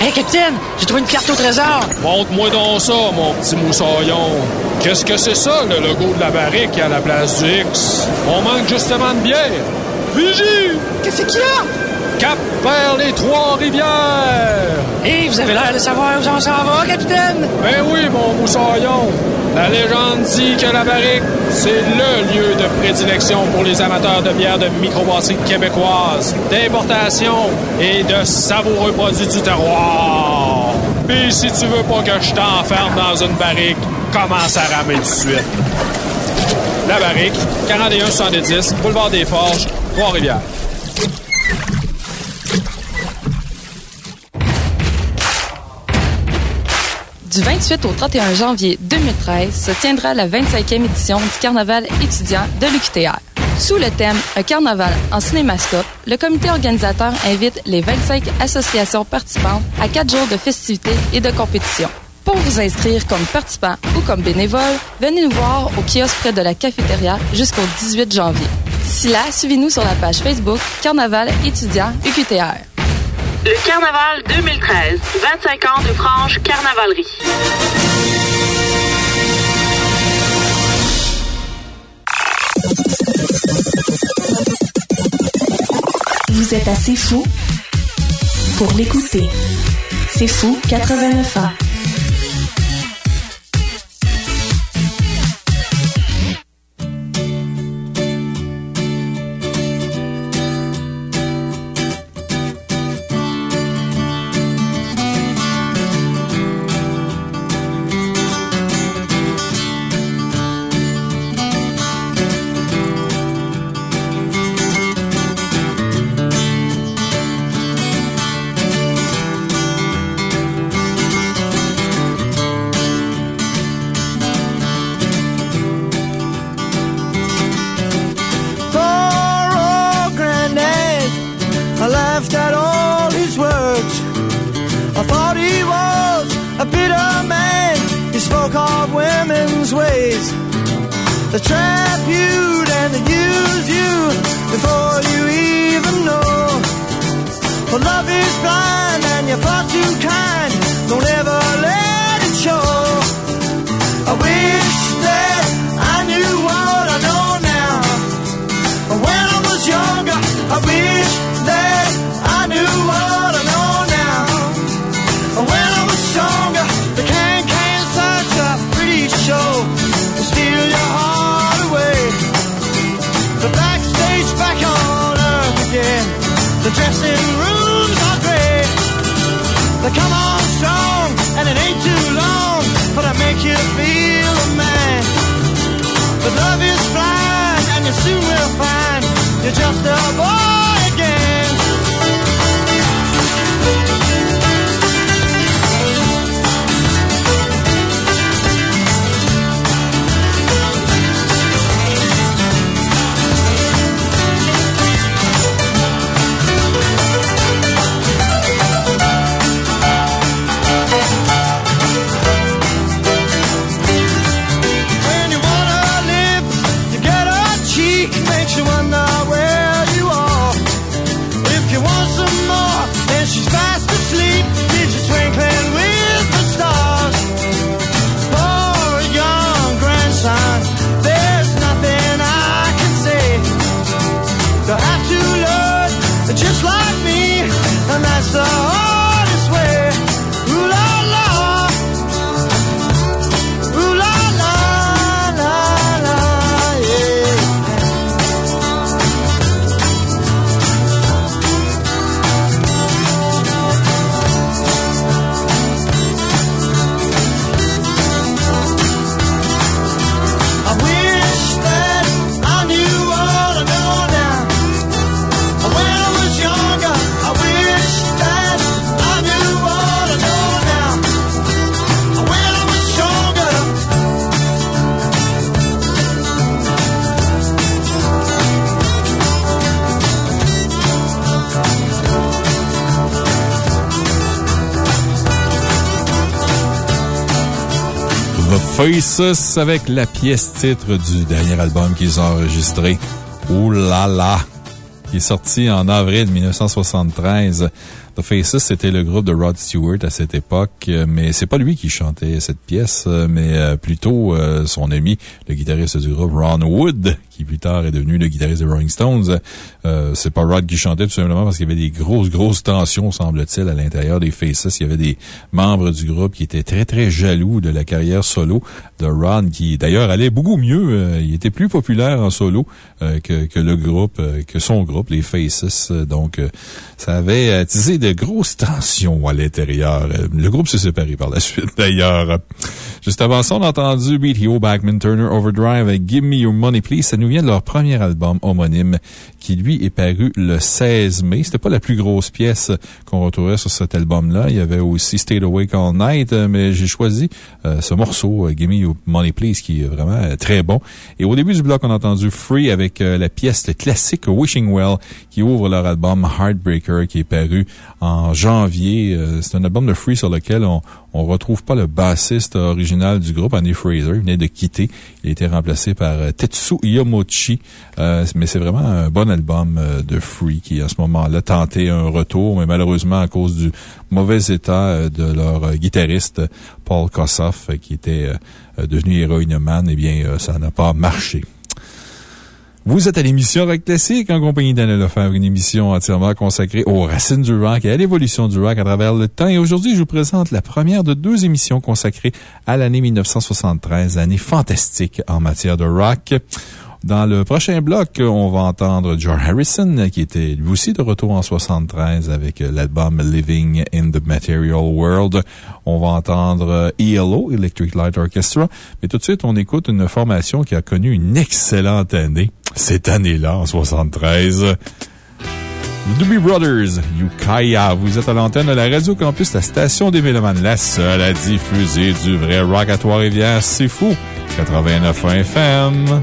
Hey, capitaine, j'ai trouvé une carte au trésor. Montre-moi donc ça, mon petit moussaillon. Qu'est-ce que c'est ça, le logo de la barrique à la place du X? On manque justement de bière. Vigie! Qu'est-ce qu'il y a? Cap vers les Trois-Rivières! Hey, vous avez l'air de savoir où on s'en va, capitaine? Ben oui, mon moussaillon. La légende dit que la barrique, c'est le lieu de prédilection pour les amateurs de bière de microbrasserie québécoise, d'importation et de savoureux produits du terroir. Puis si tu veux pas que je t'enferme dans une barrique, commence à ramer tout de suite. La barrique, 41-70, boulevard des Forges, Trois-Rivières. Du 28 au 31 janvier 2013 se tiendra la 25e édition du Carnaval étudiant de l'UQTR. Sous le thème Un carnaval en cinémascope, le comité organisateur invite les 25 associations participantes à quatre jours de festivités et de compétitions. Pour vous inscrire comme participant ou comme bénévole, venez nous voir au kiosque près de la cafétéria jusqu'au 18 janvier. D'ici là, suivez-nous sur la page Facebook Carnaval étudiant UQTR. Le Carnaval 2013, 25 ans de franche carnavalerie. Vous êtes assez fou pour l'écouter. C'est fou 89 ans. Avec la pièce titre du dernier album qu'ils ont enregistré. Ouh là! Qui est sorti en avril 1973. The Faces, c'était le groupe de Rod Stewart à cette époque, euh, mais c'est pas lui qui chantait cette pièce, euh, mais euh, plutôt son ami, le guitariste du groupe Ron Wood, qui plus tard est devenu le guitariste des Rolling Stones. C'est pas Rod qui chantait tout simplement parce qu'il y avait des grosses, grosses tensions, semble-t-il, à l'intérieur des Faces. Il y avait des membres du groupe qui étaient très, très jaloux de la carrière solo de Ron, qui d'ailleurs allait beaucoup mieux. il était plus populaire en solo que, que le groupe, que son groupe, les Faces. Donc, ça avait attisé de grosses tensions à l'intérieur. Le groupe s'est séparé par la suite, d'ailleurs. Juste avant ça, on a entendu BTO, Backman Turner, Overdrive, Give Me Your Money Please. Ça nous vient de leur premier album homonyme qui, lui, est paru le 16 mai. C'était pas la plus grosse pièce qu'on retrouvait sur cet album-là. Il y avait aussi Stay Awake All Night, mais j'ai choisi euh, ce morceau, euh, Give Me Your Money Please, qui est vraiment euh, très bon. Et au début du bloc, on a entendu Free avec la pièce, classique Wishing Well, qui ouvre leur album Heartbreaker, qui est paru en janvier. C'est un album de Free sur lequel on, on retrouve pas le bassiste original du groupe, Andy Fraser. Il venait de quitter. Il a été remplacé par euh, Tetsu Yomochi. Euh, mais c'est vraiment un bon album euh, de Free qui, à ce moment-là, tentait un retour, mais malheureusement, à cause du mauvais état de leur guitariste, Paul Kossoff, qui était devenu héroïnomane, eh bien, ça n'a pas marché. Vous êtes à l'émission Rock Classique en compagnie d'Anna Lefebvre, une émission entièrement consacrée aux racines du rock et à l'évolution du rock à travers le temps. Et aujourd'hui, je vous présente la première de deux émissions consacrées à l'année 1973, année fantastique en matière de rock. Dans le prochain bloc, on va entendre George Harrison, qui était lui aussi de retour en 73 avec l'album Living in the Material World. On va entendre ELO, Electric Light Orchestra. Mais tout de suite, on écoute une formation qui a connu une excellente année cette année-là, en 73. The Doobie Brothers, Yukaya. Vous êtes à l'antenne de la Radio Campus, la station des Mélomanes, la seule à diffuser du vrai rock à Trois-Rivières. C'est fou. 89 FM.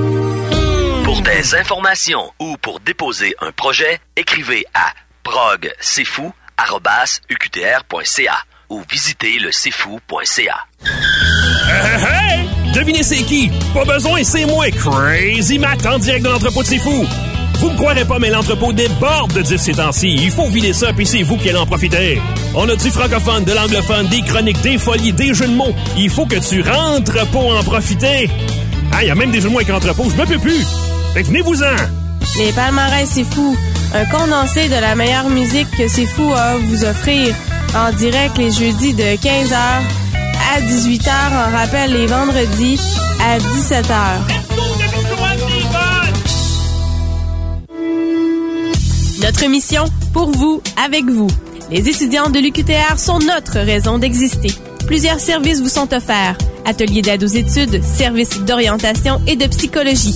Des informations ou pour déposer un projet, écrivez à progcfou.uqtr.ca ou visitez le cfou.ca. Hey, hey! Devinez c'est qui? Pas besoin, c'est moi, Crazy Matt, en direct de l'entrepôt de C'est Fou. Vous me croirez pas, mais l'entrepôt déborde de dire ces temps-ci. Il faut vider ça, puis c'est vous qui allez en profiter. On a du francophone, de l'anglophone, des chroniques, des folies, des jeux de mots. Il faut que tu rentres pour en profiter. Ah, il y a même des jeux de mots avec entrepôt, je me peux plus. Les palmarès, c'est fou. Un condensé de la meilleure musique que c'est fou à vous offrir. En direct les jeudis de 15h à 18h. En rappel les vendredis à 17h. Notre mission, pour vous, avec vous. Les étudiants de l'UQTR sont notre raison d'exister. Plusieurs services vous sont offerts. Ateliers d'aide aux études, services d'orientation et de psychologie.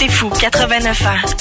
C'est fou, 89 ans.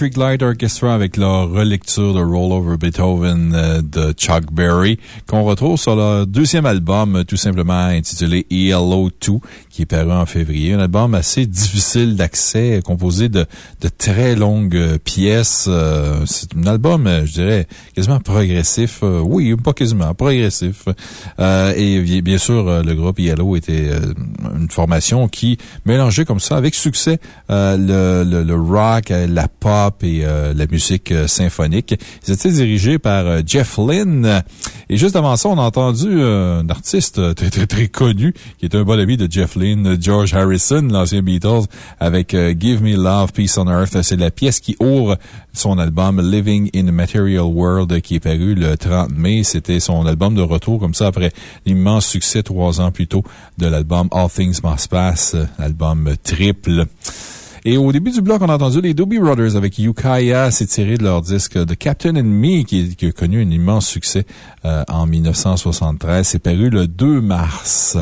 Electric Light Orchestra avec leur relecture de Roll Over Beethoven euh, de Chuck Berry, qu'on retrouve sur leur deuxième album, euh, tout simplement intitulé ELO 2, qui est paru en février. Un album assez difficile d'accès, composé de, très longues euh, pièces. C'est un album, je dirais, quasiment progressif. Oui, pas quasiment, progressif. Et bien- sûr, le groupe ELO était une formation qui mélangeait comme ça, avec succès, le, le, le rock, la et euh, la musique euh, symphonique. Ils étaient dirigés par euh, Jeff Lynne. Et juste avant ça, on a entendu un artiste très, très, très connu, qui est un bon ami de Jeff Lynne, George Harrison, l'ancien Beatles, avec Give Me Love, Peace on Earth. C'est la pièce qui ouvre son album Living in a Material World qui est paru le 30 mai. C'était son album de retour comme ça après l'immense succès trois ans plus tôt de l'album All Things Must Pass, album triple. Et au début du bloc, on a entendu les Doobie Brothers avec. C'est tiré de leur disque The Captain and Me qui, a connu un immense succès euh, en 1973. C'est paru le 2 mars.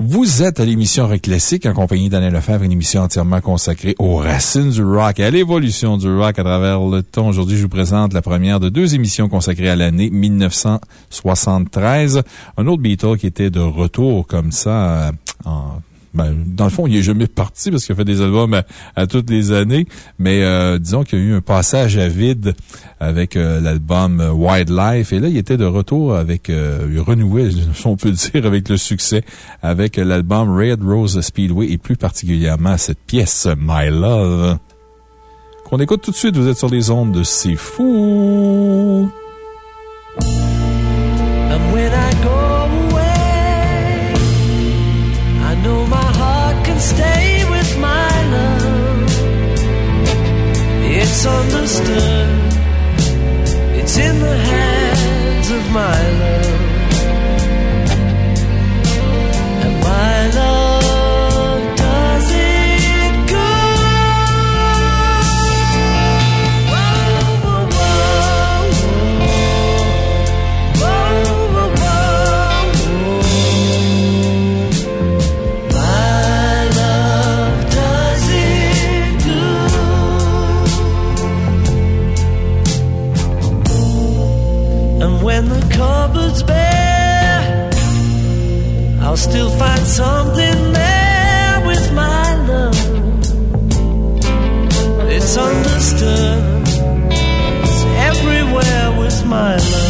Vous êtes à l'émission Rock Classique en compagnie d'Alain Lefebvre, une émission entièrement consacrée aux racines du rock et à l'évolution du rock à travers le temps. Aujourd'hui, je vous présente la première de deux émissions consacrées à l'année 1973. Un autre Beatle qui était de retour comme ça euh, en ben, dans le fond, il n'est jamais parti parce qu'il a fait des albums à, toutes les années, mais euh, disons qu'il y a eu un passage à vide avec euh, l'album Wildlife. Et là, il était de retour avec, euh, il renouait, si on peut dire, avec le succès, avec l'album Red Rose Speedway et plus particulièrement cette pièce My Love. Qu'on écoute tout de suite, vous êtes sur les ondes de C'est Fou! misunderstood. holds bare, I'll still find something there with my love. It's understood, it's everywhere with my love.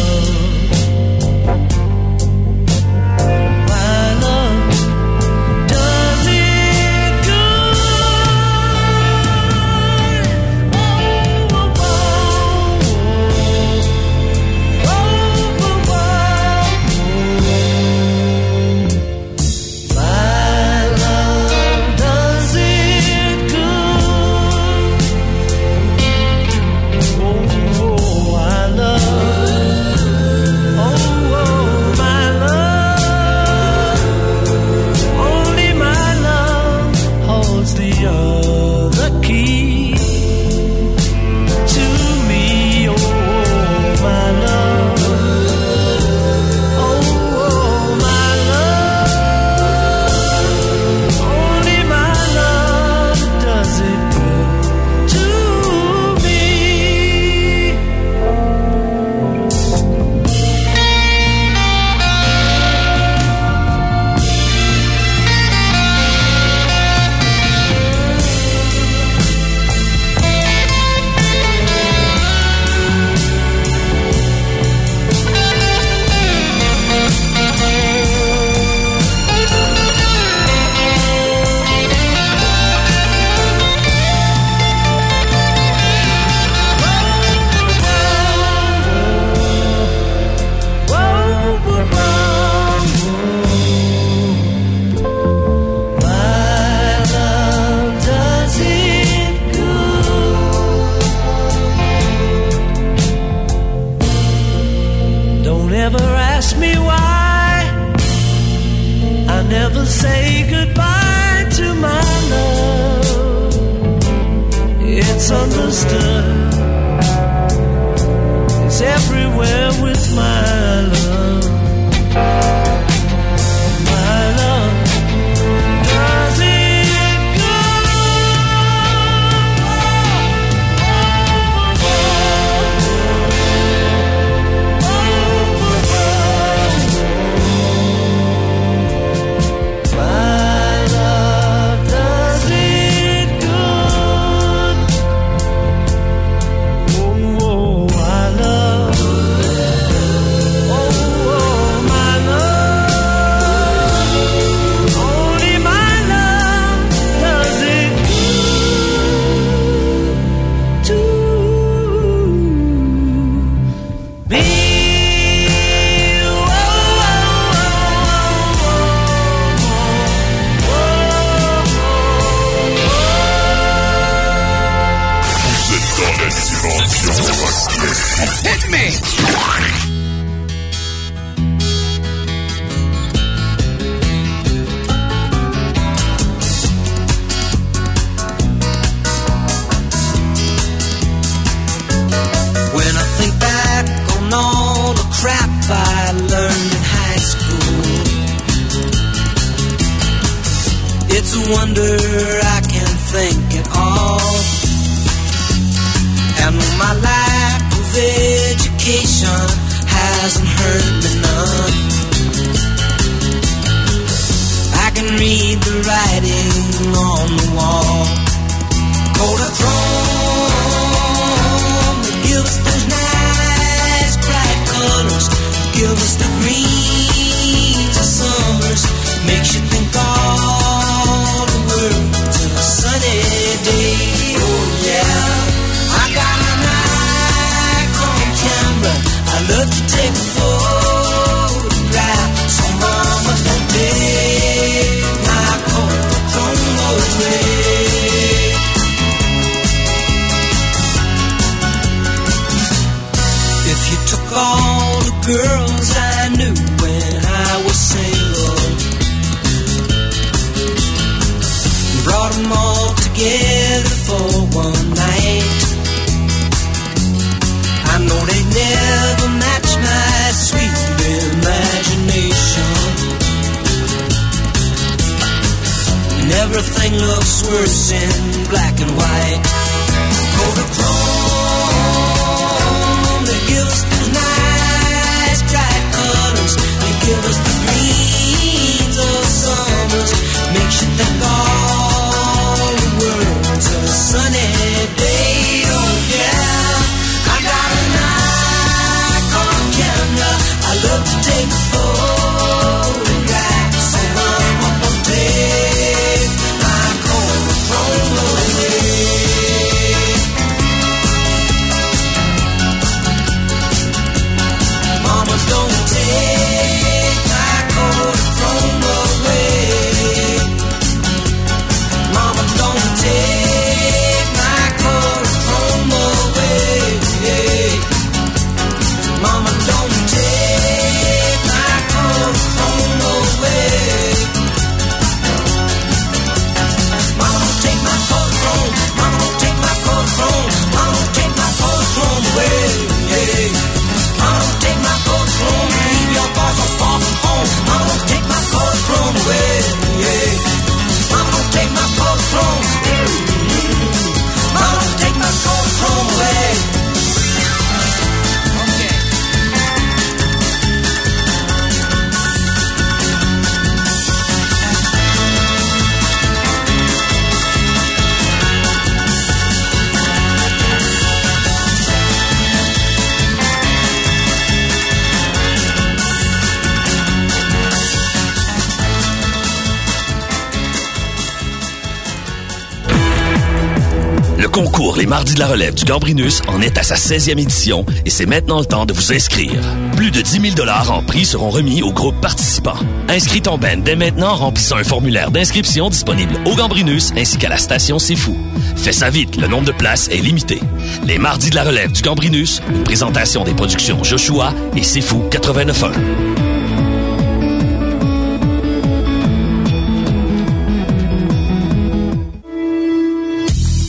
Mardis de la Relève du Gambrinus en est à sa 16e édition et c'est maintenant le temps de vous inscrire. Plus de 10 000 en prix seront remis aux groupes participants. Inscris ton band dès maintenant en remplissant un formulaire d'inscription disponible au Gambrinus ainsi qu'à la station C'est Fou. Fais ça vite, le nombre de places est limité. Les Mardis de la Relève du Gambrinus, une présentation des productions Joshua et C'est Fou 89.1.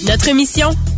Notre mission,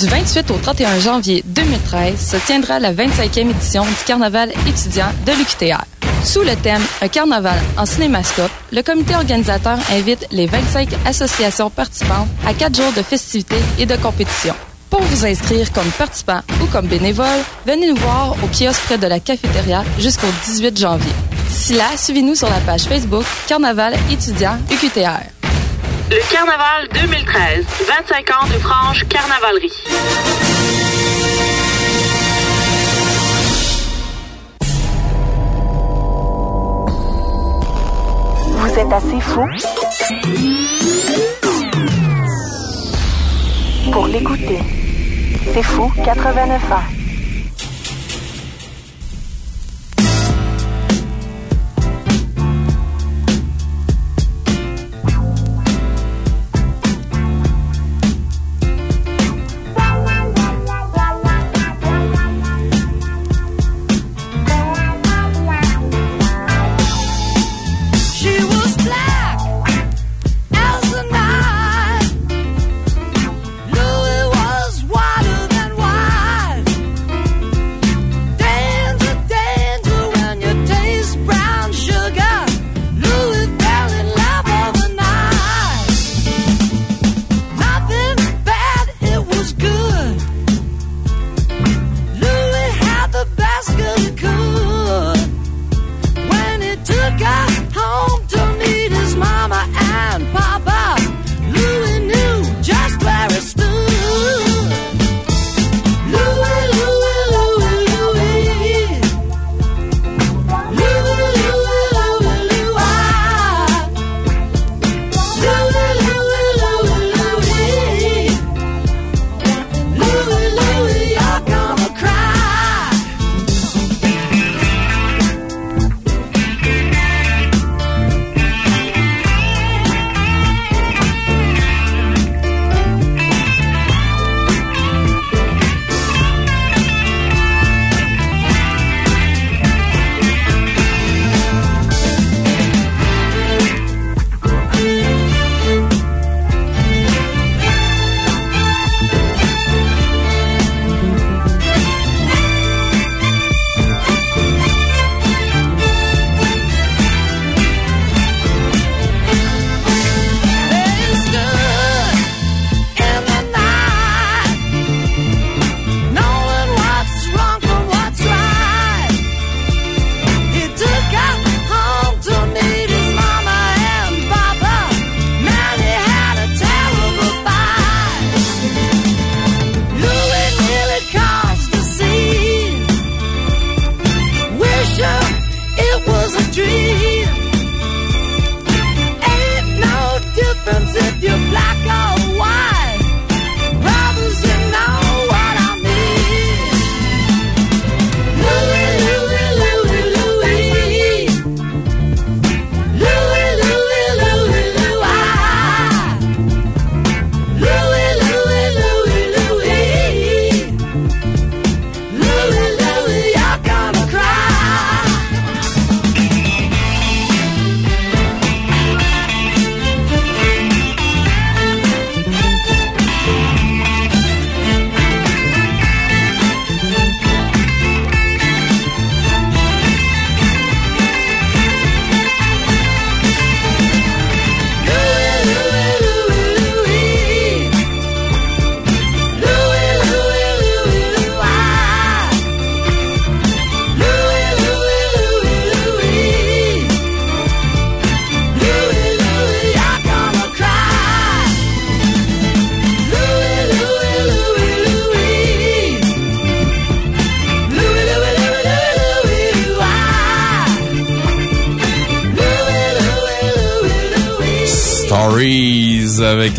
Du 28 au 31 janvier 2013 se tiendra la 25e édition du Carnaval étudiant de l'UQTR. Sous le thème Un carnaval en cinémascope, le comité organisateur invite les 25 associations participantes à quatre jours de festivités et de compétitions. Pour vous inscrire comme participant ou comme bénévole, venez nous voir au kiosque près de la cafétéria jusqu'au 18 janvier. D'ici là, suivez-nous sur la page Facebook Carnaval étudiant UQTR. Carnaval 2013, 25 ans de franche carnavalerie. Vous êtes assez fou pour l'écouter. C'est fou 89 ans.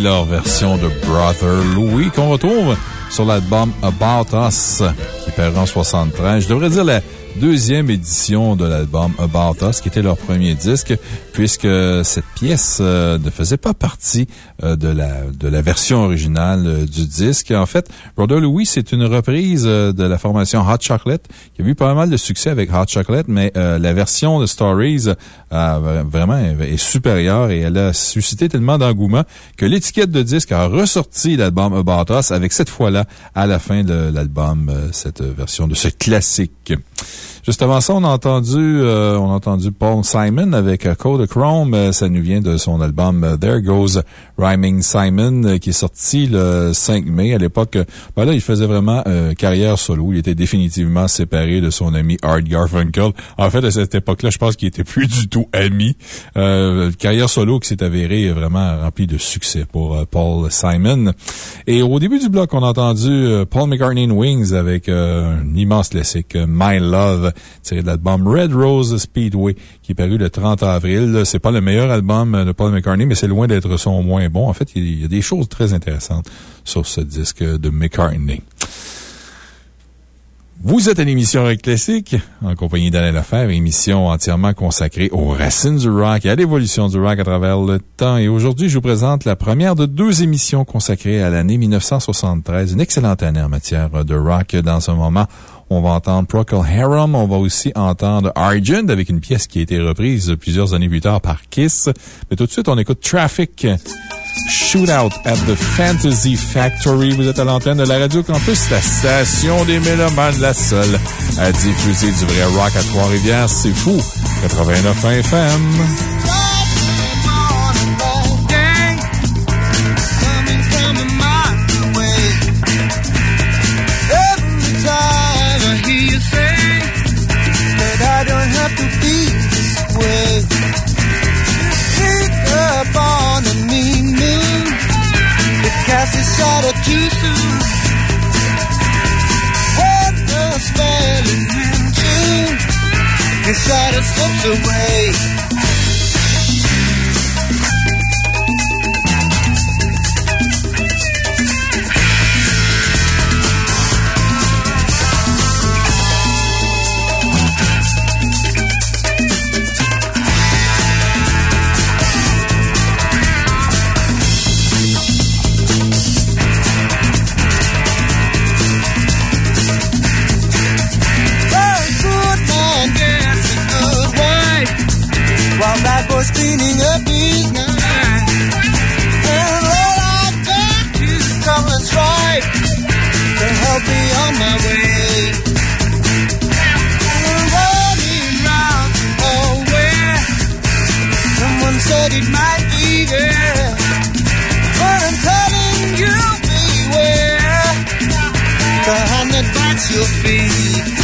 Leur version de Brother Louis qu'on retrouve sur l'album About Us qui paraît en 73. Je devrais dire la deuxième édition de l'album About Us, qui était leur premier disque, puisque cette pièce euh, ne faisait pas partie euh, de, la, de la version originale euh, du disque. En fait, Brother Louis, c'est une reprise de la formation Hot Chocolate, qui a eu pas mal de succès avec Hot Chocolate, mais la version de Stories vraiment est supérieure et elle a suscité tellement d'engouement que l'étiquette de disque a ressorti l'album About Us avec cette fois-là, à la fin de l'album, cette version de ce classique. Juste avant ça, on a entendu, euh, on a entendu Paul Simon avec euh, Code Chrome. Euh, Ça nous vient de son album There Goes Rhyming Simon, qui est sorti le 5 mai. À l'époque, ben là, il faisait vraiment carrière solo. Il était définitivement séparé de son ami Art Garfunkel. En fait, à cette époque-là, je pense qu'il était plus du tout ami. Euh, carrière solo qui s'est avérée vraiment remplie de succès pour Paul Simon. Et au début du bloc, on a entendu Paul McCartney Wings avec un immense classique, My Love, tiré de l'album Red Rose Speedway, qui est paru le 30 avril. C'est pas le meilleur album de Paul McCartney, mais c'est loin d'être son moins bon. En fait, il y a des choses très intéressantes sur ce disque de McCartney. Vous êtes à l'émission Rock Classique, en compagnie d'Alain Lefebvre, émission entièrement consacrée aux racines du rock et à l'évolution du rock à travers le temps. Et aujourd'hui, je vous présente la première de deux émissions consacrées à l'année 1973. Une excellente année en matière de rock. Dans ce moment, on va entendre Procol Harum. On va aussi entendre Argent avec une pièce qui a été reprise plusieurs années plus tard par Kiss. Mais tout de suite, on écoute Traffic. Shootout at the Fantasy Factory. Vous êtes à l'antenne de la Radio Campus, la station des Mélomanes, la seule à diffuser du vrai rock à Trois-Rivières. C'est fou. 89 FM. Cast is shadow too soon. What the spell is in June? The shadow slips away. Cleaning up. And I got is Scotland's right to help me on my way. Oh, someone said it might be there. But I'm telling you, beware. The hand that.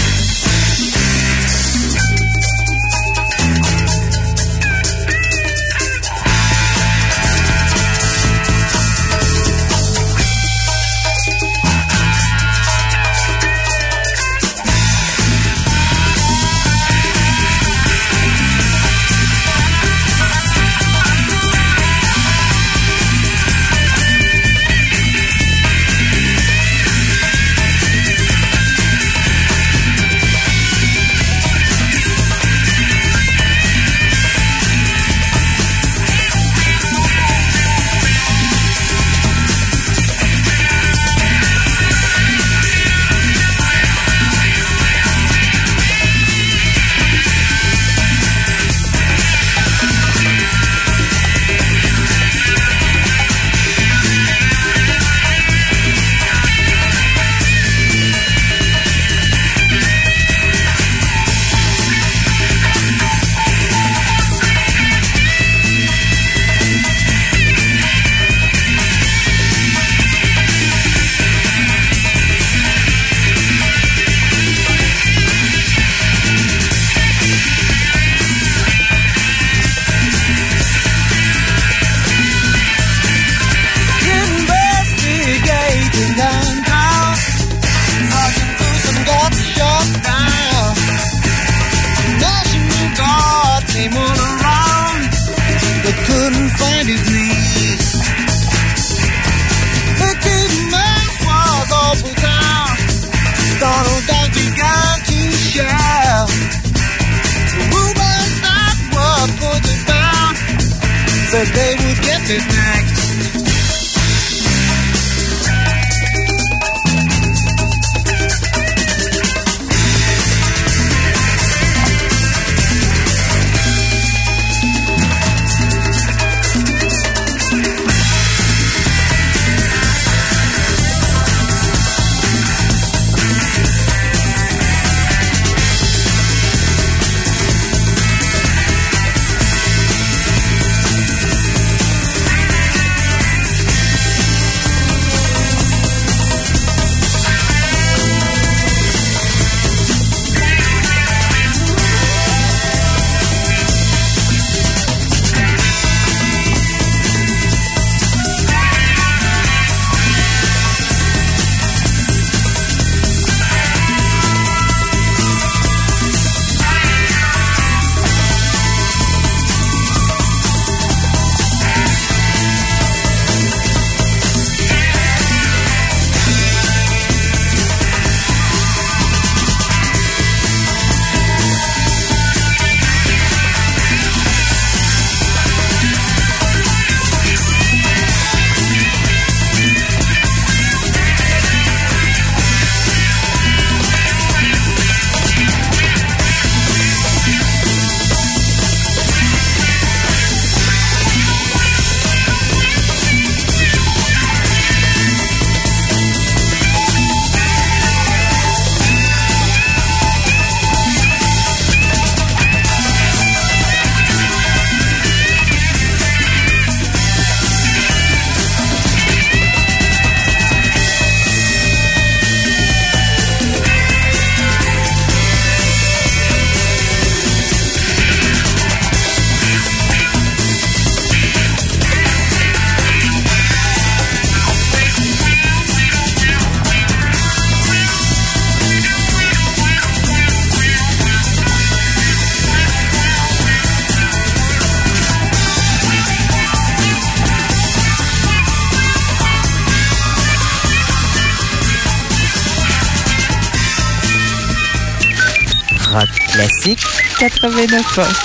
89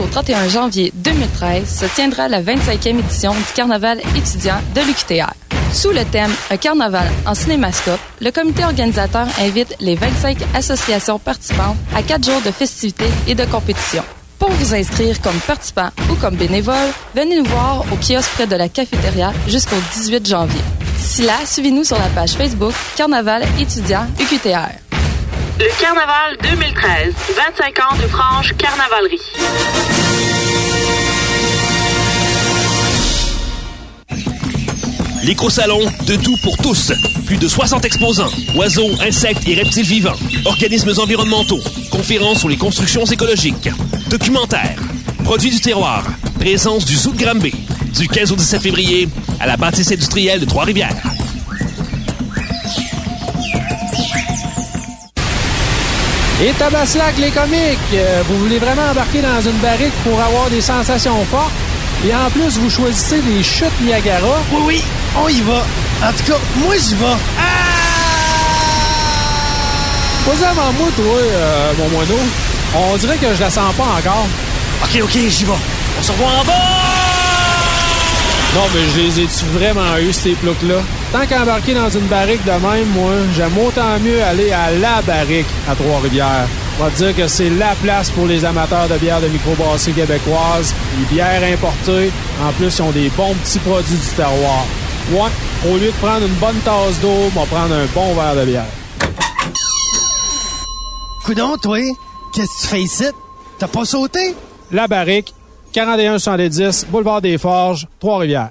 au 31 janvier 2013 se tiendra la 25e édition du Carnaval étudiant de l'UQTR. Sous le thème Un carnaval en cinémascope, le comité organisateur invite les 25 associations participantes à quatre jours de festivités et de compétitions. Pour vous inscrire comme participant ou comme bénévole, venez nous voir au kiosque près de la cafétéria jusqu'au 18 janvier. D'ici là, suivez-nous sur la page Facebook Carnaval étudiant UQTR. Le Carnaval 2013, 25 ans de franche carnavalerie. L'éco-salon, de tout pour tous. Plus de 60 exposants. Oiseaux, insectes et reptiles vivants. Organismes environnementaux. Conférences sur les constructions écologiques. Documentaires. Produits du terroir. Présence du Zoo de Granby. Du 15 au 17 février à la bâtisse industrielle de Trois-Rivières. Et Tabaslac, les comiques, euh, vous voulez vraiment embarquer dans une barrique pour avoir des sensations fortes? Et en plus, vous choisissez des chutes Niagara? Oui, oui, on y va. En tout cas, moi, j'y vais. Pas avant moi, toi, euh, mon moineau. On dirait que je la sens pas encore. OK, OK, j'y vais. On se revoit en bas! Non, mais je les ai-tu vraiment eu, ces ploucs-là? Tant qu'embarquer dans une barrique de même, moi, j'aime autant mieux aller à la barrique à Trois-Rivières. On va te dire que c'est la place pour les amateurs de bières de microbrasserie québécoise. Les bières importées. En plus, ils ont des bons petits produits du terroir. Ouais, au lieu de prendre une bonne tasse d'eau, on va prendre un bon verre de bière. Coudon, toi, qu'est-ce que tu fais ici? T'as pas sauté? La barrique, 41-70, boulevard des Forges, Trois-Rivières.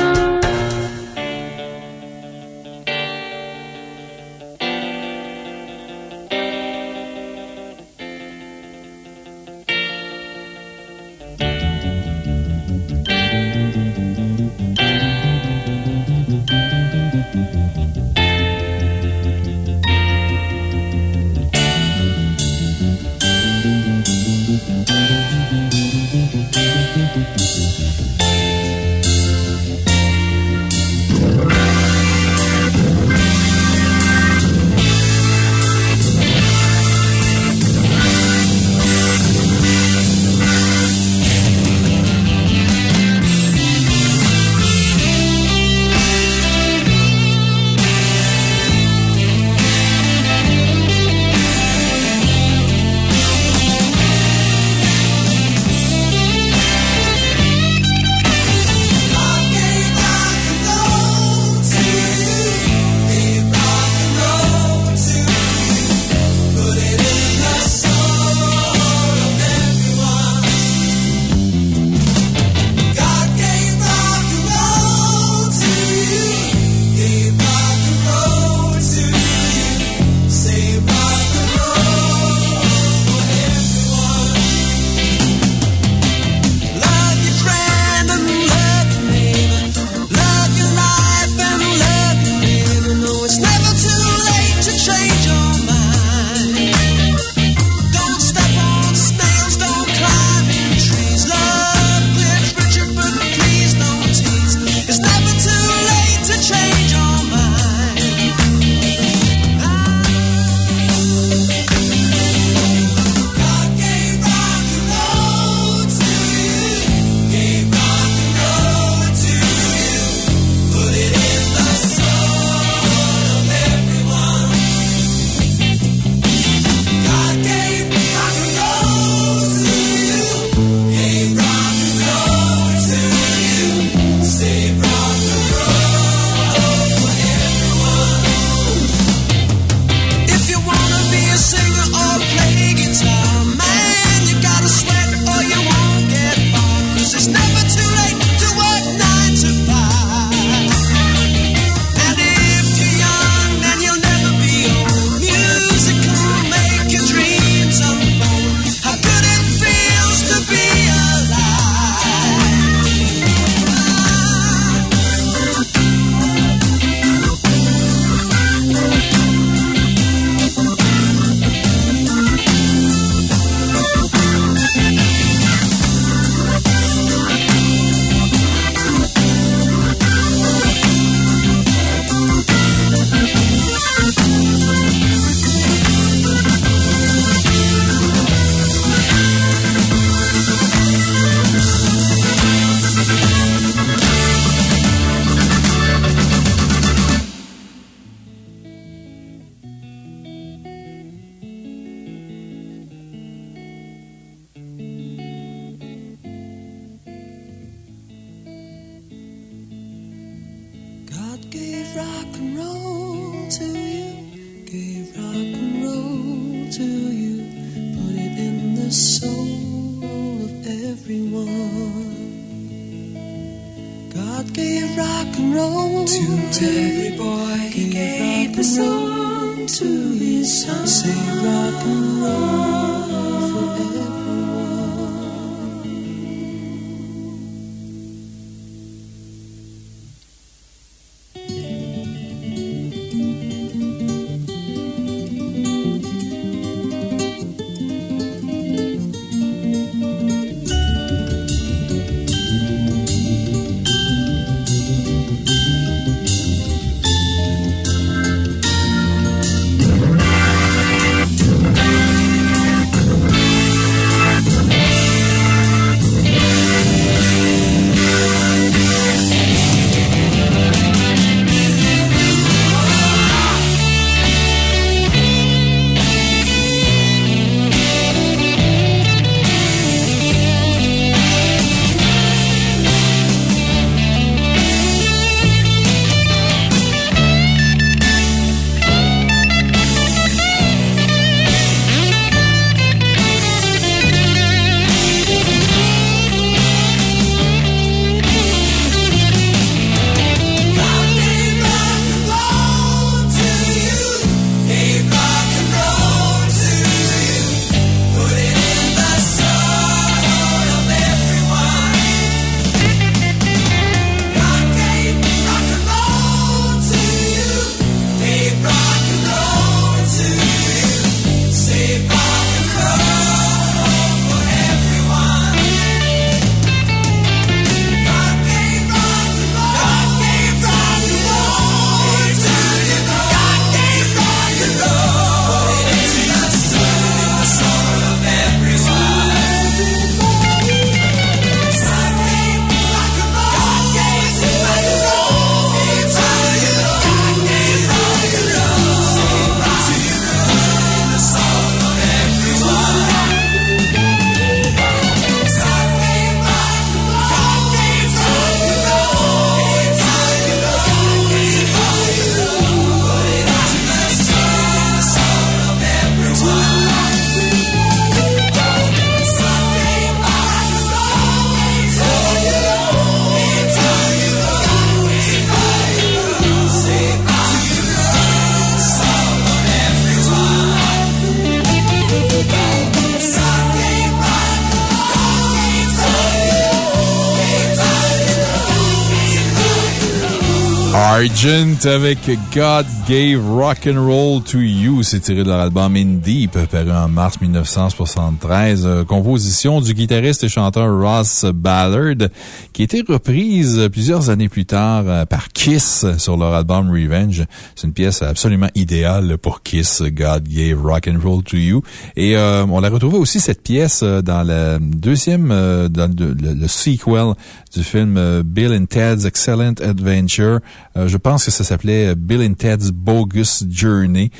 Avec God Gave Rock and Roll to You. C'est tiré de leur album In Deep, paru en mars 1973. Euh, composition du guitariste et chanteur Ross Ballard, qui été reprise plusieurs années plus tard euh, par Kiss sur leur album Revenge. C'est une pièce absolument idéale pour Kiss, God Gave Rock and Roll to You. Et euh, on l'a retrouvé aussi, cette pièce, dans le deuxième, dans le- le sequel du film euh, Bill and Ted's Excellent Adventure. Euh, je pense que ça s'appelait euh, Bill and Ted's Bogus Journey.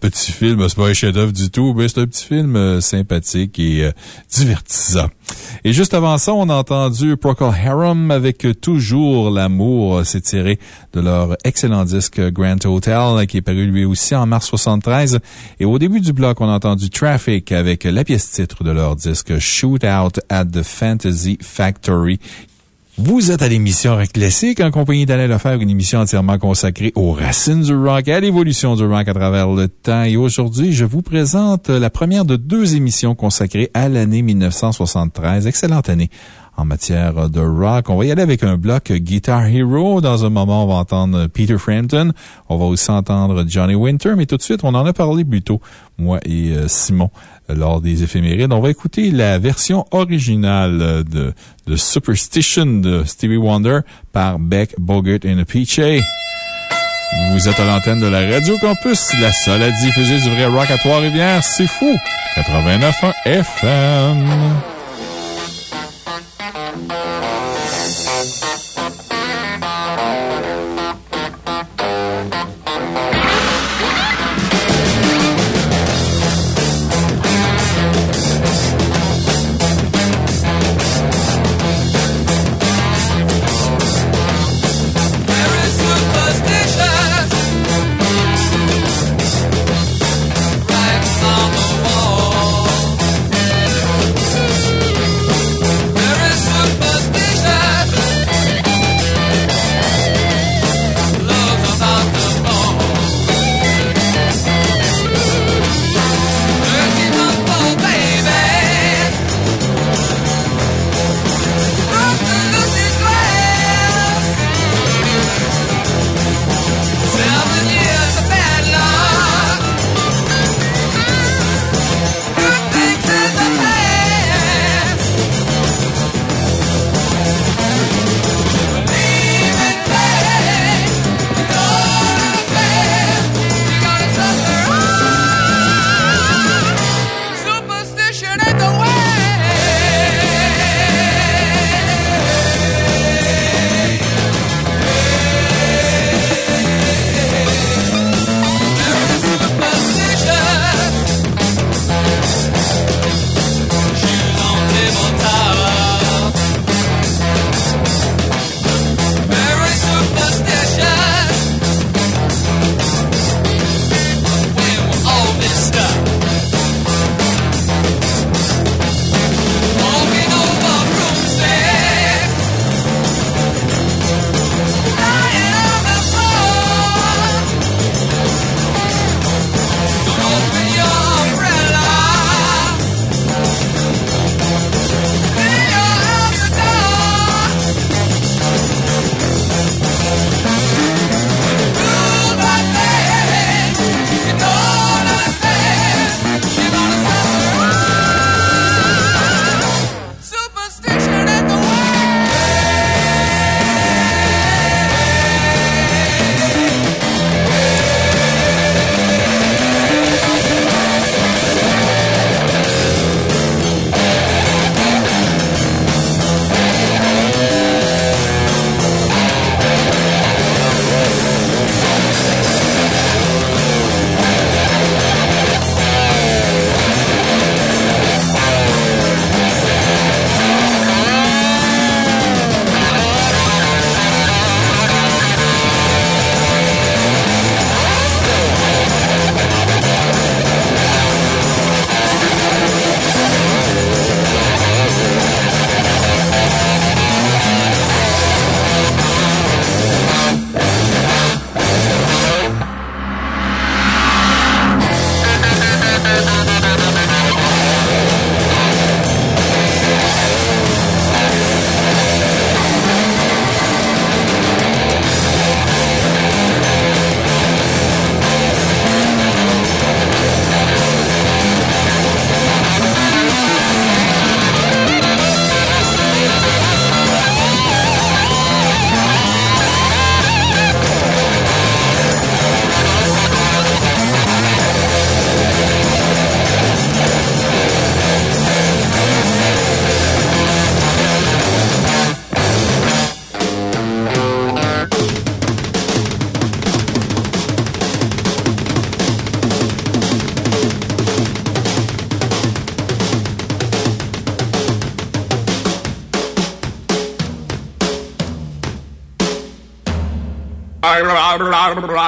Petit film, c'est pas un chef-d'œuvre du tout, mais c'est un petit film sympathique et divertissant. Et juste avant ça, on a entendu Procol Harum avec Toujours l'amour. C'est tiré de leur excellent disque Grand Hotel, qui est paru lui aussi en mars 73. Et au début du bloc, on a entendu Traffic avec la pièce titre de leur disque Shootout at the Fantasy Factory. Vous êtes à l'émission Rock Classique en compagnie d'Alain Lefebvre, une émission entièrement consacrée aux racines du rock à l'évolution du rock à travers le temps. Et aujourd'hui, je vous présente la première de deux émissions consacrées à l'année 1973. Excellente année en matière de rock. On va y aller avec un bloc Guitar Hero. Dans un moment, on va entendre Peter Frampton. On va aussi entendre Johnny Winter, mais tout de suite, on en a parlé plus tôt, moi et euh, Simon, lors des éphémérides. On va écouter la version originale de, de Superstition de Stevie Wonder par Beck, Bogart et Peachy. Vous êtes à l'antenne de la Radio Campus, la seule à diffuser du vrai rock à Trois-Rivières. C'est fou! 89.1 FM.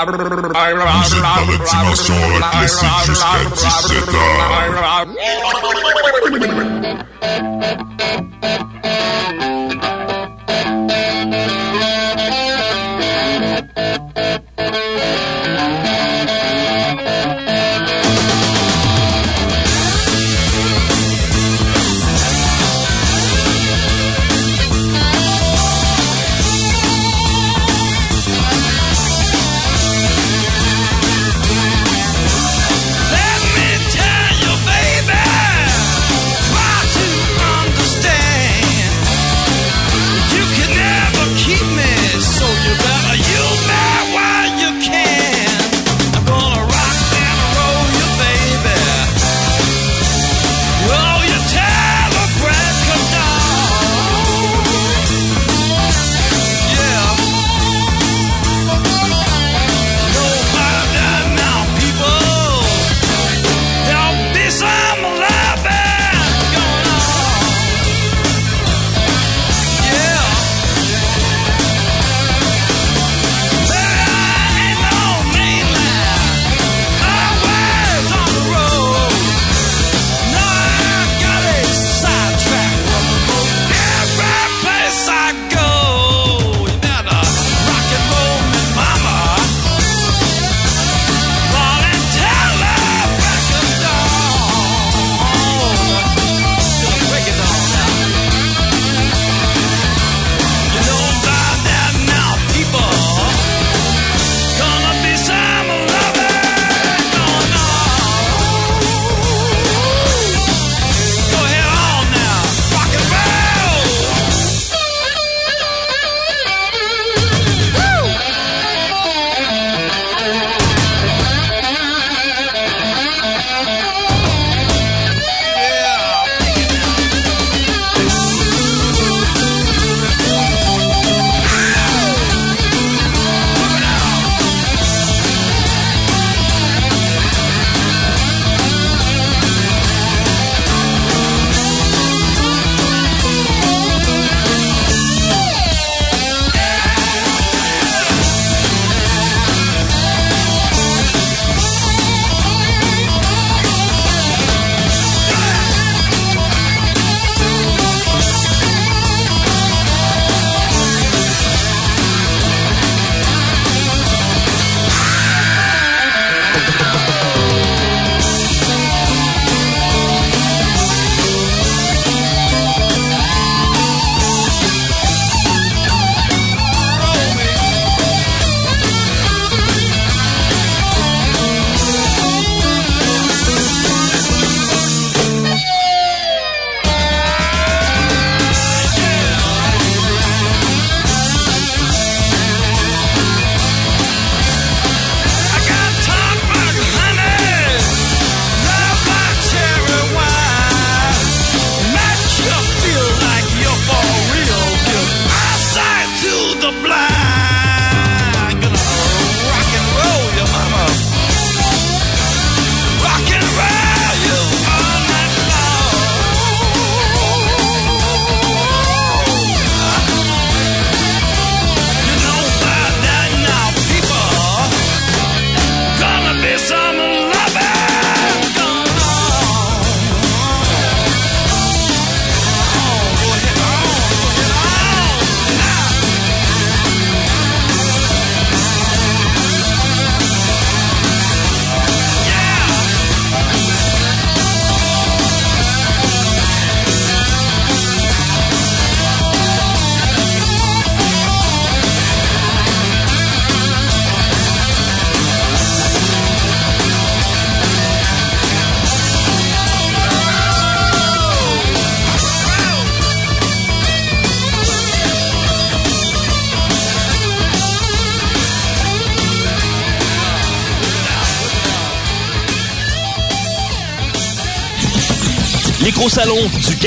Vous êtes dans la dimension rock classique jusqu'à 17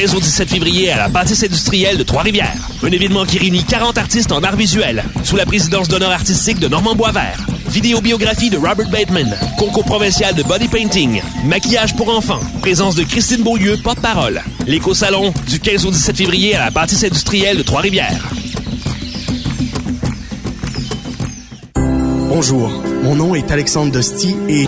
15 au 17 février à la bâtisse industrielle de Trois-Rivières. Un événement qui réunit 40 artistes en art visuel, sous la présidence d'honneur artistique de Normand Boisvert. Vidéobiographie de Robert Bateman, concours provincial de body painting, maquillage pour enfants, présence de Christine Beaulieu, porte-parole. L'éco-salon du 15 au 17 février à la bâtisse industrielle de Trois-Rivières. Bonjour, mon nom est Alexandre Dosti et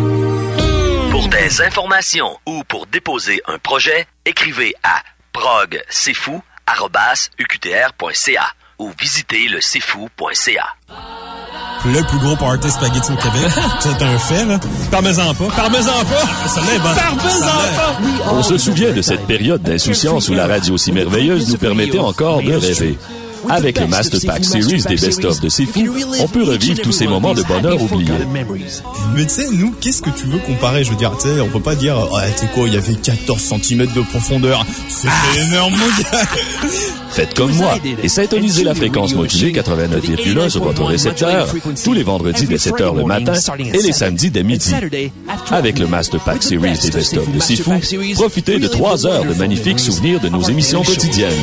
Pour des informations ou pour déposer un projet, écrivez à progcfou.uqtr.ca ou visitez le cfou.ca. Le plus gros party spaghetti au Québec. C'est un fait, là. Parmesan pas. Parmesan pas! Ça l'est bon. Parmesan pas! On se souvient de cette période d'insouciance où la radio si merveilleuse nous permettait encore de rêver. Avec le Master Pack Series des best-of de C'est Fou, on peut revivre tous ces moments de bonheur oubliés. Mais tu sais, nous, qu'est-ce que tu veux comparer? Je veux dire, tu sais, on peut pas dire, ah, tu sais quoi, il y avait 14 cm de profondeur. C'était énorme, mon gars! Faites comme moi et syntonisez la fréquence modulée 89,1 sur votre récepteur tous les vendredis dès 7 h le matin et les samedis dès midi. Avec le Master Pack Series des best-of de C'est Fou, profitez de 3 heures de magnifiques souvenirs de nos émissions quotidiennes.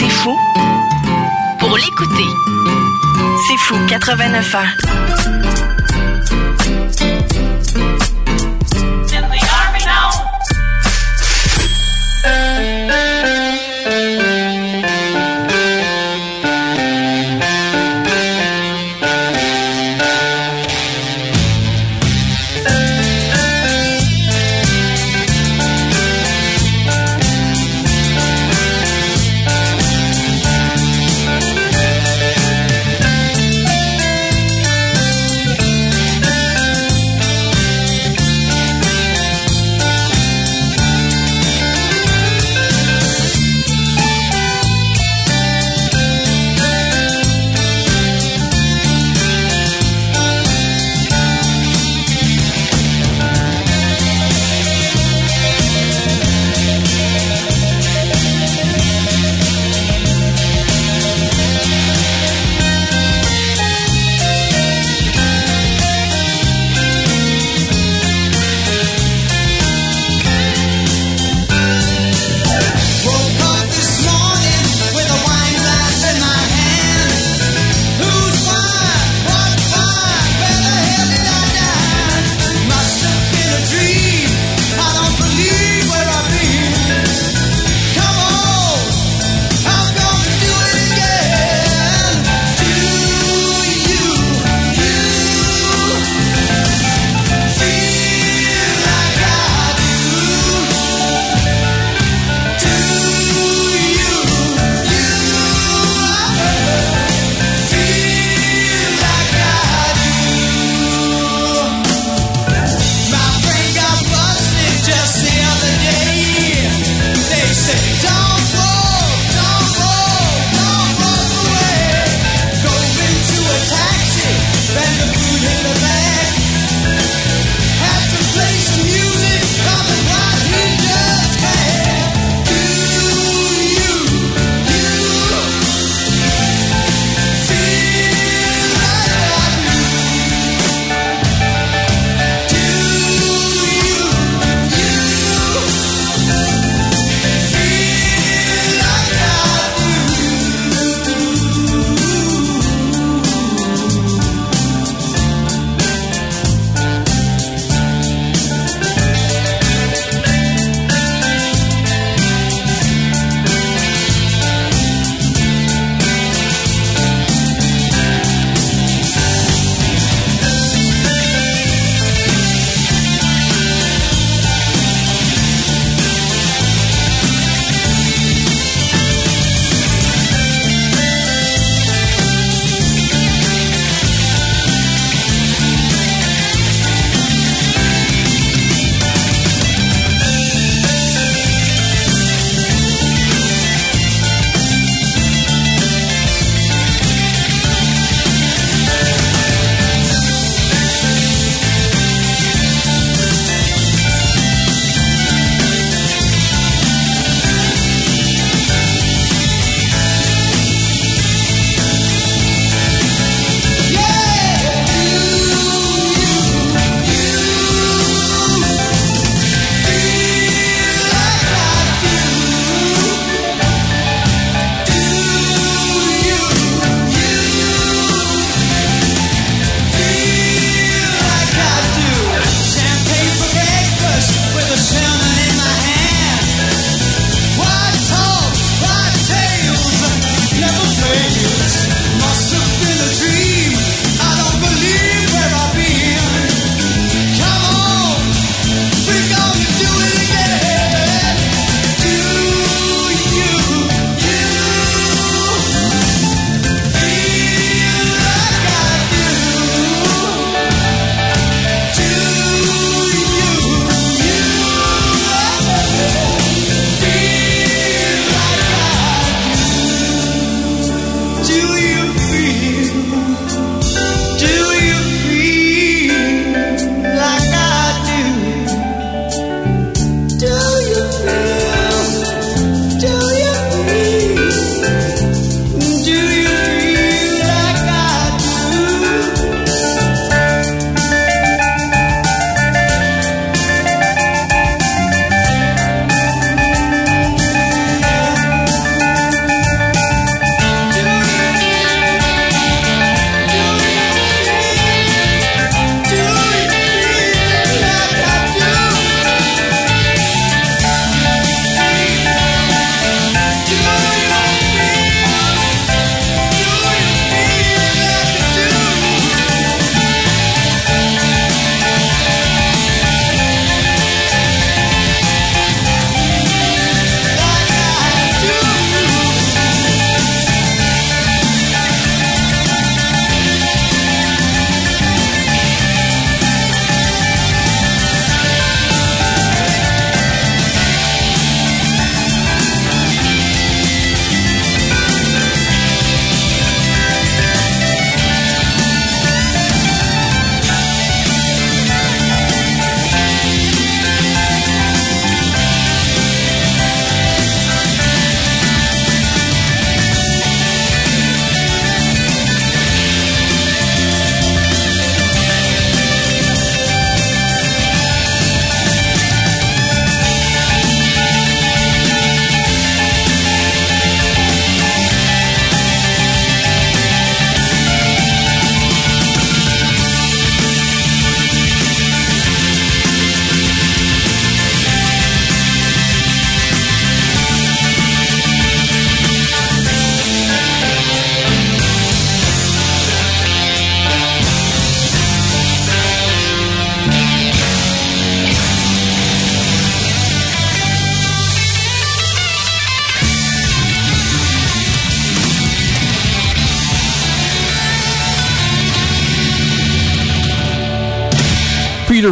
Assez fou? Pour l'écouter. C'est fou 89 ans.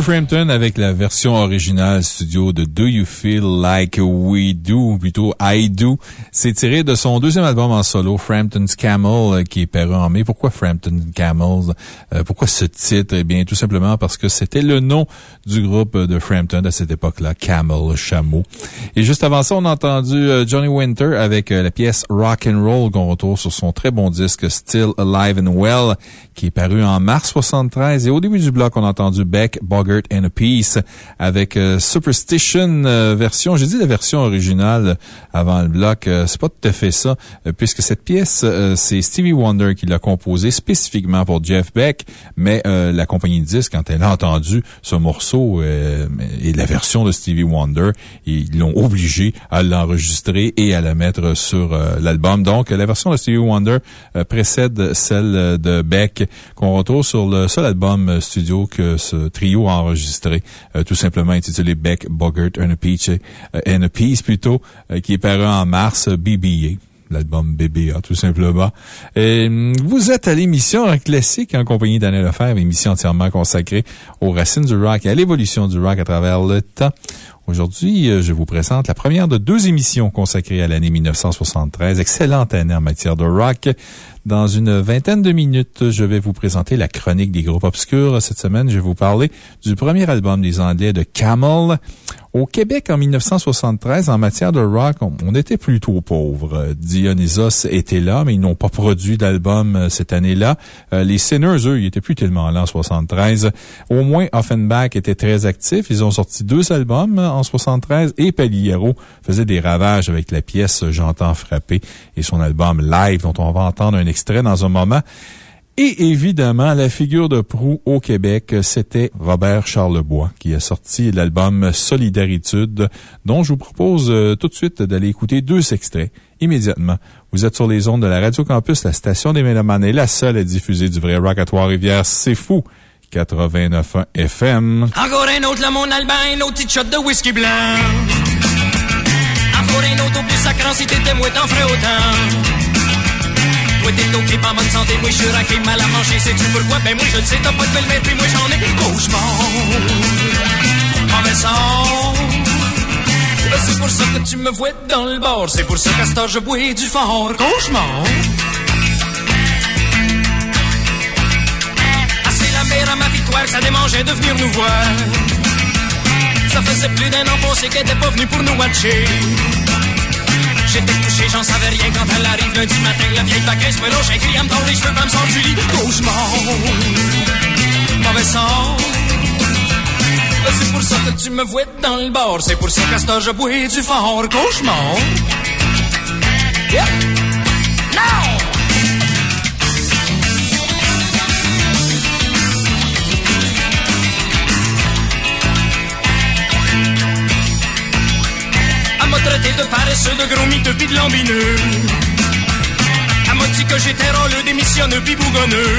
Frampton avec la version originale studio de Do You Feel Like We Do, plutôt I Do. C'est tiré de son deuxième album en solo, Frampton's Camel, euh, qui est paru en mai. Pourquoi Frampton Camels? Euh, pourquoi ce titre? Eh bien, tout simplement parce que c'était le nom du groupe de Frampton à cette époque-là, Camel, chameau. Et juste avant ça, on a entendu euh, Johnny Winter avec la pièce Rock qu'on retrouve sur son très bon disque Still Alive and Well, qui est paru en mars 73. Et au début du bloc, on a entendu Beck, Boggart and a Peace avec euh, Superstition euh, version. J'ai dit la version originale avant le bloc. euh, c'est pas tout à fait ça, puisque cette pièce, c'est Stevie Wonder qui l'a composée spécifiquement pour Jeff Beck, mais la compagnie de disques, quand elle a entendu ce morceau et la version de Stevie Wonder, ils l'ont obligé à l'enregistrer et à la mettre sur l'album. Donc, la version de Stevie Wonder précède celle de Beck qu'on retrouve sur le seul album euh, studio que ce trio a enregistré, euh, tout simplement intitulé Beck, Boggart and a Peach, euh, and a Peace plutôt, euh, qui est paru en mars, euh, BBA l'album BBA, tout simplement. Hum, vous êtes à l'émission Rock Classique en compagnie d'Anne Lefebvre, émission entièrement consacrée aux racines du rock et à l'évolution du rock à travers le temps. Aujourd'hui, euh, je vous présente la première de deux émissions consacrées à l'année 1973. Excellente année en matière de rock. Dans une vingtaine de minutes, je vais vous présenter la chronique des groupes obscurs. Cette semaine, je vais vous parler du premier album des Anglais de Camel. Au Québec, en 1973, en matière de rock, on, était plutôt pauvre. Euh, Dionysos était là, mais ils n'ont pas produit d'album euh, cette année-là. Euh, les Sinners, eux, ils étaient plus tellement là en 73. Au moins, Offenbach était très actif. Ils ont sorti deux albums en 73 et Paliero faisait des ravages avec la pièce J'entends frapper et son album Live, dont on va entendre un extrait dans un moment. Et évidemment, la figure de proue au Québec, c'était Robert Charlebois, qui a sorti l'album Solidaritude, dont je vous propose euh, tout de suite d'aller écouter deux extraits immédiatement. Vous êtes sur les ondes de la Radio Campus, la station des Mélomanes est la seule à diffuser du vrai rock à Trois-Rivières. C'est fou! 89.1 FM. Encore un autre, le monde albin, un autre petit shot de whisky blanc. Encore un autre au plus sacrant si t'étais moi t'en ferais autant. Toi t'es au clip en bonne santé, moi je suis raqué, mal à manger, sais-tu pourquoi? Ben moi je le sais, t'as pas de belle mère, puis moi j'en ai cauchemar. Ah, ben, Mauvais sang. Ben, c'est pour ça que tu me vois dans le bord, c'est pour ça qu'à ce temps je bois du fort. Cauchemar. Ah, c'est la mère à ma victoire, que ça démangeait de venir nous voir. Ça faisait plus d'un an qu'on qu'elle était pas venue pour nous watcher. J'étais couché, j'en savais rien quand elle arrive lundi matin. La vieille baguette me lâche cri, elle me les cheveux, elle me sort du lit. Cauchemar, mauvais sang. C'est pour ça que tu me vois dans le bar. C'est pour ça qu'à ce je bois du fort. Cauchemar. Yeah. Now! De paresseux, de gros miteux pis de lambineux. M'a dit que j'étais rôleux, démissionneux pis bougonneux.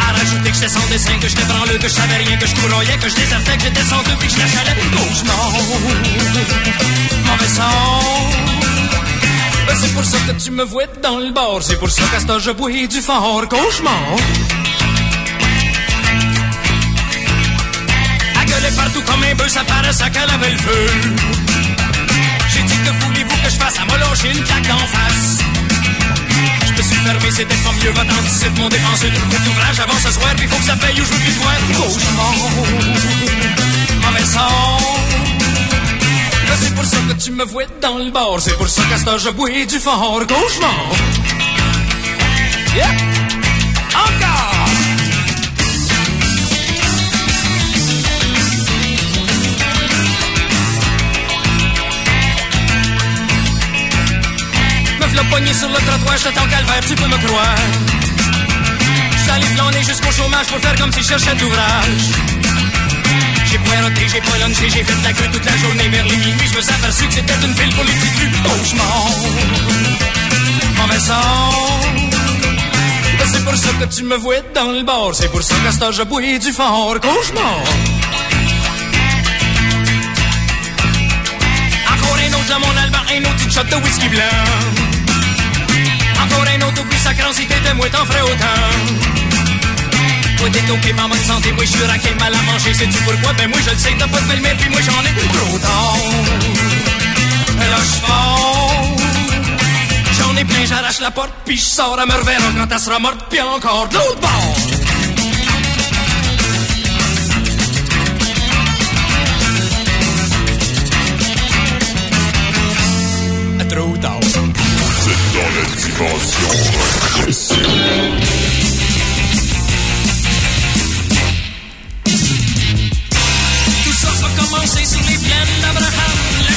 À rajouter que j'étais sans dessin, que j'étais branleux, que je savais rien, que je couroyais, que je désertais, que j'étais sans deux pis que je l'achalais. Cauchemar, mauvais sang. Ben, c'est pour ça que tu me vois dans le bar, c'est pour ça qu'à ce temps je bois du fort. Cauchemar. Elle gueulait partout comme un bœuf, ça paraissait qu'elle avait le feu. Elle m'a lâché une claque d'en face. Je me suis fermé, c'était pas mieux, va c'est mon défenseur de coup d'ouvrage avant ce soir, puis faut que ça paye ou je veux plus voir. Cauchemar, mauvais sang. Là, c'est pour ça que tu me vois dans le bar, c'est pour ça qu'à ce je bois du fort. Cauchemar. Yeah. Encore. Sur le trottoir, j'étais en calvaire, tu peux me croire. J'allais flâner jusqu'au chômage pour faire comme si je cherchais d'ouvrage. J'ai poireauté, j'ai pas lunché, j'ai fait de la queue toute la journée vers les minuit. Je me suis aperçu que c'était une pile pour les petits culs. Cauchemar, mauvais sang. C'est pour ça que tu me vois dans le bar, c'est pour ça qu'à ce je bois du fort. Cauchemar. Encore un autre dans mon alban, un autre shot de whisky blanc. Encore un autre oublie sacrant si t'étais moi t'en ferais autant. Toi t'es ok, ma bonne santé, moi je suis raqué, mal à manger, sais-tu pourquoi? Ben moi je le sais, t'as pas de belle-mère, puis moi j'en ai trop tard. Là je. J'en ai plein, j'arrache la porte, puis je sors à me reverra quand elle sera morte, puis encore de l'autre bord. Trop tard. C'est dans commencé sur les d'Abraham. La.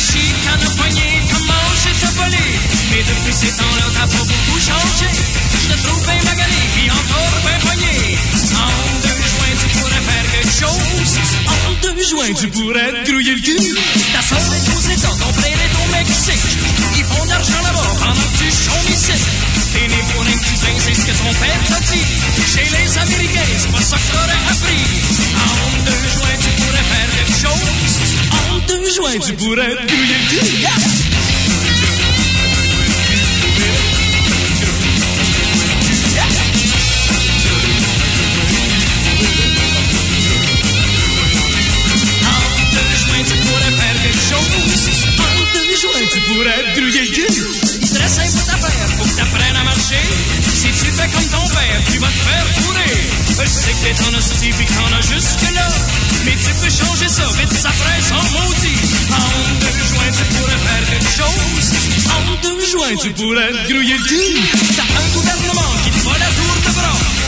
Mais depuis ces temps-là, t'as pas beaucoup changé. Je te trouve bien magané, puis encore bien chose. En deux joints, tu pourrais te grouiller le cul. Ta soeur est aux États, ton frère est au Mexique. Ils font de l'argent là-bas pendant que tu chômes ici. T'es né pour petit pain, c'est ce que ton père t'a dit. Chez les Américains, c'est pas ça que t'aurais appris. En deux joints, tu pourrais faire quelque chose. En deux joints, tu pourrais te grouiller le cul. Yeah! Vas te faire. Je sais que t'es en hostie pis t'en as jusque-là. Mais tu peux changer ça, vite ça ferait sans maudit. En deux joints, tu pourrais faire quelque chose. En deux joints, tu pourrais grouiller le cul. T'as un gouvernement qui te vole la tour de.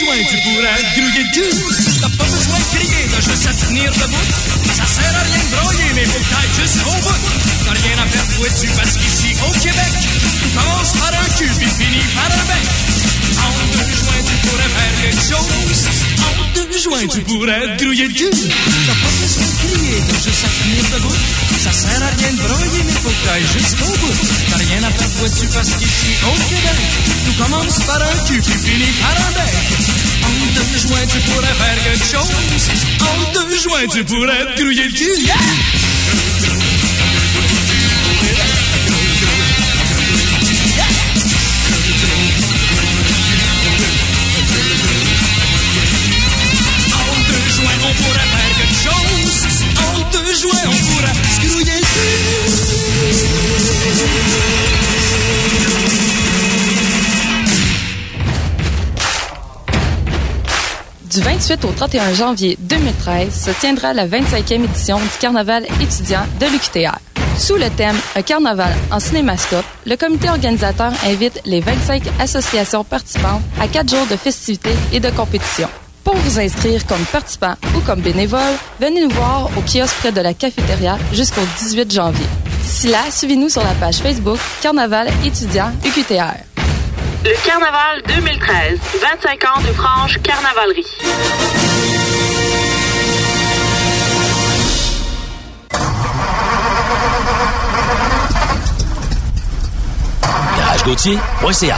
joints, tu pourrais grouiller le cul. T'as pas besoin de crier, t'as juste à te tenir debout. Ça sert à rien de broyer, mais faut que t'ailles jusqu'au bout. T'as rien à faire dessus parce qu'ici, au Québec, tout commence par un cul, puis finit par un bec. En deux joints, tu pourrais faire quelque chose. En deux joints, joint, tu pourrais grouiller le cul. T'as pas besoin broyer, mais faut que t'ailles jusqu'au bout. T'as rien à faire, vois-tu, parce qu'ici, au Québec, tout commence par un cul, puis finit par un bec. En deux joints, tu pourrais faire quelque chose. En deux joints, tu pourrais te grouiller le cul. Yeah! Du 28 au 31 janvier 2013 se tiendra la 25e édition du Carnaval étudiant de l'UQTR. Sous le thème Un carnaval en cinémascope, le comité organisateur invite les 25 associations participantes à quatre jours de festivités et de compétitions. Pour vous inscrire comme participant ou comme bénévole, venez nous voir au kiosque près de la cafétéria jusqu'au 18 janvier. D'ici là, suivez-nous sur la page Facebook Carnaval étudiant UQTR. Le Carnaval 2013, 25 ans de franche carnavalerie. GarageGautier.ca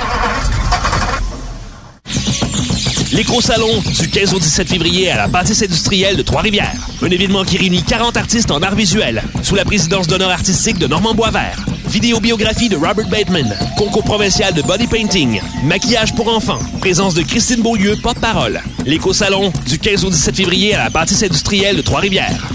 L'éco-salon du 15 au 17 février à la bâtisse industrielle de Trois-Rivières. Un événement qui réunit 40 artistes en art visuel, sous la présidence d'honneur artistique de Normand Boisvert. Vidéobiographie de Robert Bateman, concours provincial de body painting, maquillage pour enfants, présence de Christine Beaulieu, porte-parole. L'éco-salon du 15 au 17 février à la bâtisse industrielle de Trois-Rivières.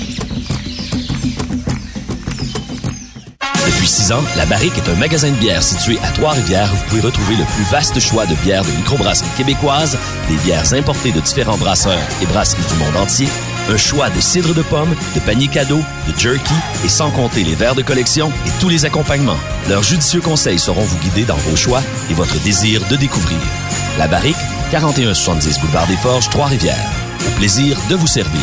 Ans, La Barrique est un magasin de bière situé à Trois-Rivières où vous pouvez retrouver le plus vaste choix de bières de microbrasserie québécoise, des bières importées de différents brasseurs et brasseries du monde entier, un choix de cidre de pomme, de paniers cadeaux, de jerky et sans compter les verres de collection et tous les accompagnements. Leurs judicieux conseils sauront vous guider dans vos choix et votre désir de découvrir. La Barrique, 4170 Boulevard des Forges, Trois-Rivières. Au plaisir de vous servir.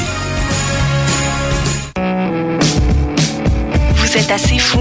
Vous êtes assez fou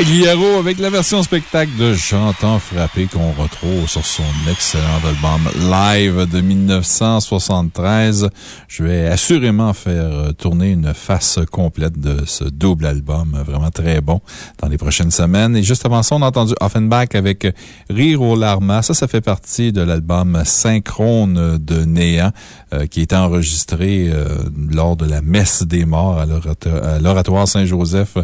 Pagliaro avec la version spectacle de J'entends frapper qu'on retrouve sur son excellent album live de 1973. Je vais assurément faire tourner une face complète de ce double album, vraiment très bon, dans les prochaines semaines. Et juste avant ça, on a entendu Offenbach avec Rire au Larma. Ça, ça fait partie de l'album Synchrone de Néant, euh, qui est enregistré euh, lors de la messe des morts à l'Oratoire Saint-Joseph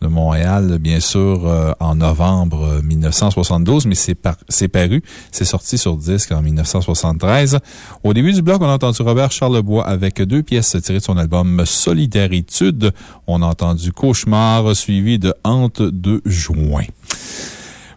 de Montréal, bien sûr euh, en novembre 1972, mais c'est paru, c'est sorti sur disque en 1973. Au début du bloc, on a entendu Robert Charlebois avec deux pièces tirées de son album Solidaritude. On a entendu Cauchemar suivi de Hante de juin.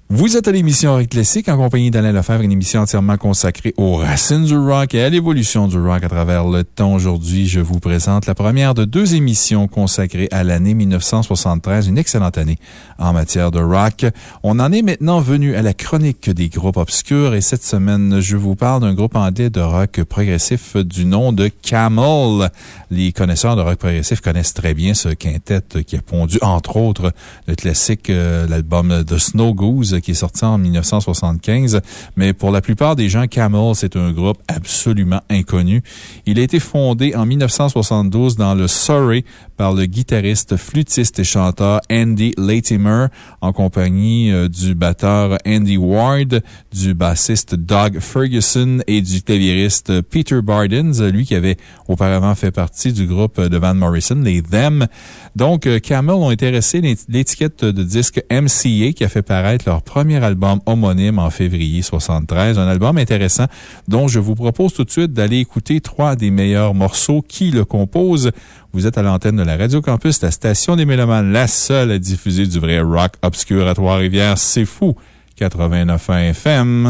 Vous êtes à l'émission Rock Classique en compagnie d'Alain Lefebvre, une émission entièrement consacrée aux racines du rock et à l'évolution du rock à travers le temps. Aujourd'hui, je vous présente la première de deux émissions consacrées à l'année 1973, une excellente année en matière de rock. On en est maintenant venu à la chronique des groupes obscurs et cette semaine, je vous parle d'un groupe anglais de rock progressif du nom de Camel. Les connaisseurs de rock progressif connaissent très bien ce quintet qui a pondu, entre autres, le classique, euh, l'album de Snow Goose qui est sorti en 1975. Mais pour la plupart des gens, Camel, c'est un groupe absolument inconnu. Il a été fondé en 1972 dans le Surrey par le guitariste, flûtiste et chanteur Andy Latimer en compagnie euh, du batteur Andy Ward, du bassiste Doug Ferguson et du claviériste Peter Bardens, lui qui avait auparavant fait partie du groupe de Van Morrison, les Them. Donc, euh, Camel ont intéressé l'étiquette de disque MCA qui a fait paraître leur premier album homonyme en février 73. Un album intéressant dont je vous propose tout de suite d'aller écouter trois des meilleurs morceaux qui le composent. Vous êtes à l'antenne de la Radio Campus, la station des Mélomanes, la seule à diffuser du vrai rock obscur à Trois-Rivières. C'est fou! 89 FM.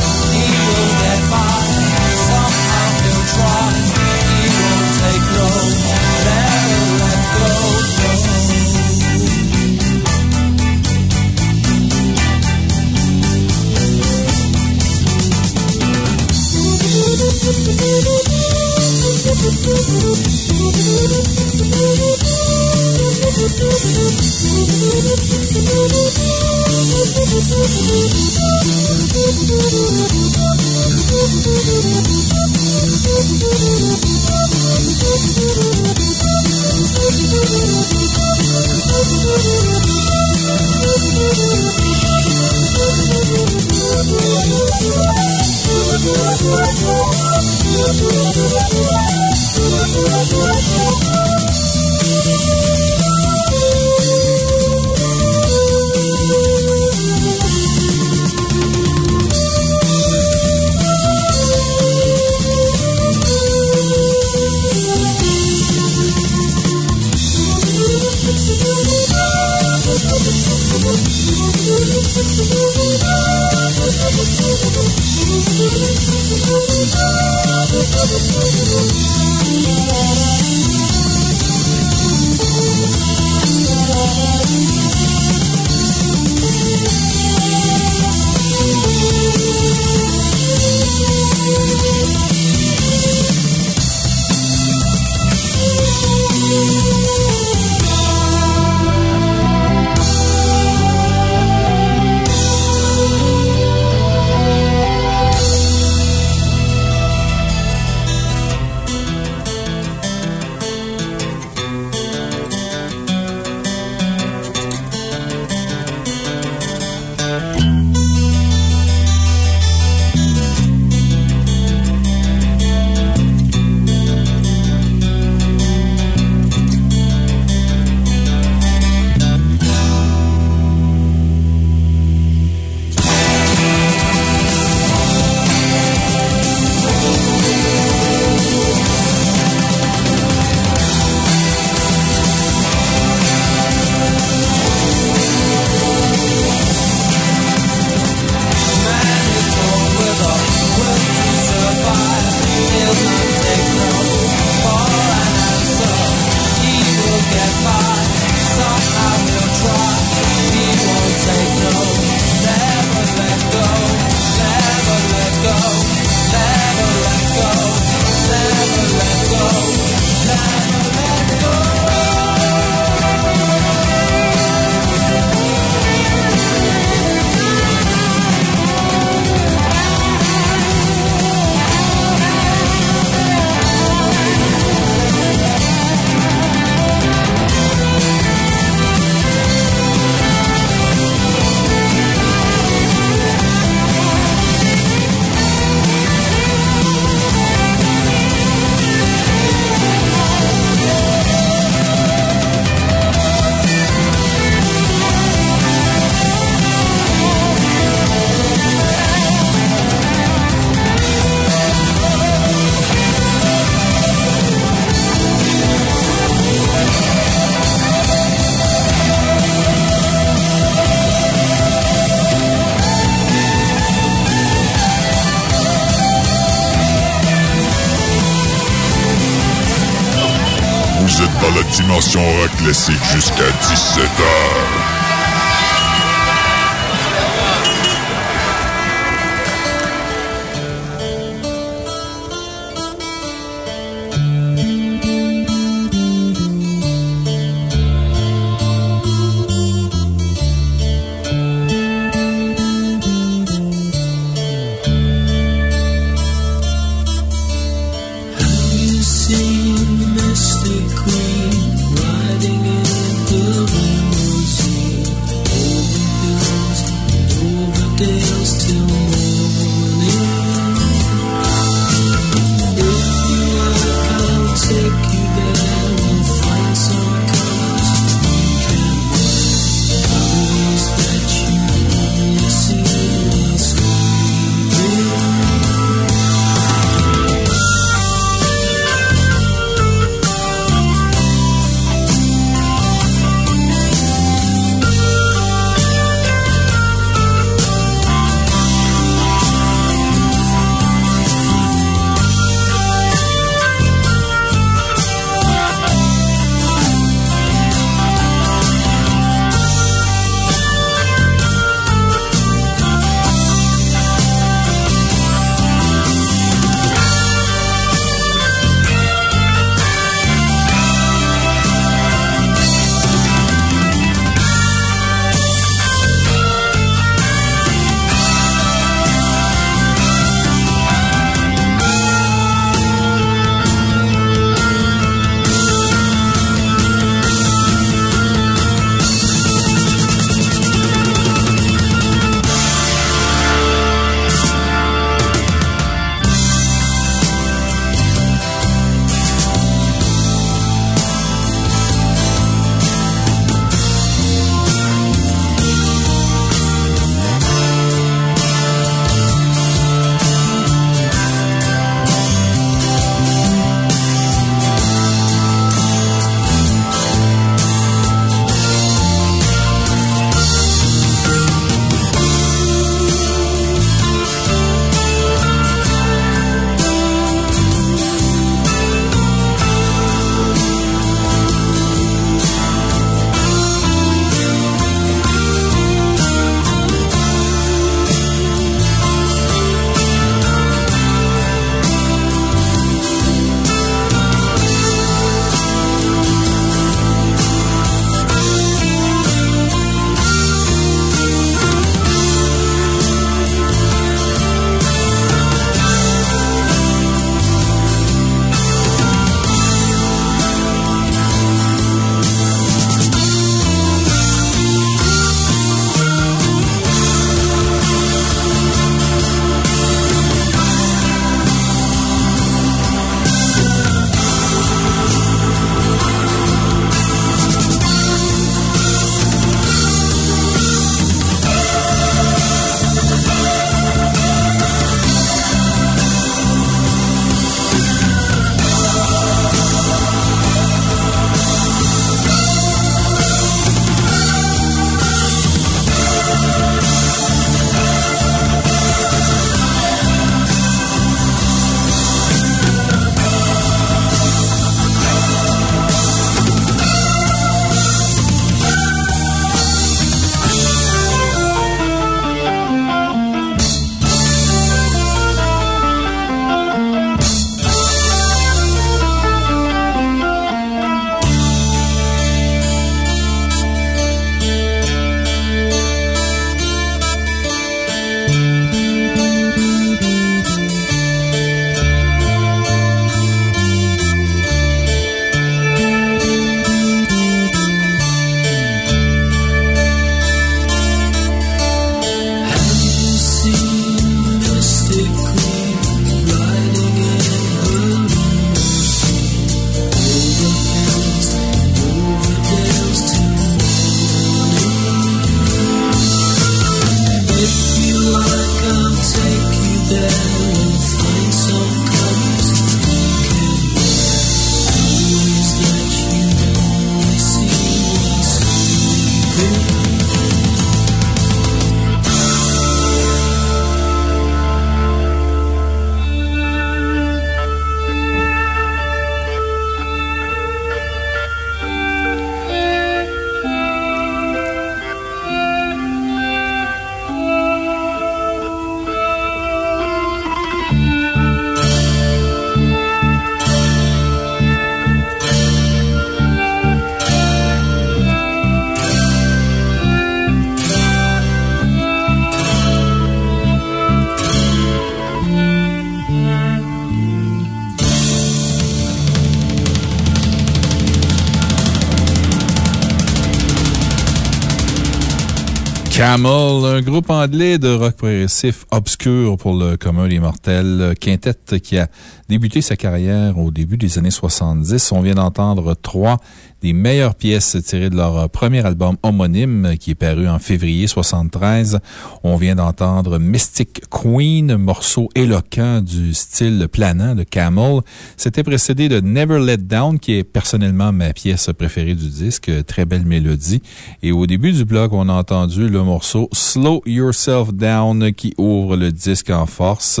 Camel, un groupe anglais de rock progressif obscur pour le commun des mortels. Quintet qui a débuté sa carrière au début des années 70. On vient d'entendre trois des meilleures pièces tirées de leur premier album homonyme qui est paru en février 73. On vient d'entendre Mystic Queen, morceau éloquent du style planant de Camel. C'était précédé de Never Let Down, qui est personnellement ma pièce préférée du disque. Très belle mélodie. Et au début du bloc, on a entendu le morceau Slow Yourself Down qui ouvre le disque en force.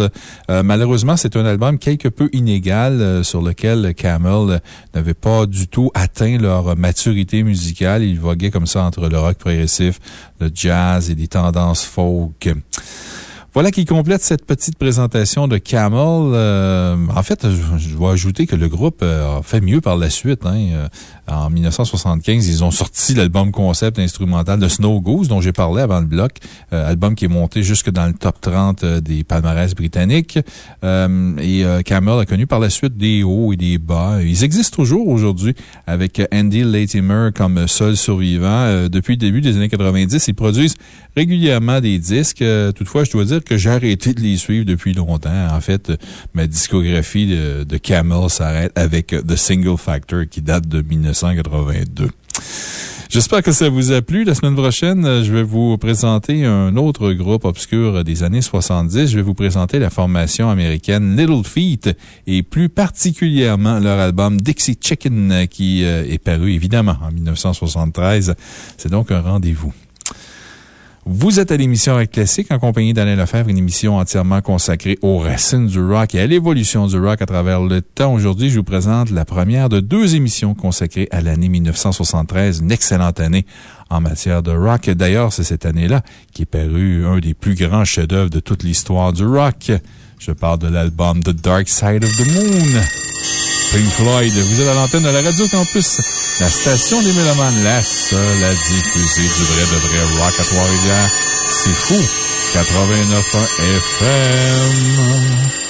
Euh, malheureusement, c'est un album quelque peu inégal euh, sur lequel Camel n'avait pas du tout atteint leur maturité musicale. Ils voguaient comme ça entre le rock progressif, le jazz et des tendances folk. Voilà qui complète cette petite présentation de Camel. Euh, en fait, je, dois ajouter que le groupe a fait mieux par la suite. Hein. En 1975, ils ont sorti l'album concept instrumental de Snow Goose, dont j'ai parlé avant le bloc. Euh, album qui est monté jusque dans le top 30 euh, des palmarès britanniques. Euh, et euh, Camel a connu par la suite des hauts et des bas. Ils existent toujours aujourd'hui avec Andy Latimer comme seul survivant. Euh, depuis le début des années 90, ils produisent régulièrement des disques. Toutefois, je dois dire que j'ai arrêté de les suivre depuis longtemps. En fait, ma discographie de, de Camel s'arrête avec The Single Factor qui date de 1982. J'espère que ça vous a plu. La semaine prochaine, euh, je vais vous présenter un autre groupe obscur des années 70. Je vais vous présenter la formation américaine Little Feet et plus particulièrement leur album Dixie Chicken euh, qui euh, est paru évidemment en 1973. C'est donc un rendez-vous. Vous êtes à l'émission Rock Classique en compagnie d'Alain Lefebvre, une émission entièrement consacrée aux racines du rock et à l'évolution du rock à travers le temps. Aujourd'hui, je vous présente la première de deux émissions consacrées à l'année 1973, une excellente année en matière de rock. D'ailleurs, c'est cette année-là qui est paru un des plus grands chefs-d'œuvre de toute l'histoire du rock. Je parle de l'album The Dark Side of the Moon. Pink Floyd, vous êtes à l'antenne de la Radio Campus, la station des Mélomanes, la seule à diffuser du vrai de vrai rock à Trois-Rivières. C'est fou! 89.1 FM.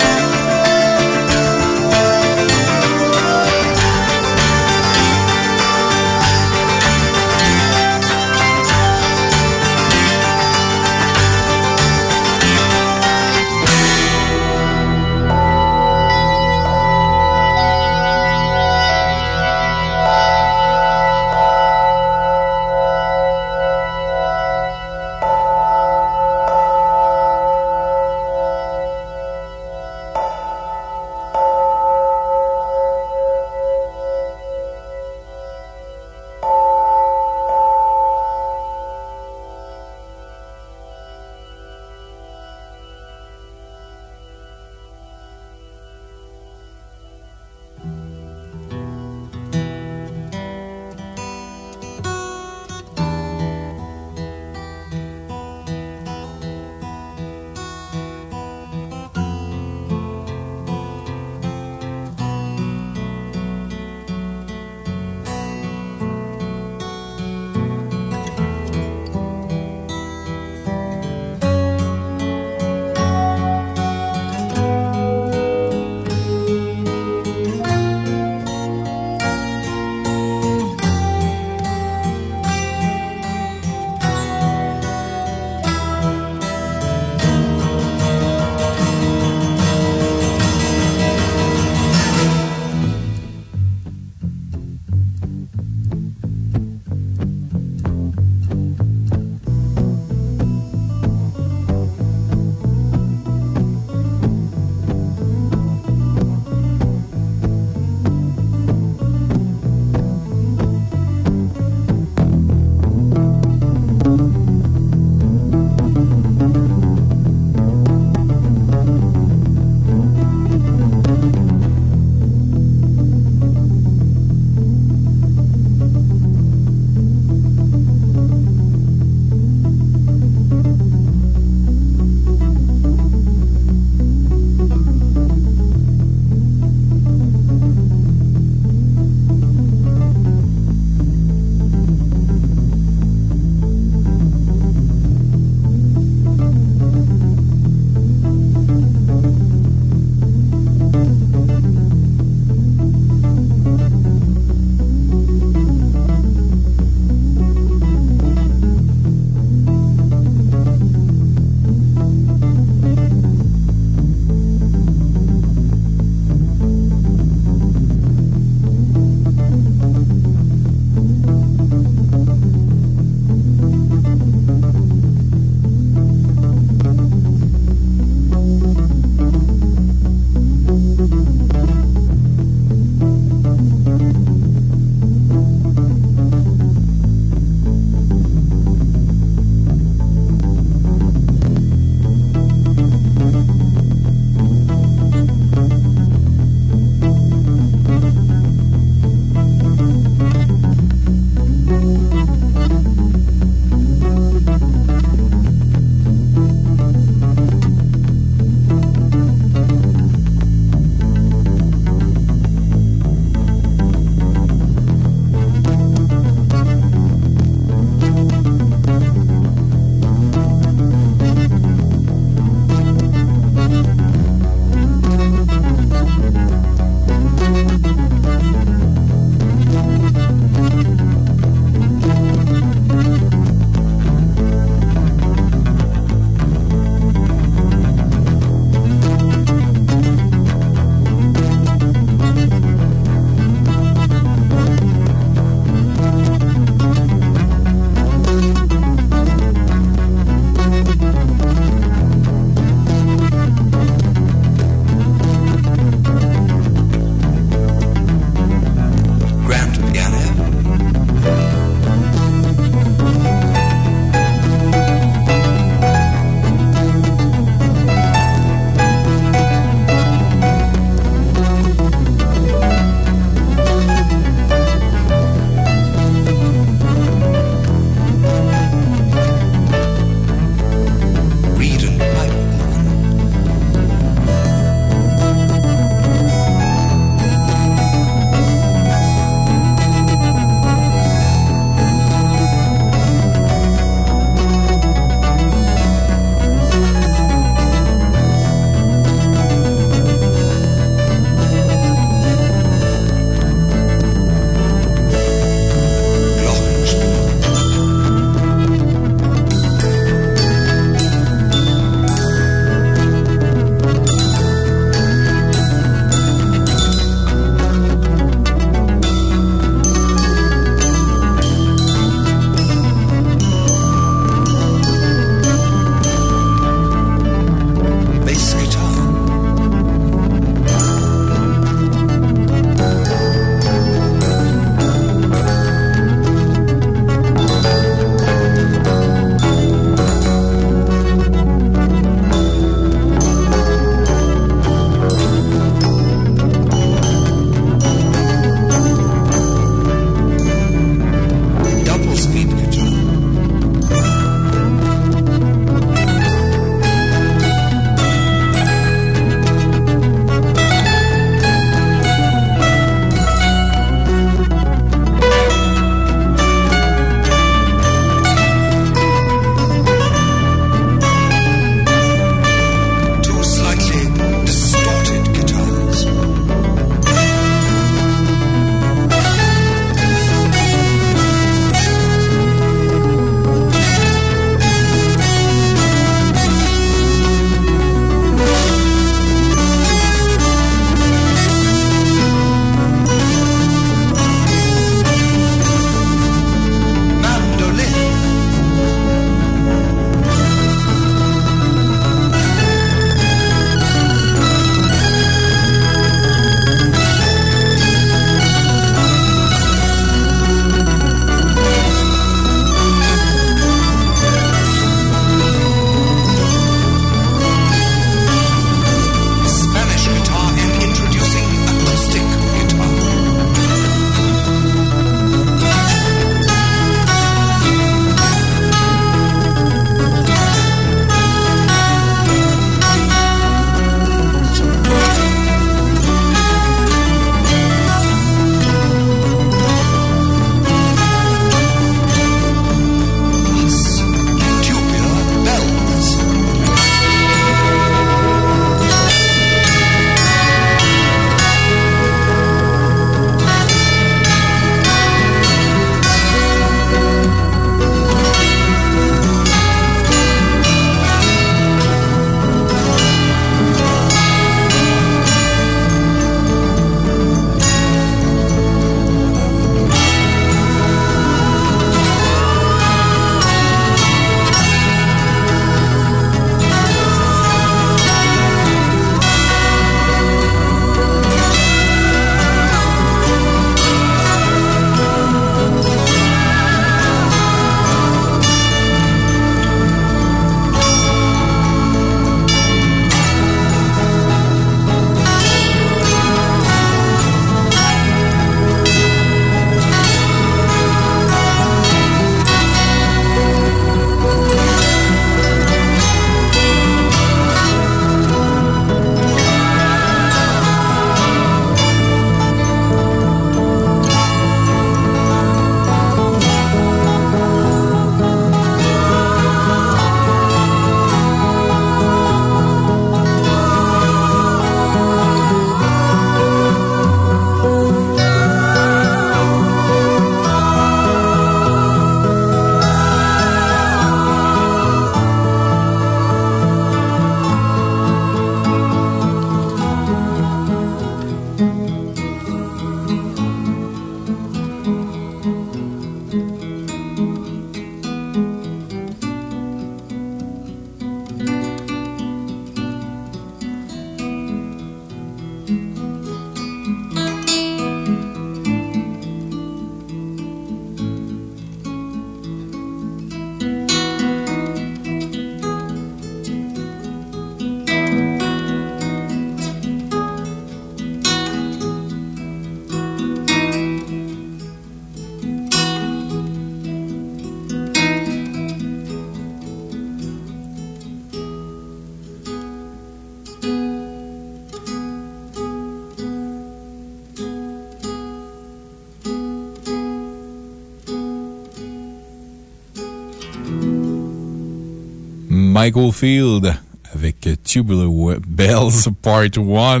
Michael Field avec Tubular Bells Part 1.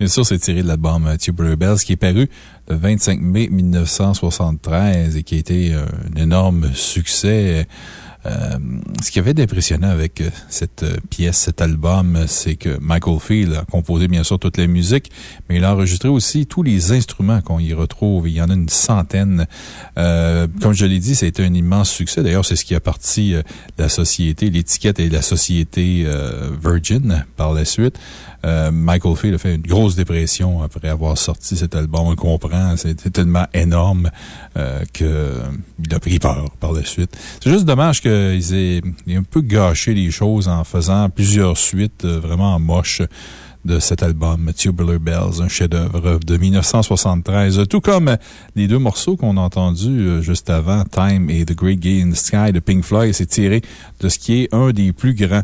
Bien sûr, c'est tiré de l'album Tubular Bells qui est paru le 25 mai 1973 et qui a été un énorme succès. Euh, ce qui avait d'impressionnant avec euh, cette euh, pièce, cet album, c'est que Michael Field a composé bien sûr toute la musique, mais il a enregistré aussi tous les instruments qu'on y retrouve. Il y en a une centaine. comme je l'ai dit, ça un immense succès. D'ailleurs, c'est ce qui a parti la société, l'étiquette et la société Virgin par la suite. Euh, Michael Field a fait une grosse dépression après avoir sorti cet album. On comprend, c'était tellement énorme euh, qu'il a pris peur par la suite. C'est juste dommage qu'il ait, ait, un peu gâché les choses en faisant plusieurs suites euh, vraiment moches de cet album, Tubular Bells, un chef-d'œuvre de 1973. Tout comme les deux morceaux qu'on a entendus euh, juste avant, Time et The Great Gay in the Sky de Pink Floyd, c'est tiré de ce qui est un des plus grands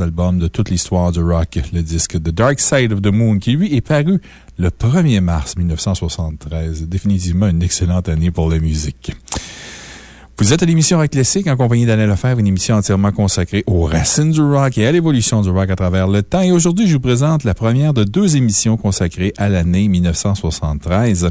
albums de toute l'histoire du rock, le disque The Dark Side of the Moon, qui lui est paru le 1er mars 1973. Définitivement une excellente année pour la musique. Vous êtes à l'émission Rock Classique en compagnie d'Alain Lefebvre, une émission entièrement consacrée aux racines du rock et à l'évolution du rock à travers le temps. Et aujourd'hui, je vous présente la première de deux émissions consacrées à l'année 1973.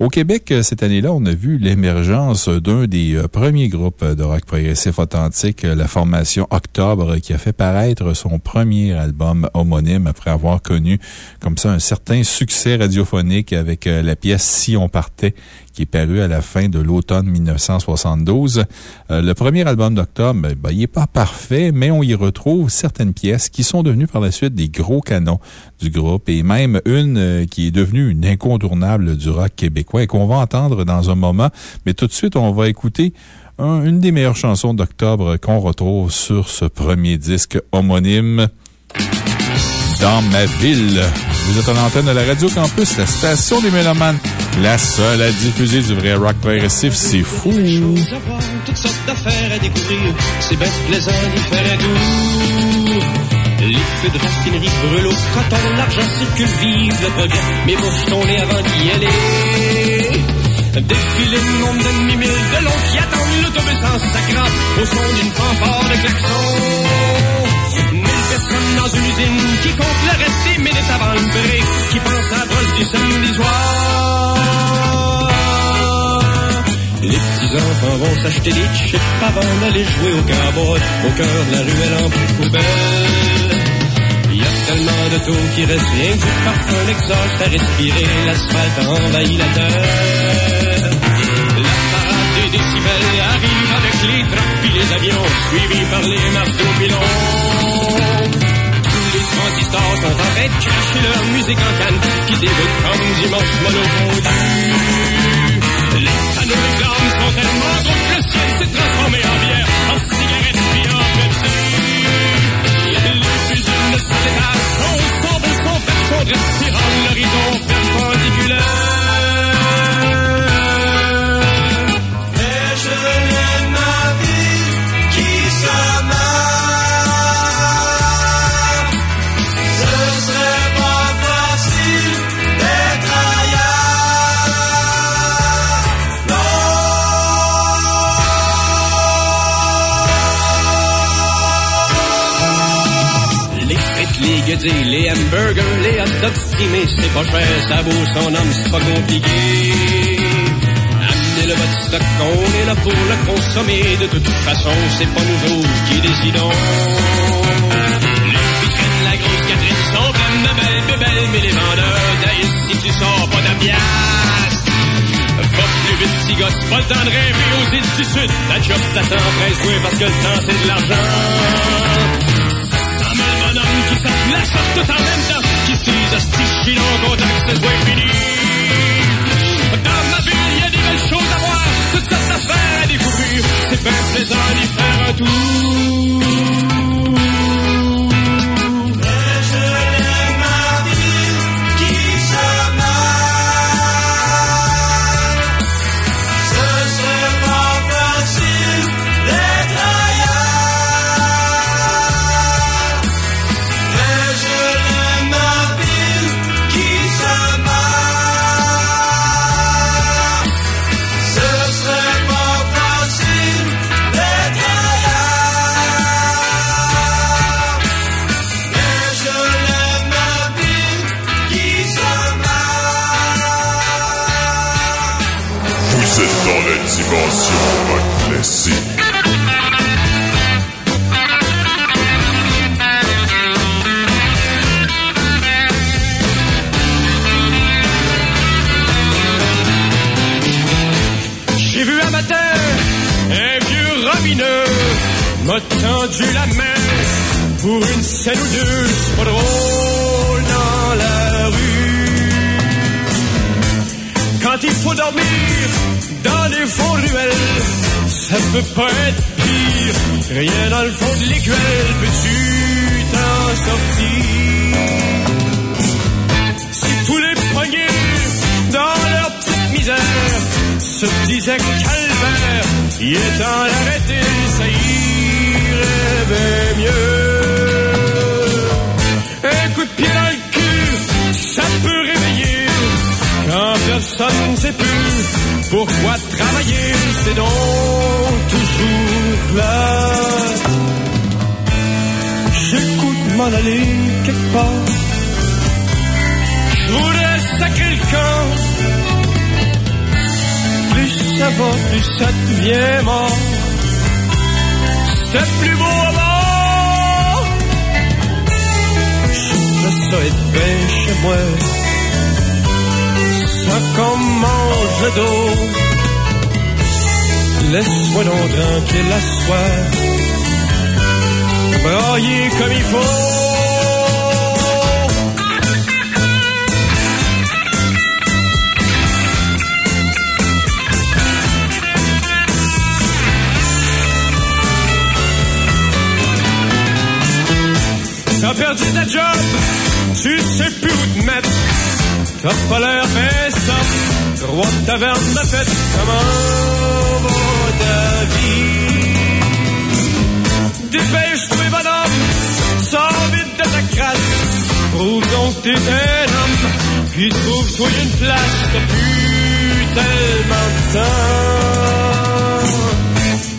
Au Québec, cette année-là, on a vu l'émergence d'un des euh, premiers groupes de rock progressif authentique, la formation Octobre, qui a fait paraître son premier album homonyme après avoir connu comme ça un certain succès radiophonique avec euh, la pièce Si on partait, qui est paru à la fin de l'automne 1972. Euh, le premier album d'Octobre, ben, ben, il n'est pas parfait, mais on y retrouve certaines pièces qui sont devenues par la suite des gros canons du groupe et même une euh, qui est devenue une incontournable du rock québécois et qu'on va entendre dans un moment. Mais tout de suite, on va écouter une des meilleures chansons d'Octobre qu'on retrouve sur ce premier disque homonyme dans ma ville. Vous êtes à l'antenne de la Radio Campus, la station des Mélomanes, la seule à diffuser du vrai rock progressif. C'est fou! Toutes sortes d'affaires à découvrir, c'est bien plaisant d'y faire un tour. Les feux de raffinerie brûlent au coton, l'argent circule, vive le progrès, mais bouge ton nez avant d'y aller. Défiler le nombre d'ennemis, mille de longs qui attendent l'autobus en sacrant au son d'une fanfare de klaxon. Dans une usine qui compte le reste des minutes avant le break, qui pense à la brosse du samedi soir. Les petits enfants vont s'acheter des chips avant d'aller jouer au cowboy au cœur de la ruelle en poubelle. Il y a tellement de taux qui restent rien que du parfum à respirer, l'asphalte envahit la terre. La des décibels arrive avec les trappes puis les avions, suivis par les marteaux pilons. Sont en train de cacher leur musique en canne qui dégoûte comme d'immenses monofondus. Les panneaux réclames sont tellement gros que le ciel s'est transformé en bière, en cigarette puis en Pepsi. Les usines de cet étage sont sont et perpendiculaire. Les hamburgers, les hot dogs steamés, c'est pas cher, ça vaut son homme, c'est pas compliqué. Amenez le votre stock, on est là pour le consommer. De toute façon, c'est pas nous autres qui décidons. Les vitrines, la grosse Catherine sont comme de belles bébelles, mais les vendeurs d'ailleurs, si tu sors pas de pièce. Va plus vite, petit gosse, pas le temps de rêver aux îles du Sud. La job t'attend, presse-toi parce que le temps c'est de l'argent. Qui la sorte tout en même temps, qui suis content que ce soit fini. Dans ma ville, il y a des belles choses à voir, toutes sortes d'affaires à découvrir. C'est bien plaisant d'y faire un tour. Tendu la main pour une scène ou deux, c'est drôle dans la rue. Quand il faut dormir dans les fonds ruelles, ça peut pas être pire. Rien dans le fond de l'écuelle, peux-tu t'en sortir? Si tous les poignets dans leur petite misère se disaient calvaire, il est temps d'arrêter, ça irait bien mieux. Un coup de pied dans le cul, ça peut réveiller quand personne ne sait plus pourquoi travailler, c'est donc toujours plat. J'écoute m'en aller quelque part. Je voudrais sacrer le camp. Plus ça va, plus ça devient mort. C'était plus beau avant. Je ça être bien chez moi. Ça comme mange dos. Laisse-moi donc tranquille la soie. Brailler comme il faut. Perdu ta job, tu sais plus où te mettre. T'as pas l'air bien ça. Roi de taverne de fête, comment va ta vie? Dépêche-toi, bonhomme, sors vite de ta crasse. Prouve donc t'es un homme, puis trouve-toi une place. T'as plus tellement de temps.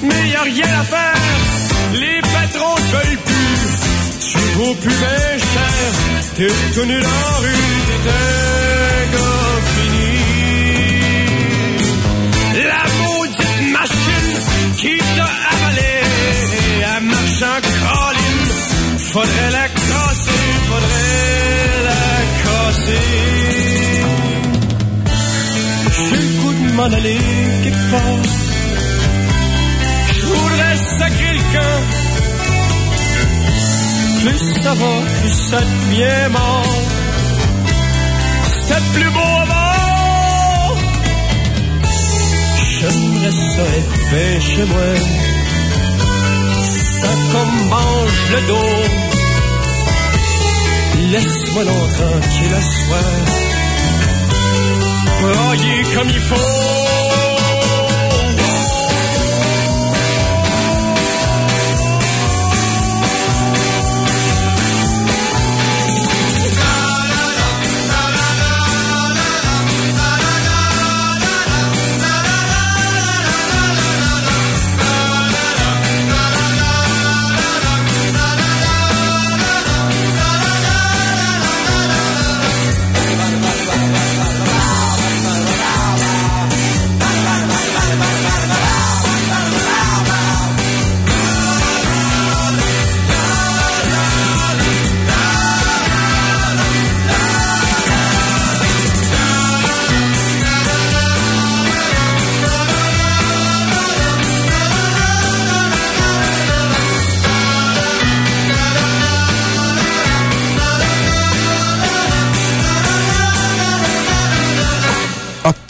Mais y a rien à faire, les patrons veulent plus. Vaux plus bien cher, t'es tout nu dans la rue, t'es un gars fini. La maudite machine qui t'a avalé, elle marche en colline. Faudrait la casser, faudrait la casser. J'ai le goût de m'en aller quelque part. Je voudrais sacrer le camp. Plus ça va, plus ça devient mort. C'était plus beau avant. J'aimerais ça être bien chez moi. Ça comme mange le dos. Laisse-moi donc tranquille à soir. Brailler comme il faut.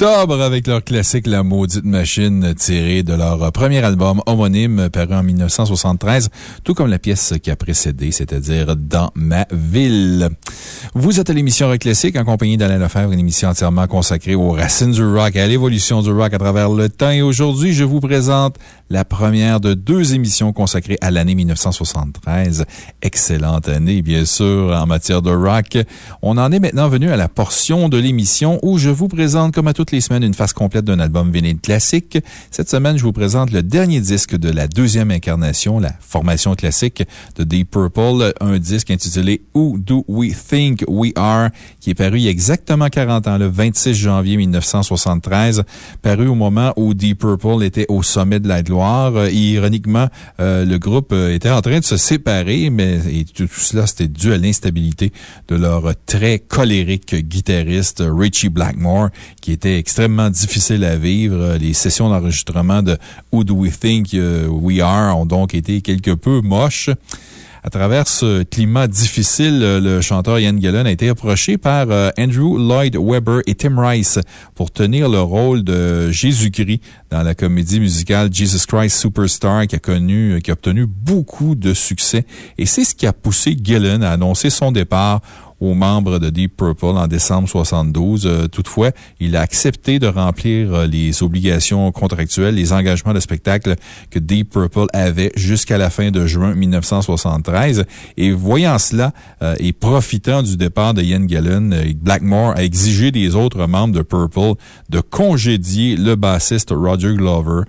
Octobre avec leur classique La Maudite Machine tiré de leur premier album homonyme paru en 1973, tout comme la pièce qui a précédé, c'est-à-dire Dans ma ville. Vous êtes à l'émission Rock Classique en compagnie d'Alain Lefebvre, une émission entièrement consacrée aux racines du rock et à l'évolution du rock à travers le temps. Et aujourd'hui, je vous présente la première de deux émissions consacrées à l'année 1973. Excellente année, bien sûr, en matière de rock. On en est maintenant venu à la portion de l'émission où je vous présente, comme à toutes les semaines, une face complète d'un album vinyle classique. Cette semaine, je vous présente le dernier disque de la deuxième incarnation, la formation classique de Deep Purple, un disque intitulé Who Do We Think We Are, qui est paru il y a exactement 40 ans, le 26 janvier 1973, paru au moment où Deep Purple était au sommet de la gloire. Euh, ironiquement, euh, le groupe euh, était en train de se séparer, mais et tout, tout cela, c'était dû à l'instabilité de leur très colérique guitariste Richie Blackmore, qui était extrêmement difficile à vivre. Les sessions d'enregistrement de Who Do We Think We Are ont donc été quelque peu moches. À travers ce climat difficile, euh, le chanteur Ian Gillan a été approché par euh, Andrew Lloyd Webber et Tim Rice pour tenir le rôle de Jésus-Christ dans la comédie musicale Jesus Christ Superstar qui a connu, qui a obtenu beaucoup de succès. Et c'est ce qui a poussé Gillan à annoncer son départ aux membres de Deep Purple en décembre 72. Euh, toutefois, il a accepté de remplir euh, les obligations contractuelles, les engagements de spectacle que Deep Purple avait jusqu'à la fin de juin 1973. Et voyant cela euh, et profitant du départ de Ian Gillan, Blackmore a exigé des autres membres de Purple de congédier le bassiste Roger Glover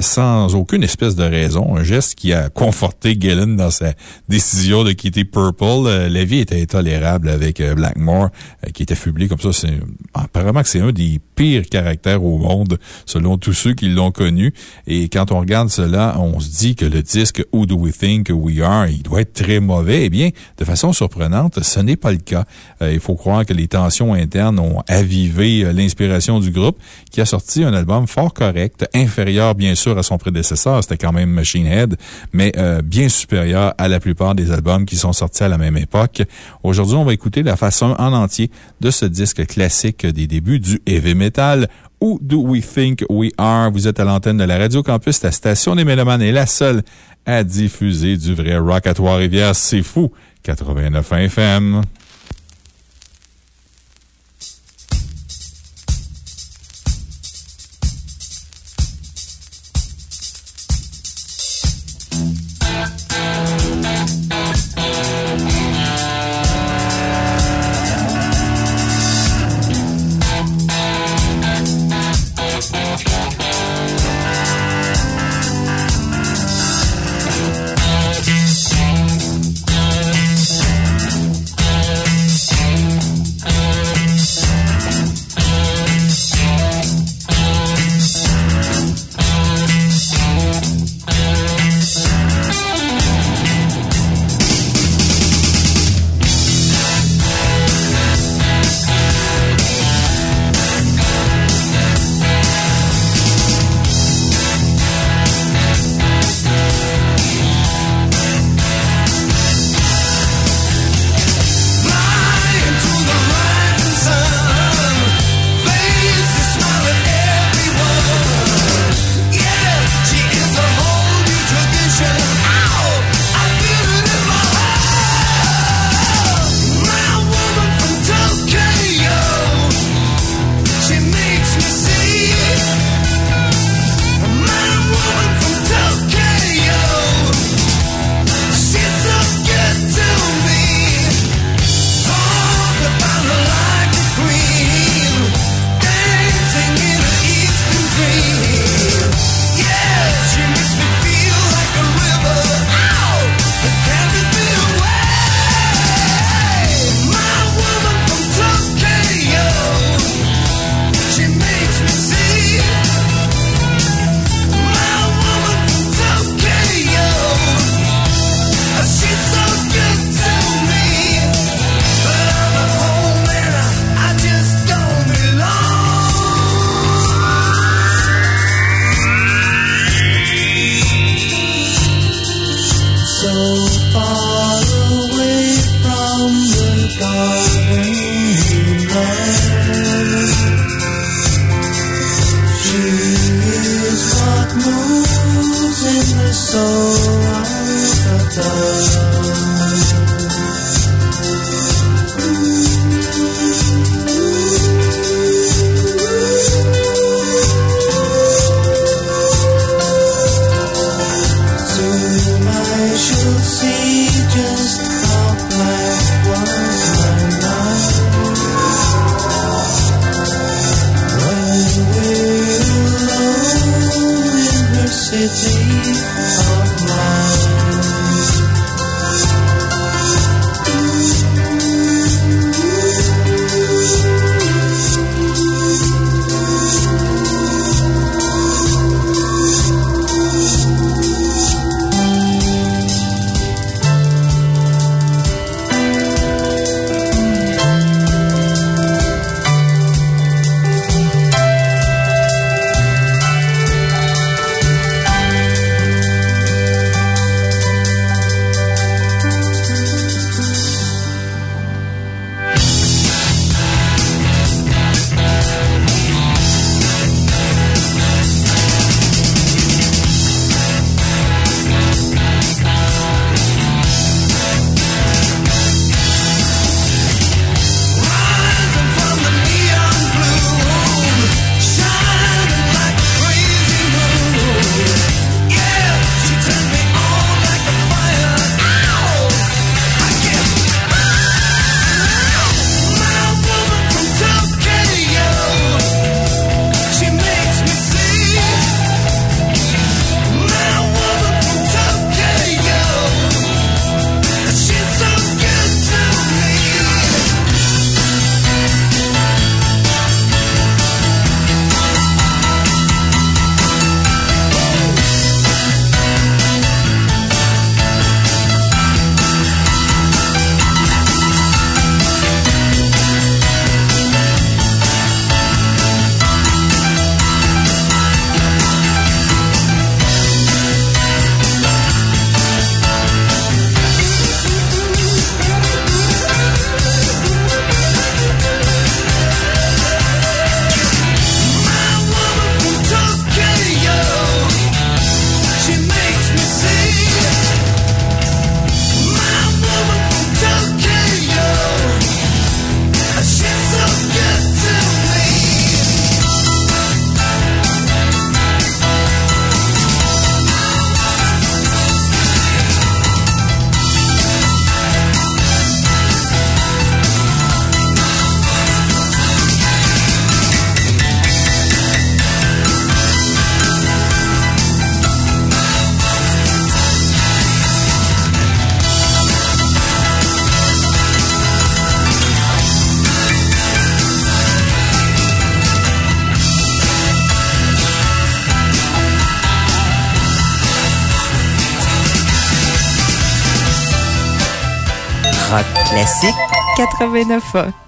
sans aucune espèce de raison. Un geste qui a conforté Gillan dans sa décision de quitter Purple. La vie était intolérable avec euh, Blackmore, euh, qui était fublé comme ça. C'est, apparemment que c'est un des pires caractères au monde, selon tous ceux qui l'ont connu. Et quand on regarde cela, on se dit que le disque Who Do We Think We Are, il doit être très mauvais. Eh bien, de façon surprenante, ce n'est pas le cas. Euh, il faut croire que les tensions internes ont avivé l'inspiration du groupe, qui a sorti un album fort correct, inférieur bien sûr à son prédécesseur, c'était quand même Machine Head, mais bien supérieur à la plupart des albums qui sont sortis à la même époque. Aujourd'hui, on va la façon en entier de ce disque classique des débuts du heavy metal. Who do we think we are? Vous êtes à l'antenne de la Radio Campus, la station des Mélomanes est la seule à diffuser du vrai rock à Trois-Rivières. C'est fou! 89 FM. Classique 89 ans.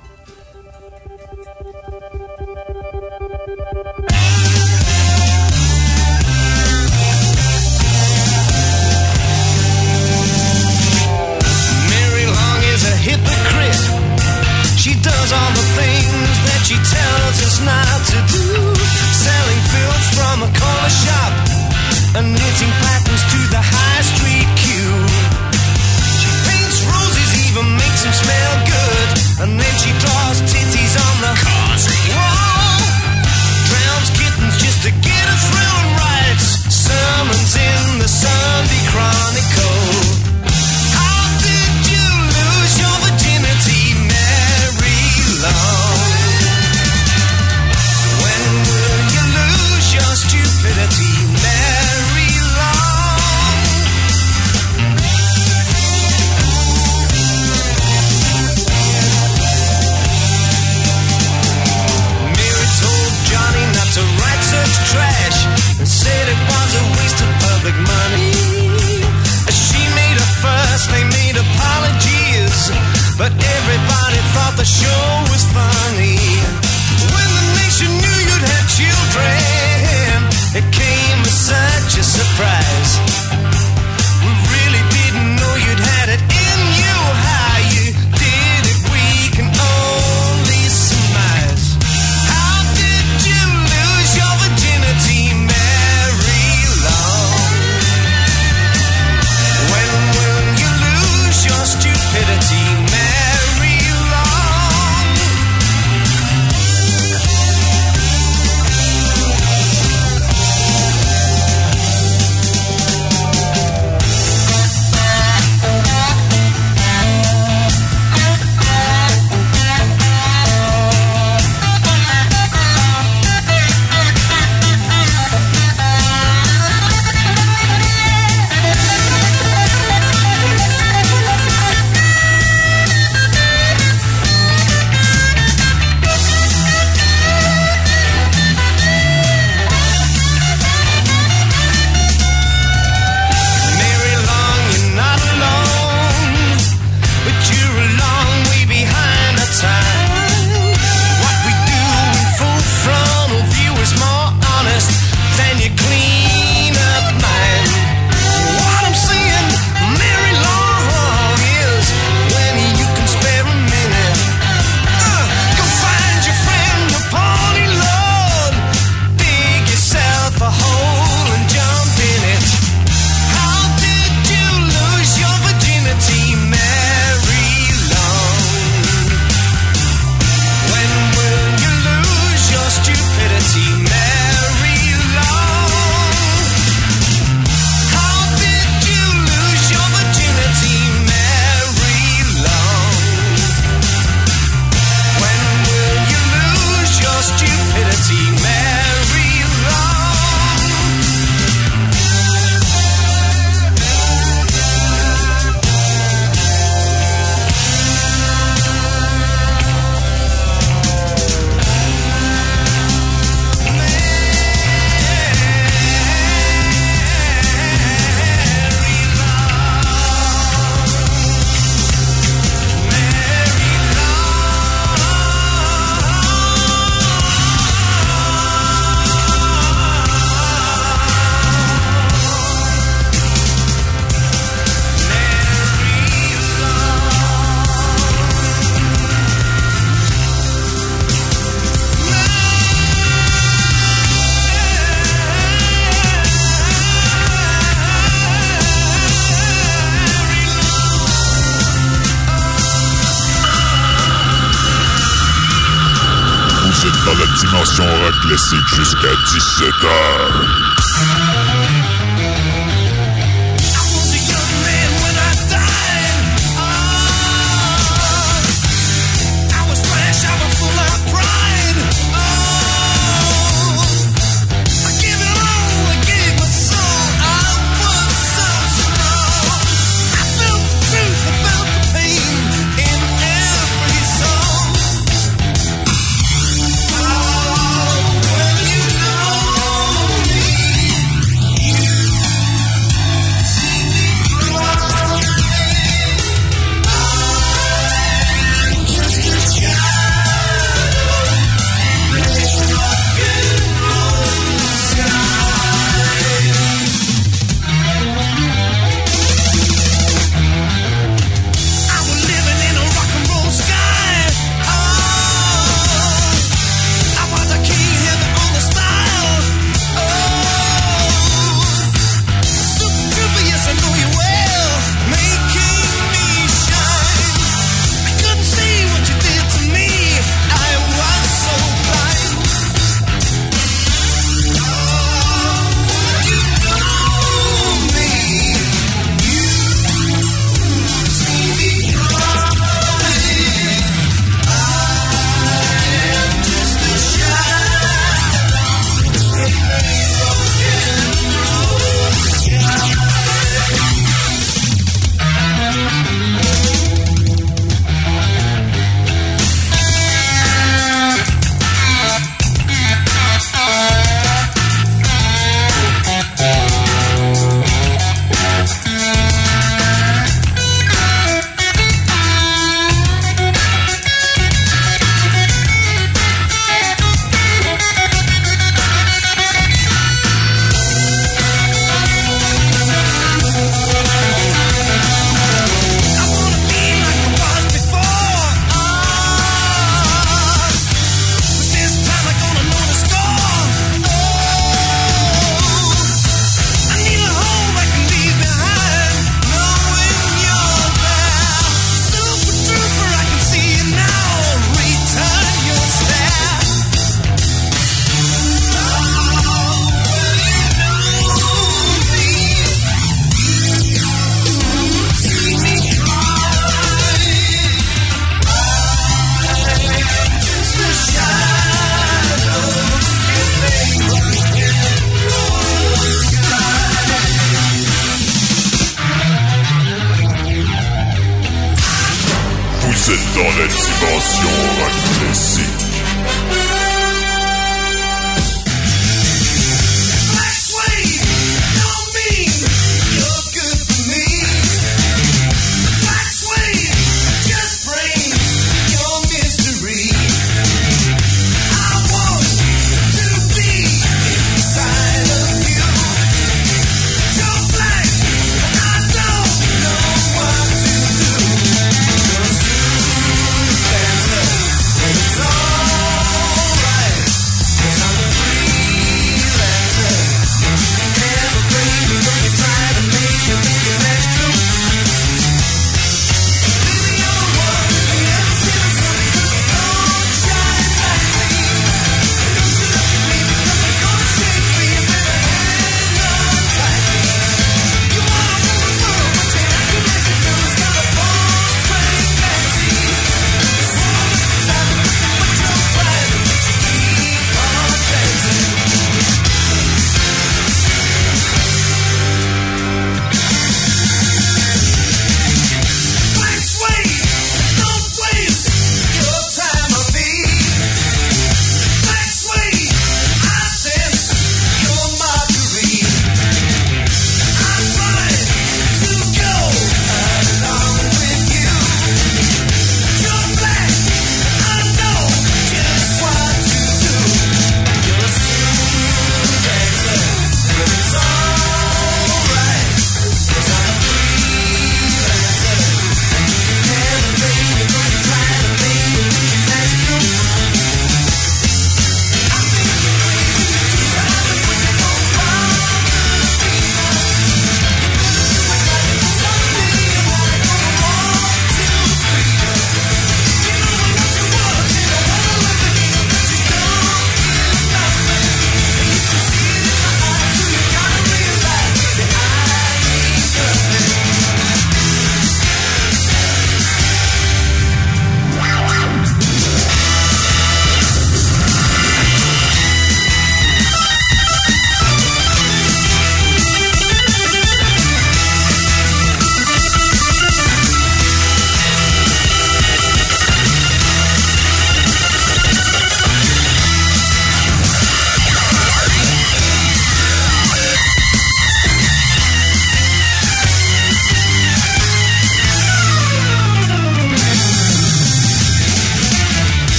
Jusqu'à 17h.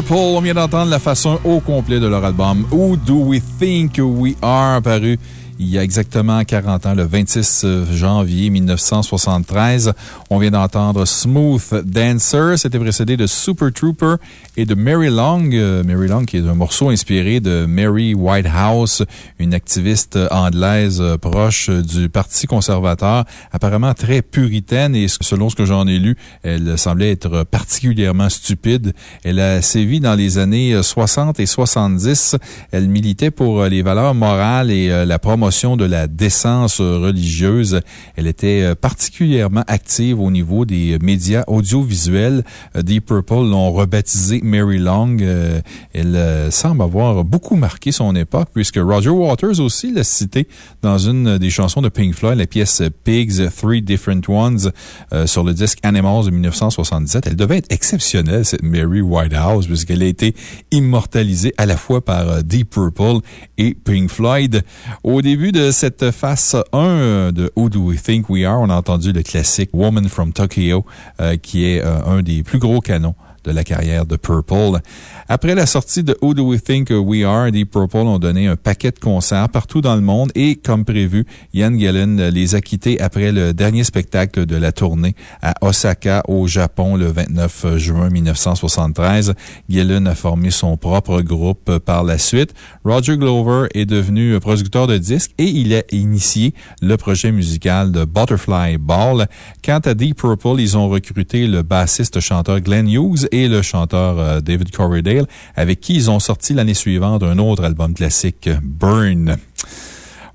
Purple, on vient d'entendre la façon au complet de leur album Who Do We Think We Are, paru il y a exactement 40 ans, le 26 janvier 1973. On vient d'entendre Smooth Dancer. C'était précédé de Super Trooper et de Mary Long. Euh, Mary Long, qui est un morceau inspiré de Mary Whitehouse, une activiste anglaise euh, proche du Parti conservateur, apparemment très puritaine et selon ce que j'en ai lu, elle semblait être particulièrement stupide. Elle a sévi dans les années 60 et 70. Elle militait pour les valeurs morales et euh, la promotion de la décence religieuse. Elle était euh, particulièrement active au niveau des médias audiovisuels. Euh, Deep Purple l'ont rebaptisé Mary Long. Euh, Elle euh, semble avoir beaucoup marqué son époque puisque Roger Waters aussi l'a cité dans une des chansons de Pink Floyd, la pièce Pigs, Three Different Ones, euh, sur le disque Animals de 1977. Elle devait être exceptionnelle, cette Mary Whitehouse, puisqu'elle a été immortalisée à la fois par euh, Deep Purple et Pink Floyd. Au début de cette phase 1 euh, de Who Do We Think We Are, on a entendu le classique Woman from Tokyo, euh, qui est euh, un des plus gros canons de la carrière de Purple. Après la sortie de Who Do We Think We Are, Deep Purple ont donné un paquet de concerts partout dans le monde et, comme prévu, Ian Gillan les a quittés après le dernier spectacle de la tournée à Osaka, au Japon, le 29 juin 1973. Gillan a formé son propre groupe par la suite. Roger Glover est devenu producteur de disques et il a initié le projet musical de Butterfly Ball. Quant à Deep Purple, ils ont recruté le bassiste-chanteur Glenn Hughes et le chanteur euh, David Corriedale, avec qui ils ont sorti l'année suivante un autre album classique, Burn.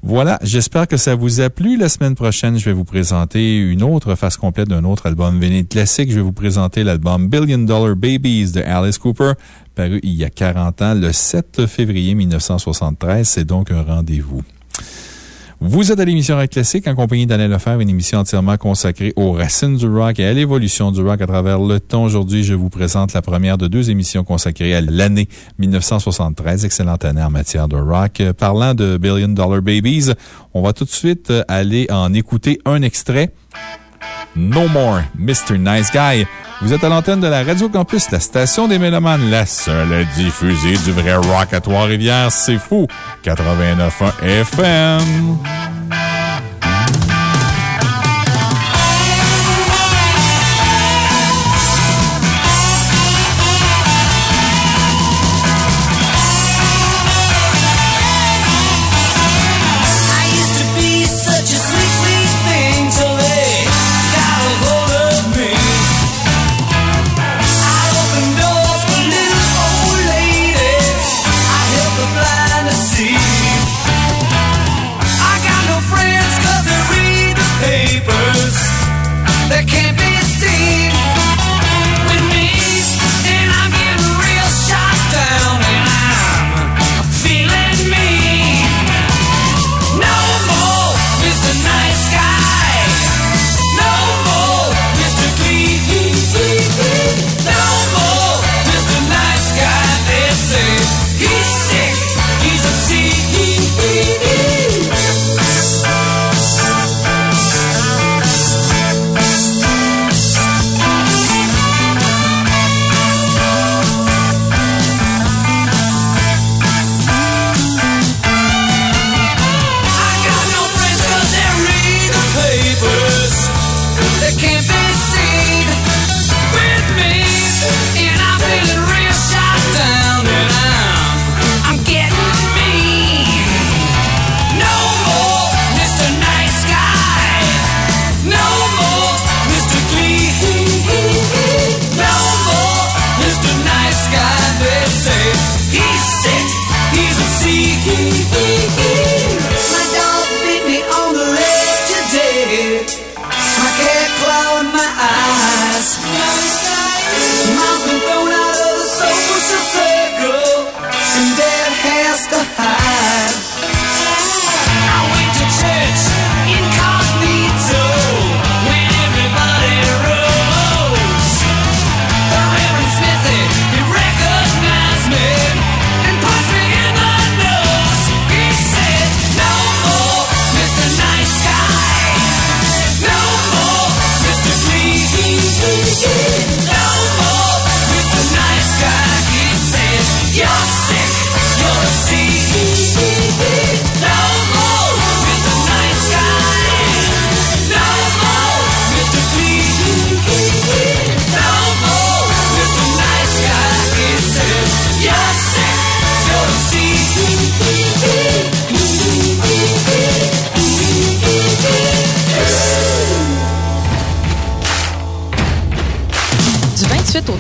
Voilà, j'espère que ça vous a plu. La semaine prochaine, je vais vous présenter une autre face complète d'un autre album vinyle classique. Je vais vous présenter l'album Billion Dollar Babies de Alice Cooper, paru il y a 40 ans, le 7 février 1973. C'est donc un rendez-vous. Vous êtes à l'émission Rock Classique en compagnie d'Alain Lefebvre, une émission entièrement consacrée aux racines du rock et à l'évolution du rock à travers le temps. Aujourd'hui, je vous présente la première de deux émissions consacrées à l'année 1973, excellente année en matière de rock. Euh, Parlant de Billion Dollar Babies, on va tout de suite euh, aller en écouter un extrait. No More, Mr. Nice Guy. Vous êtes à l'antenne de la Radio Campus, la station des Mélomanes, la seule diffusée du vrai rock à Trois-Rivières. C'est fou! 89.1 FM.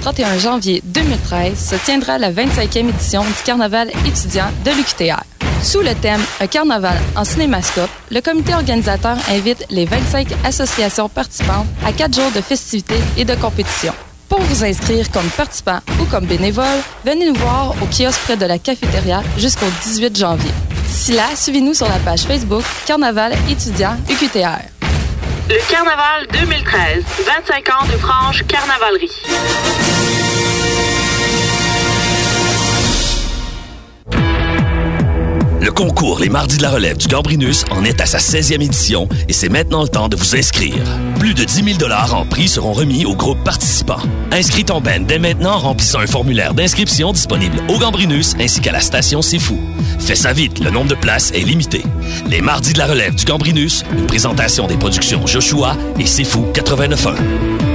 31 janvier 2013 se tiendra la 25e édition du Carnaval étudiant de l'UQTR. Sous le thème Un carnaval en cinémascope, le comité organisateur invite les 25 associations participantes à quatre jours de festivités et de compétitions. Pour vous inscrire comme participant ou comme bénévole, venez nous voir au kiosque près de la cafétéria jusqu'au 18 janvier. D'ici là, suivez-nous sur la page Facebook Carnaval étudiant UQTR. Le Carnaval 2013, 25 ans de franche carnavalerie. Le concours Les Mardis de la Relève du Gambrinus en est à sa 16e édition et c'est maintenant le temps de vous inscrire. Plus de 10 000 en prix seront remis aux groupes participants. Inscris ton band dès maintenant en remplissant un formulaire d'inscription disponible au Gambrinus ainsi qu'à la station C'est Fou. Fais ça vite, le nombre de places est limité. Les Mardis de la Relève du Gambrinus, une présentation des productions Joshua et C'est Fou 89.1.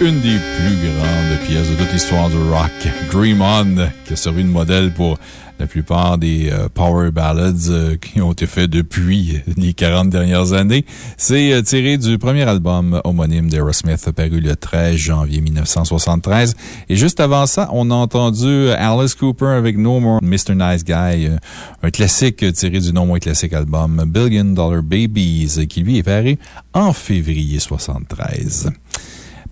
Une des plus grandes pièces de toute l'histoire du rock, Dream On, qui a servi de modèle pour la plupart des euh, power ballads euh, qui ont été faits depuis les 40 dernières années. C'est euh, tiré du premier album homonyme d'Aerosmith paru le 13 janvier 1973. Et juste avant ça, on a entendu Alice Cooper avec No More Mr. Nice Guy, un classique tiré du non moins classique album Billion Dollar Babies qui lui est paru en février 73.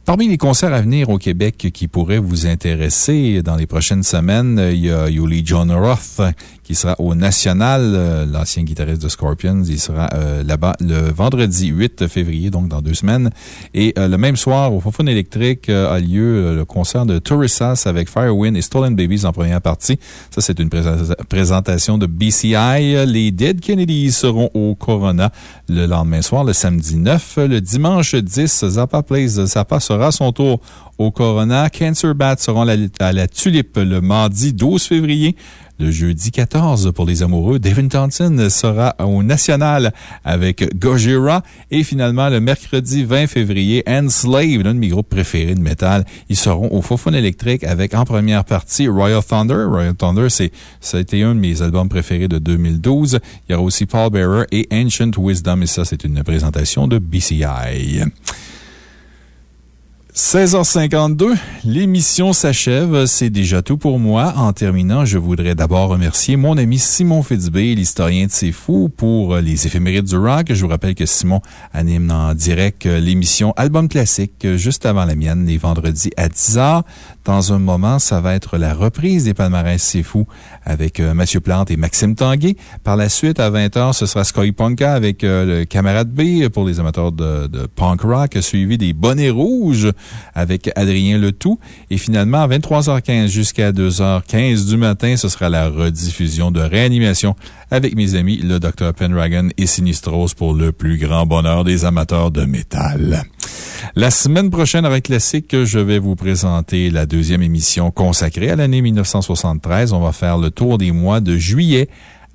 Parmi les concerts à venir au Québec qui pourraient vous intéresser dans les prochaines semaines, il y a Yuli John Roth qui sera au National, euh, l'ancien guitariste de Scorpions. Il sera euh, là-bas le vendredi 8 février, donc dans deux semaines. Et euh, le même soir, au Fofone électrique, a lieu le concert de Tourissas avec Firewind et Stolen Babies en première partie. Ça, c'est une présentation de BCI. Les Dead Kennedys seront au Corona le lendemain soir, le samedi 9. Le dimanche 10, Zappa Plays Zappa sera à son tour au Corona. Cancer Bat seront à la Tulipe le mardi 12 février. Le jeudi 14, pour les amoureux, Devin Thompson sera au National avec Gojira. Et finalement, le mercredi 20 février, Enslave, l'un de mes groupes préférés de métal, ils seront au Fofone électrique avec en première partie Royal Thunder. Royal Thunder, c'est, ça a été un de mes albums préférés de 2012. Il y aura aussi Paul Bearer et Ancient Wisdom. Et ça, c'est une présentation de BCI. 16h52, l'émission s'achève. C'est déjà tout pour moi. En terminant, je voudrais d'abord remercier mon ami Simon Fitzbé, l'historien de C'est Fou, pour les éphémérides du rock. Je vous rappelle que Simon anime en direct l'émission Album Classique juste avant la mienne, les vendredis à 10h. Dans un moment, ça va être la reprise des palmarès C'est Fou avec euh, Mathieu Plante et Maxime Tanguay. Par la suite, à 20h, ce sera Sky Punka avec euh, le Camarade B pour les amateurs de, de punk rock, suivi des Bonnets Rouges avec Adrien Letout. Et finalement, à 23h15 jusqu'à 2h15 du matin, ce sera la rediffusion de réanimation avec mes amis, le Dr. Pendragon et Sinistros pour le plus grand bonheur des amateurs de métal. La semaine prochaine, avec Classique, je vais vous présenter la deuxième émission consacrée à l'année 1973. On va faire le tour des mois de juillet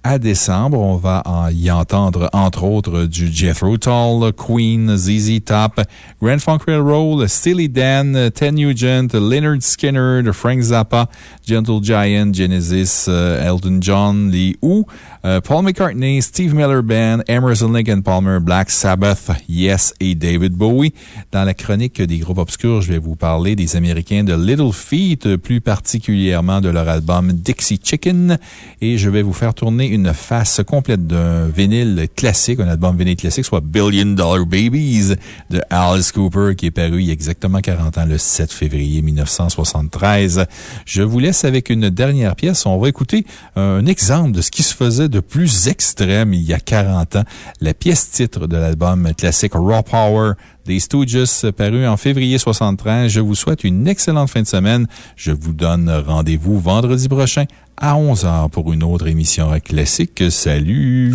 à décembre. On va y entendre, entre autres, du Jethro Tull, Queen, ZZ Top, Grand Funk Railroad, Steely Dan, Ted Nugent, Leonard Skinner, Frank Zappa, Gentle Giant, Genesis, euh, Elton John, les Who, euh, Paul McCartney, Steve Miller Band, Emerson Lincoln Palmer, Black Sabbath, Yes et David Bowie. Dans la chronique des groupes obscurs, je vais vous parler des Américains de Little Feet, plus particulièrement de leur album Dixie Chicken. Et je vais vous faire tourner une face complète d'un vinyle classique, un album vinyle classique, soit Billion Dollar Babies de Alice Cooper, qui est paru il y a exactement 40 ans, le 7 février 1973. Je vous laisse avec une dernière pièce. On va écouter un exemple de ce qui se faisait de plus extrême il y a 40 ans. La pièce titre de l'album classique Raw Power des Stooges, paru en février 73. Je vous souhaite une excellente fin de semaine. Je vous donne rendez-vous vendredi prochain à 11h pour une autre émission classique. Salut!